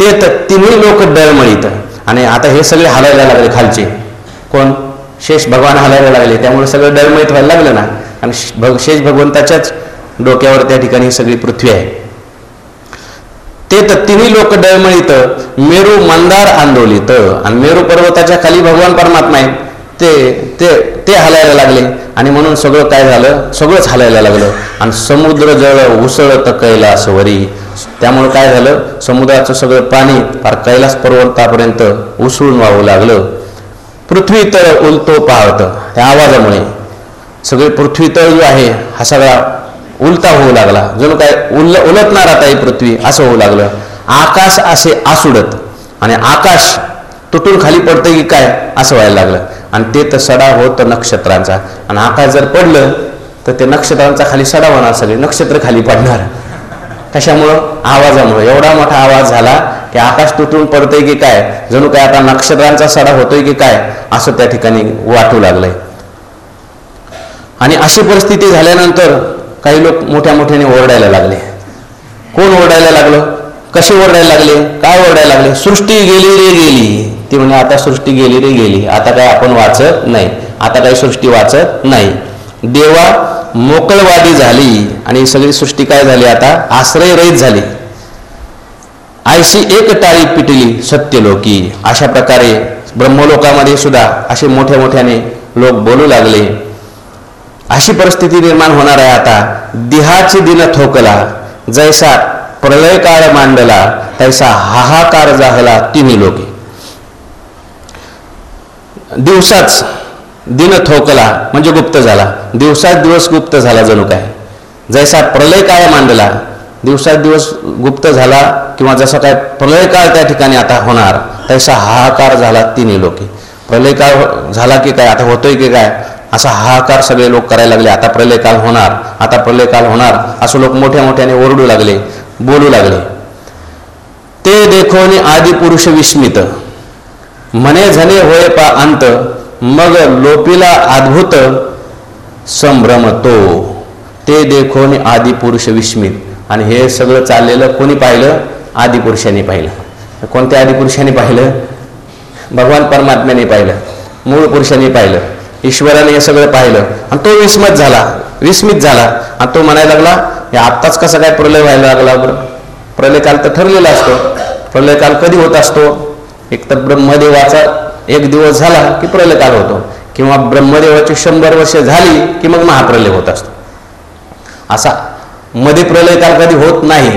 ते तर तिन्ही लोक डळमळीत. आणि आता हे सगळे हलायला लागले खालचे. कोण? शेष भगवान हलायला लागले. त्यामुळे सगळं डळमळीत व्हायला लागलं ना. आणि भग शेष भगवंताच्याच डोक्यावर त्या ठिकाणी ही सगळी पृथ्वी आहे. ते तर तिन्ही लोक डळमळीत मेरू मंदार आंदोलित. आणि मेरू पर्वताच्या खाली भगवान परमात्मा आहे ते ते ते हलायला लागले. आणि म्हणून सगळं काय झालं? सगळंच हलायला लागलं. आणि समुद्र जळ उसळत कैलासवरी. त्यामुळे काय झालं? समुद्राचं सगळं पाणी फार कैलास पर्वतापर्यंत उसळून वाहू लागलं. पृथ्वी तळ उलतो पाहत. त्या आवाजामुळे सगळे पृथ्वी तळ जो आहे हा सगळा उलटा होऊ लागला. जणू काय उल उलटणार आता ही पृथ्वी असं होऊ लागलं. आकाश असे आसुडत आणि आकाश तुटून खाली पडतं की काय असं व्हायला लागलं. आणि ते तर सडा होत नक्षत्रांचा. आणि आकाश जर पडलं तर ते नक्षत्रांचा खाली सडा होणार सगळे. नक्षत्र खाली पडणार. कशामुळं? आवाजामुळं. एवढा मोठा आवाज झाला की आकाश तुटून पडतंय की काय? जणू काय आता नक्षत्रांचा सडा होतोय की काय? असं त्या ठिकाणी वाटू लागलंय. आणि अशी परिस्थिती झाल्यानंतर काही लोक मोठ्या मोठ्याने ओरडायला लागले. कोण ओरडायला लागलं? कसे ओरडायला लागले? काय ओरडायला लागले? सृष्टी गेली रे गेली. ती म्हणे आता सृष्टी गेली रे गेली. आता काय आपण वाचत नाही. आता काही सृष्टी वाचत नाही. देवा मोकळवादी झाली आणि सगळी सृष्टी काय झाली आता? आश्रयरहित झाली. आयशी एक टाळी पिटली सत्यलोकी. अशा प्रकारे ब्रह्मलोकामध्ये सुद्धा असे मोठ्या मोठ्याने लोक बोलू लागले. अशी परिस्थिती निर्माण होणार आहे आता. दिहाची दिन थोकला जैसा प्रलय काळ मांडला तैसा हाहाकार झाला तिन्ही लोके. दिवसाच दिन थोकला म्हणजे गुप्त झाला. दिवसाच दिवस गुप्त झाला जणू काय. जैसा प्रलय काळ मांडला दिवसात दिवस गुप्त झाला किंवा जसा काय प्रलय काळ त्या ठिकाणी आता होणार तसा हाहाकार झाला तिन्ही लोके. प्रलय काळ झाला की काय आता होतोय की काय? असा हाहाकार सगळे लोक करायला लागले. आता प्रलयकाल होणार आता प्रलयकाल होणार असं लोक मोठ्या मोठ्याने ओरडू लागले बोलू लागले. ते देखोनी आदि पुरुष विस्मित. म्हणे झने होय पा अंत मग लोपीला अद्भुत संभ्रम तो ते देखोनी आदि पुरुष विस्मित. आणि हे सगळं चाललेलं कोणी पाहिलं? आदि पुरुषांनी पाहिलं. कोणत्या आदि पुरुषांनी पाहिलं? भगवान परमात्म्याने पाहिलं. मूळ पुरुषांनी पाहिलं. ईश्वराने हे सगळं पाहिलं. आणि तो विस्मत झाला. विस्मित झाला. आणि तो म्हणायला लागला हे आत्ताच कसं काय प्रलय व्हायला लागला बरं? प्रलय काल तर ठरलेला असतो. प्रलयकाल कधी होत असतो? एक तर ब्रह्मदेवाचा एक दिवस झाला की प्रलय काल होतो. किंवा ब्रह्मदेवाची शंभर वर्ष झाली की मग महाप्रलय होत असतो. असा मध्ये प्रलय काल कधी होत नाही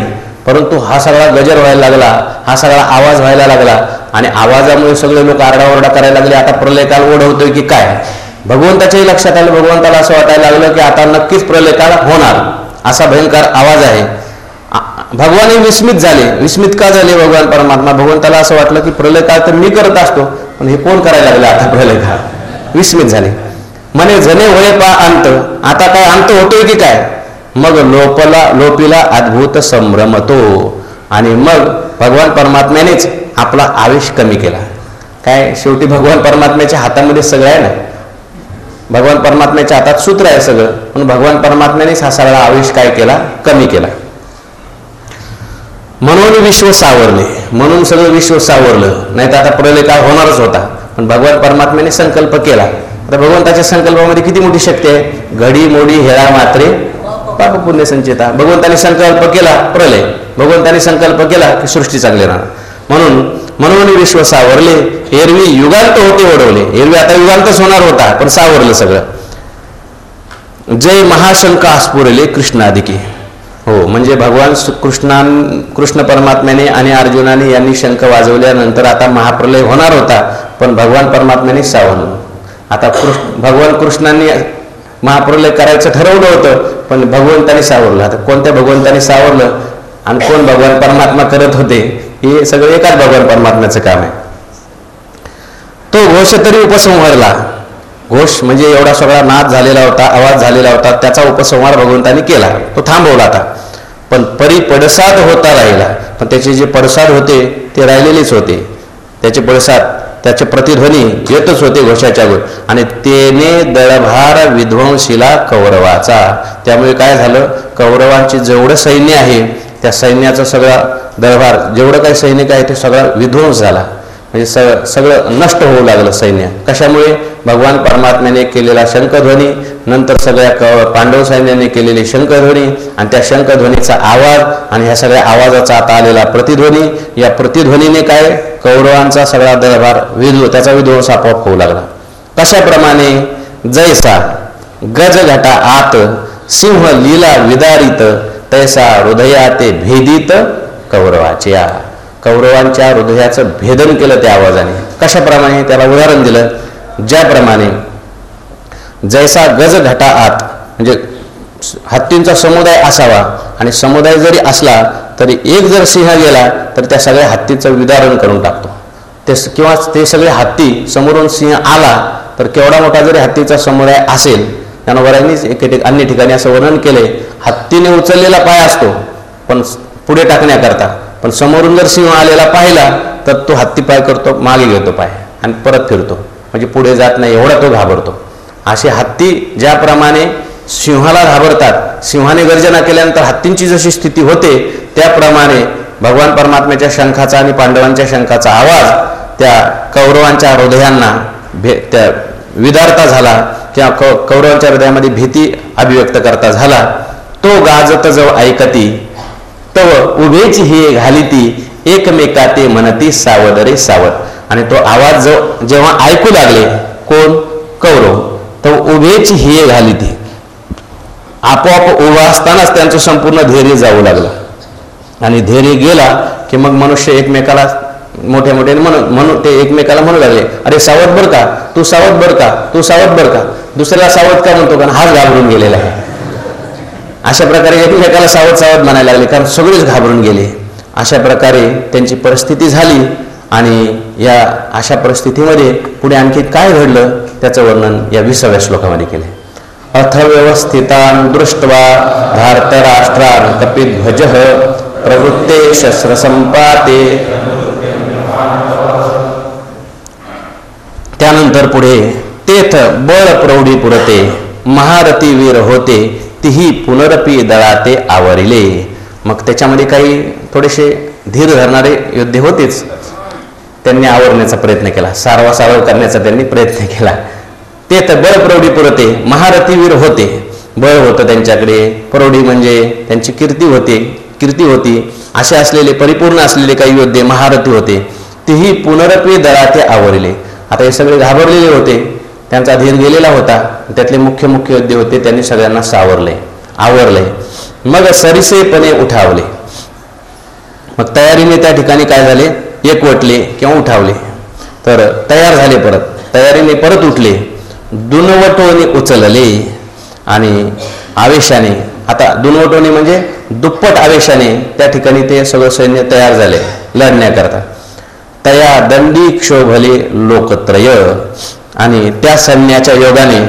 परंतु हा सगळा गजर व्हायला लागला हा सगळा आवाज व्हायला लागला. आणि आवाजामुळे सगळे लोक आरडाओरडा करायला लागले आता प्रलय काल ओढवतोय की काय? भगवंताच्याही लक्षात आलं भगवंताला असं वाटायला लागलं की आता नक्कीच प्रलय काळ होणार. असा भयंकर आवाज आहे. भगवान भगवानही विस्मित झाले. विस्मित का झाले भगवान परमात्मा? भगवंताला असं वाटलं की प्रलय काळ तर मी करत असतो पण हे कोण करायला लागलं आता प्रलय काळ विस्मित झाले. म्हणे जने होय पा अंत. आता काय अंत होतोय की काय? मग लोपला लोपीला अद्भुत संभ्रमतो. आणि मग भगवान परमात्म्यानेच आपला आवेश कमी केला. काय? शेवटी भगवान परमात्म्याच्या हातामध्ये सगळं आहे ना? भगवान परमात्म्याच्या हातात सूत्र आहे सगळं. पण भगवान परमात्म्यानेच हा सगळा आवेश काय केला? कमी केला. म्हणून विश्व सावरले. म्हणून सगळं विश्व सावरलं. नाही तर आता प्रलय काळ होणारच होता. पण भगवान परमात्म्याने संकल्प केला. आता भगवंताच्या संकल्पामध्ये किती मोठी शक्ती आहे? घडी मोडी हेळा मात्रे पाप पुण्य संचेता. भगवंताने संकल्प केला प्रलय भगवंताने संकल्प केला की सृष्टी चांगली राहणार. म्हणून म्हणून विश्व सावरले. एरवी युगांत होते ओढवले. एरवी आता युगांतच होणार होता पण सावरलं सगळं. जय महाशंका स्फुरले कृष्णाधिकी हो म्हणजे भगवान श्री- कृष्णां कृष्ण परमात्म्याने आणि अर्जुनाने यांनी शंख वाजवल्यानंतर आता महाप्रलय होणार होता पण भगवान परमात्म्याने सावरलं. आता कृष्ण भगवान कृष्णांनी महाप्रलय करायचं ठरवलं होतं पण भगवंताने सावरलं. आता कोणत्या भगवंताने सावरलं आणि कोण भगवान परमात्मा करत होते हे सगळं एकाच भगवान परमात्म्याचं काम आहे. तो घोष तरी उपसंहारला. घोष म्हणजे एवढा सगळा नाद झालेला होता आवाज झालेला होता त्याचा उपसंहार भगवंतानी केला. तो थांबवला आता. पण परी पडसाद होता राहिला. पण त्याचे जे पडसाद होते ते राहिलेलेच होते. त्याचे पडसाद त्याचे प्रतिध्वनी येतच होते घोषाच्या वर आणि तेने दळभार विध्वंशीला कौरवाचा. त्यामुळे काय झालं? कौरवांचे जेवढं सैन्य आहे त्या सैन्याचा सगळा दळभार जेवढं काही सैनिक आहे ते सगळा विध्वंस झाला. म्हणजे स सगळं नष्ट होऊ लागलं सैन्य. कशामुळे? भगवान परमात्म्याने केलेला शंखध्वनी नंतर सगळ्या क पांडव सैन्याने केलेली शंखध्वनी आणि त्या शंखध्वनीचा आवाज आणि ह्या सगळ्या आवाजाचा आता आलेला प्रतिध्वनी. या प्रतिध्वनीने काय? कौरवांचा सगळा दरबार विध्व त्याचा विध्वंस आपोआप होऊ लागला. कशाप्रमाणे? जैसा गजघटा आत सिंह लीला विदारित तैसा हृदयाते भेदित कौरवाच्या. कौरवांच्या हृदयाचं भेदन केलं त्या आवाजाने. कशाप्रमाणे? त्याला उदाहरण दिलं. ज्याप्रमाणे जैसा गज घटा आत म्हणजे हत्तींचा समुदाय असावा आणि समुदाय जरी असला तरी एक जर सिंह गेला तर त्या सगळ्या हत्तीचं विदारण करून टाकतो. ते किंवा ते सगळे हत्ती समोरून सिंह आला तर केवढा मोठा जरी हत्तीचा समुदाय असेल त्यानं एक अन्य ठिकाणी असं वर्णन केले हत्तीने उचललेला पाय असतो पण पुढे टाकण्याकरता. पण समोरून जर सिंह आलेला पाहिला तर तो हत्ती पाय करतो मागे घेतो पाय आणि परत फिरतो. म्हणजे पुढे जात नाही एवढा तो घाबरतो. असे हत्ती ज्याप्रमाणे सिंहाला घाबरतात सिंहाने गर्जना केल्यानंतर हत्तींची जशी स्थिती होते त्याप्रमाणे भगवान परमात्म्याच्या शंखाचा आणि पांडवांच्या शंखाचा आवाज त्या कौरवांच्या हृदयांना भे त्या विदारता झाला किंवा कौ कौरवांच्या हृदयामध्ये भीती अभिव्यक्त करता झाला. तो गाजत जव ऐकती तव उभेची ही घालिती एकमेका ते म्हणती सावध रे सावध आणि तो आवाज जो जेव्हा ऐकू लागले कोण? कौरव. तर उभेची ही घालिती. आपोआप उभा असतानाच त्यांचं संपूर्ण धैर्य जाऊ लागलं. आणि धैर्य गेला की मग मनुष्य एकमेकाला मोठ्या मोठ्याने म्हणून म्हणून ते एकमेकाला म्हणू लागले. अरे सावध बर का? तू सावध बर का? तू सावध बर का? दुसऱ्याला सावध का म्हणतो? कारण हाच घाबरून गेलेला आहे. अशा प्रकारे एकमेकाला सावध सावध म्हणायला लागले कारण सगळेच घाबरून गेले. अशा प्रकारे त्यांची परिस्थिती झाली आणि या अशा परिस्थितीमध्ये पुढे आणखी काय घडलं त्याचं वर्णन या विसाव्या श्लोकामध्ये केले अथव्यवस्थितान दृष्ट्वा भारतराष्ट्रान कपिध्वज प्रवृत्ते शस्त्रसंपाते त्यानंतर पुढे तेथ बळ प्रौढी पुरते महारथी वीर होते तीही पुनरपी दळाते आवरिले. मग त्याच्यामध्ये काही थोडेसे धीर धरणारे योद्धे होतेच. त्यांनी आवरण्याचा प्रयत्न केला. सारवा सारव करण्याचा त्यांनी प्रयत्न केला. ते तर बळ प्रौढी पुरते महारथीवीर होते. बळ होतं त्यांच्याकडे. प्रौढी म्हणजे त्यांची कीर्ती होते कीर्ती होती. असे असलेले परिपूर्ण असलेले काही योद्धे महारथी होते. तेही पुनरपी दळाते आवरले. आता हे सगळे घाबरलेले होते. त्यांचा धीर गेलेला होता. त्यातले मुख्य मुख्य योद्धे होते त्यांनी सगळ्यांना सावरले आवरले. मग सरिसेपणे उठावले. मग तयारीने त्या ठिकाणी काय झाले? एकवटले किंवा उठावले. तर तयार झाले परत. तयारीने परत उठले. दुनवटोने उचलले आणि आवेशाने आता दुनवटोने म्हणजे दुप्पट आवेशाने त्या ठिकाणी ते सगळं सैन्य तयार झाले लढण्याकरता. तया दंडी क्षोभले लोकत्रय. आणि त्या सैन्याच्या योगाने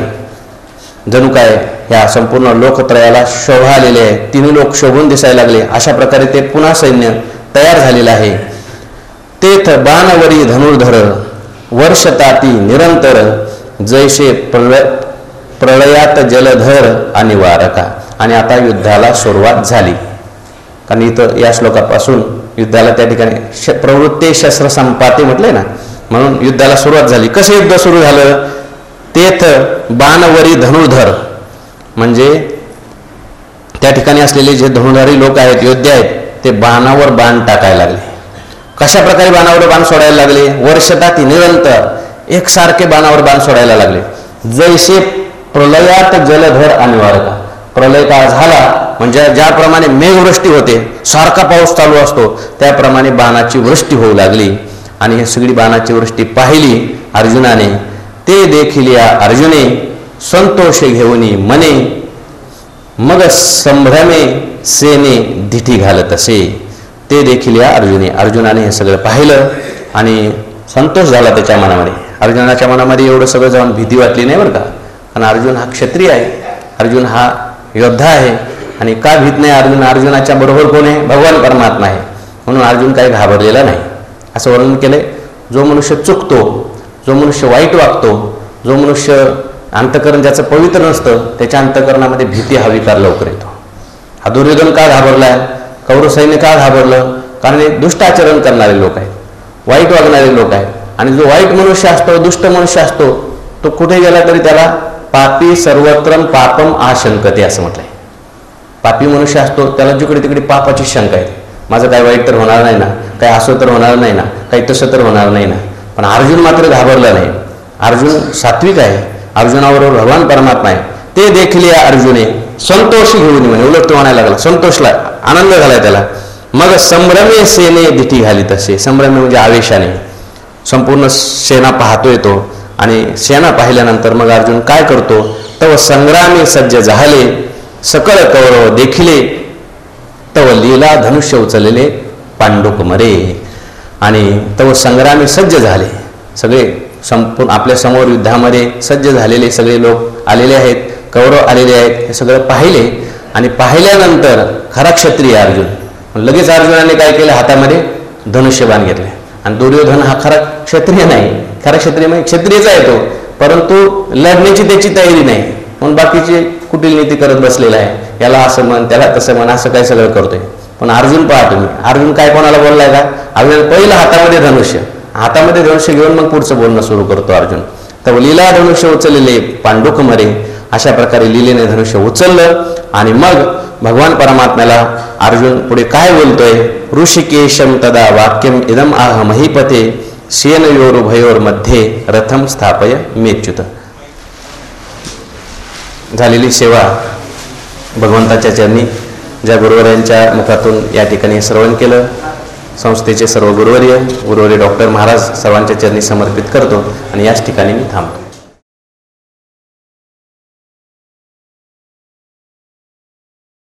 जणू काय ह्या संपूर्ण लोकत्रयाला शोभा आलेले आहे. तिन्ही लोक शोभून दिसायला लागले. अशा प्रकारे ते पुन्हा सैन्य तयार झालेलं आहे. तेथ बाणवरी धनुर्धर वर्षताती निरंतर जैसे प्रलय प्रलयात जलधर आणि वारका. आणि आता युद्धाला सुरुवात झाली. कारण इथं या श्लोकापासून युद्धाला त्या ठिकाणी श प्रवृत्ते शस्त्र संपाते म्हटले ना म्हणून युद्धाला सुरुवात झाली. कसं युद्ध सुरू झालं? तेथ बाणवरी धनुर्धर म्हणजे त्या ठिकाणी असलेले जे धनुधारी लोक आहेत योद्धे आहेत ते बाणावर बाण टाकायला लागले. कशा प्रकारे बाणावर बाण सोडायला लागले? वर्षतात निरंतर एकसारखे बाणावर बाण सोडायला लागले. जैसे प्रलयात जलधर अनिवार्य प्रलय काळ झाला म्हणजे ज्याप्रमाणे मेघवृष्टी होते सारखा पाऊस चालू असतो त्याप्रमाणे बाणाची वृष्टी होऊ लागली. आणि हे सगळी बाणाची वृष्टी पाहिली अर्जुनाने ते देखील या अर्जुने संतोष घेऊन मने मग संभ्रमे सेने धिठी घालत असे. ते देखील या अर्जुने अर्जुनाने हे सगळं पाहिलं आणि संतोष झाला त्याच्या मनामध्ये. अर्जुनाच्या मनामध्ये एवढं सगळं जाऊन भीती वाटली नाही बरं का? कारण अर्जुन हा क्षत्रिय आहे. अर्जुन हा योद्धा आहे. आणि का भीत नाही अर्जुन? अर्जुनाच्या बरोबर कोण आहे? भगवान परमात्मा आहे. म्हणून अर्जुन काही घाबरलेला नाही. असं वर्णन केलंय. जो मनुष्य चुकतो जो मनुष्य वाईट वागतो जो मनुष्य अंतकरण ज्याचं पवित्र नसतं त्याच्या अंतकरणामध्ये भीती हा विकार लवकर येतो. हा दुर्योधन का घाबरलाय? कौरव सैन्य का घाबरलं? कारण हे दुष्ट आचरण करणारे लोक आहेत. वाईट वागणारे लोक आहेत. आणि जो वाईट मनुष्य असतो दुष्ट मनुष्य असतो तो कुठे गेला तरी त्याला पापी सर्वत्र पापम आशंकते असं म्हटलंय. पापी मनुष्य असतो त्याला जिकडे तिकडे पापाची शंका आहे माझं काय वाईट तर होणार नाही ना काही असं तर होणार नाही ना काही तसं तर होणार नाही ना. पण अर्जुन मात्र घाबरला नाही. अर्जुन सात्विक आहे. अर्जुनाबरोबर भगवान परमात्मा आहे. ते देखील या अर्जुने संतोष घेऊन म्हणे उलट तो म्हणायला लागला संतोषला आनंद झाला त्याला. मग संभ्रमे सेने दिठी घाली तसे. संभ्रमे म्हणजे आवेशाने. संपूर्ण सेना पाहतोय तो. आणि सेना पाहिल्यानंतर मग अर्जुन काय करतो? तव संग्रामी सज्ज झाले सकळ कौरव देखिले तव लीला धनुष्य उचललेले पांडुकुमरे. आणि तव संग्रामी सज्ज झाले. सगळे संपूर्ण आपल्यासमोर युद्धामध्ये सज्ज झालेले सगळे लोक आलेले आहेत. कौरव आलेले आहेत. हे सगळं पाहिले. आणि पाहिल्यानंतर खरा क्षत्रिय अर्जुन. लगेच अर्जुनाने काय केलं हातामध्ये? धनुष्यबाण घेतले. आणि दुर्योधन हा खरा क्षत्रिय नाही. खरा क्षत्रिय म्हणजे क्षत्रियचा येतो परंतु लढण्याची त्याची तयारी नाही. म्हणून बाकीचे कुटील नीती करत बसलेला आहे. याला असं म्हण त्याला तसं म्हण असं काय सगळं करतोय? पण अर्जुन पहा तुम्ही. अर्जुन काय कोणाला बोललाय का? अर्जुन पहिलं हातामध्ये धनुष्य. हातामध्ये धनुष्य घेऊन मग पुढचं बोलणं सुरू करतो अर्जुन. तर लीला धनुष्य उचललेले पांडुक मरे अशा प्रकारे लिलेने धनुष्य उचललं आणि मग भगवान परमात्म्याला अर्जुन पुढे काय बोलतोय? ऋषिकेशम तदा वाक्यम इदम आह महीपते सेनयोरुभयोरमध्ये रथम स्थापय मेच्युत. झालेली सेवा भगवंताच्या चरणी ज्या गुरुवर्यांच्या मुखातून या ठिकाणी श्रवण केलं. संस्थेचे सर्व गुरुवर्य गुरुवर्य डॉक्टर महाराज सर्वांच्या चरणी समर्पित करतो आणि याच ठिकाणी मी थांबतो.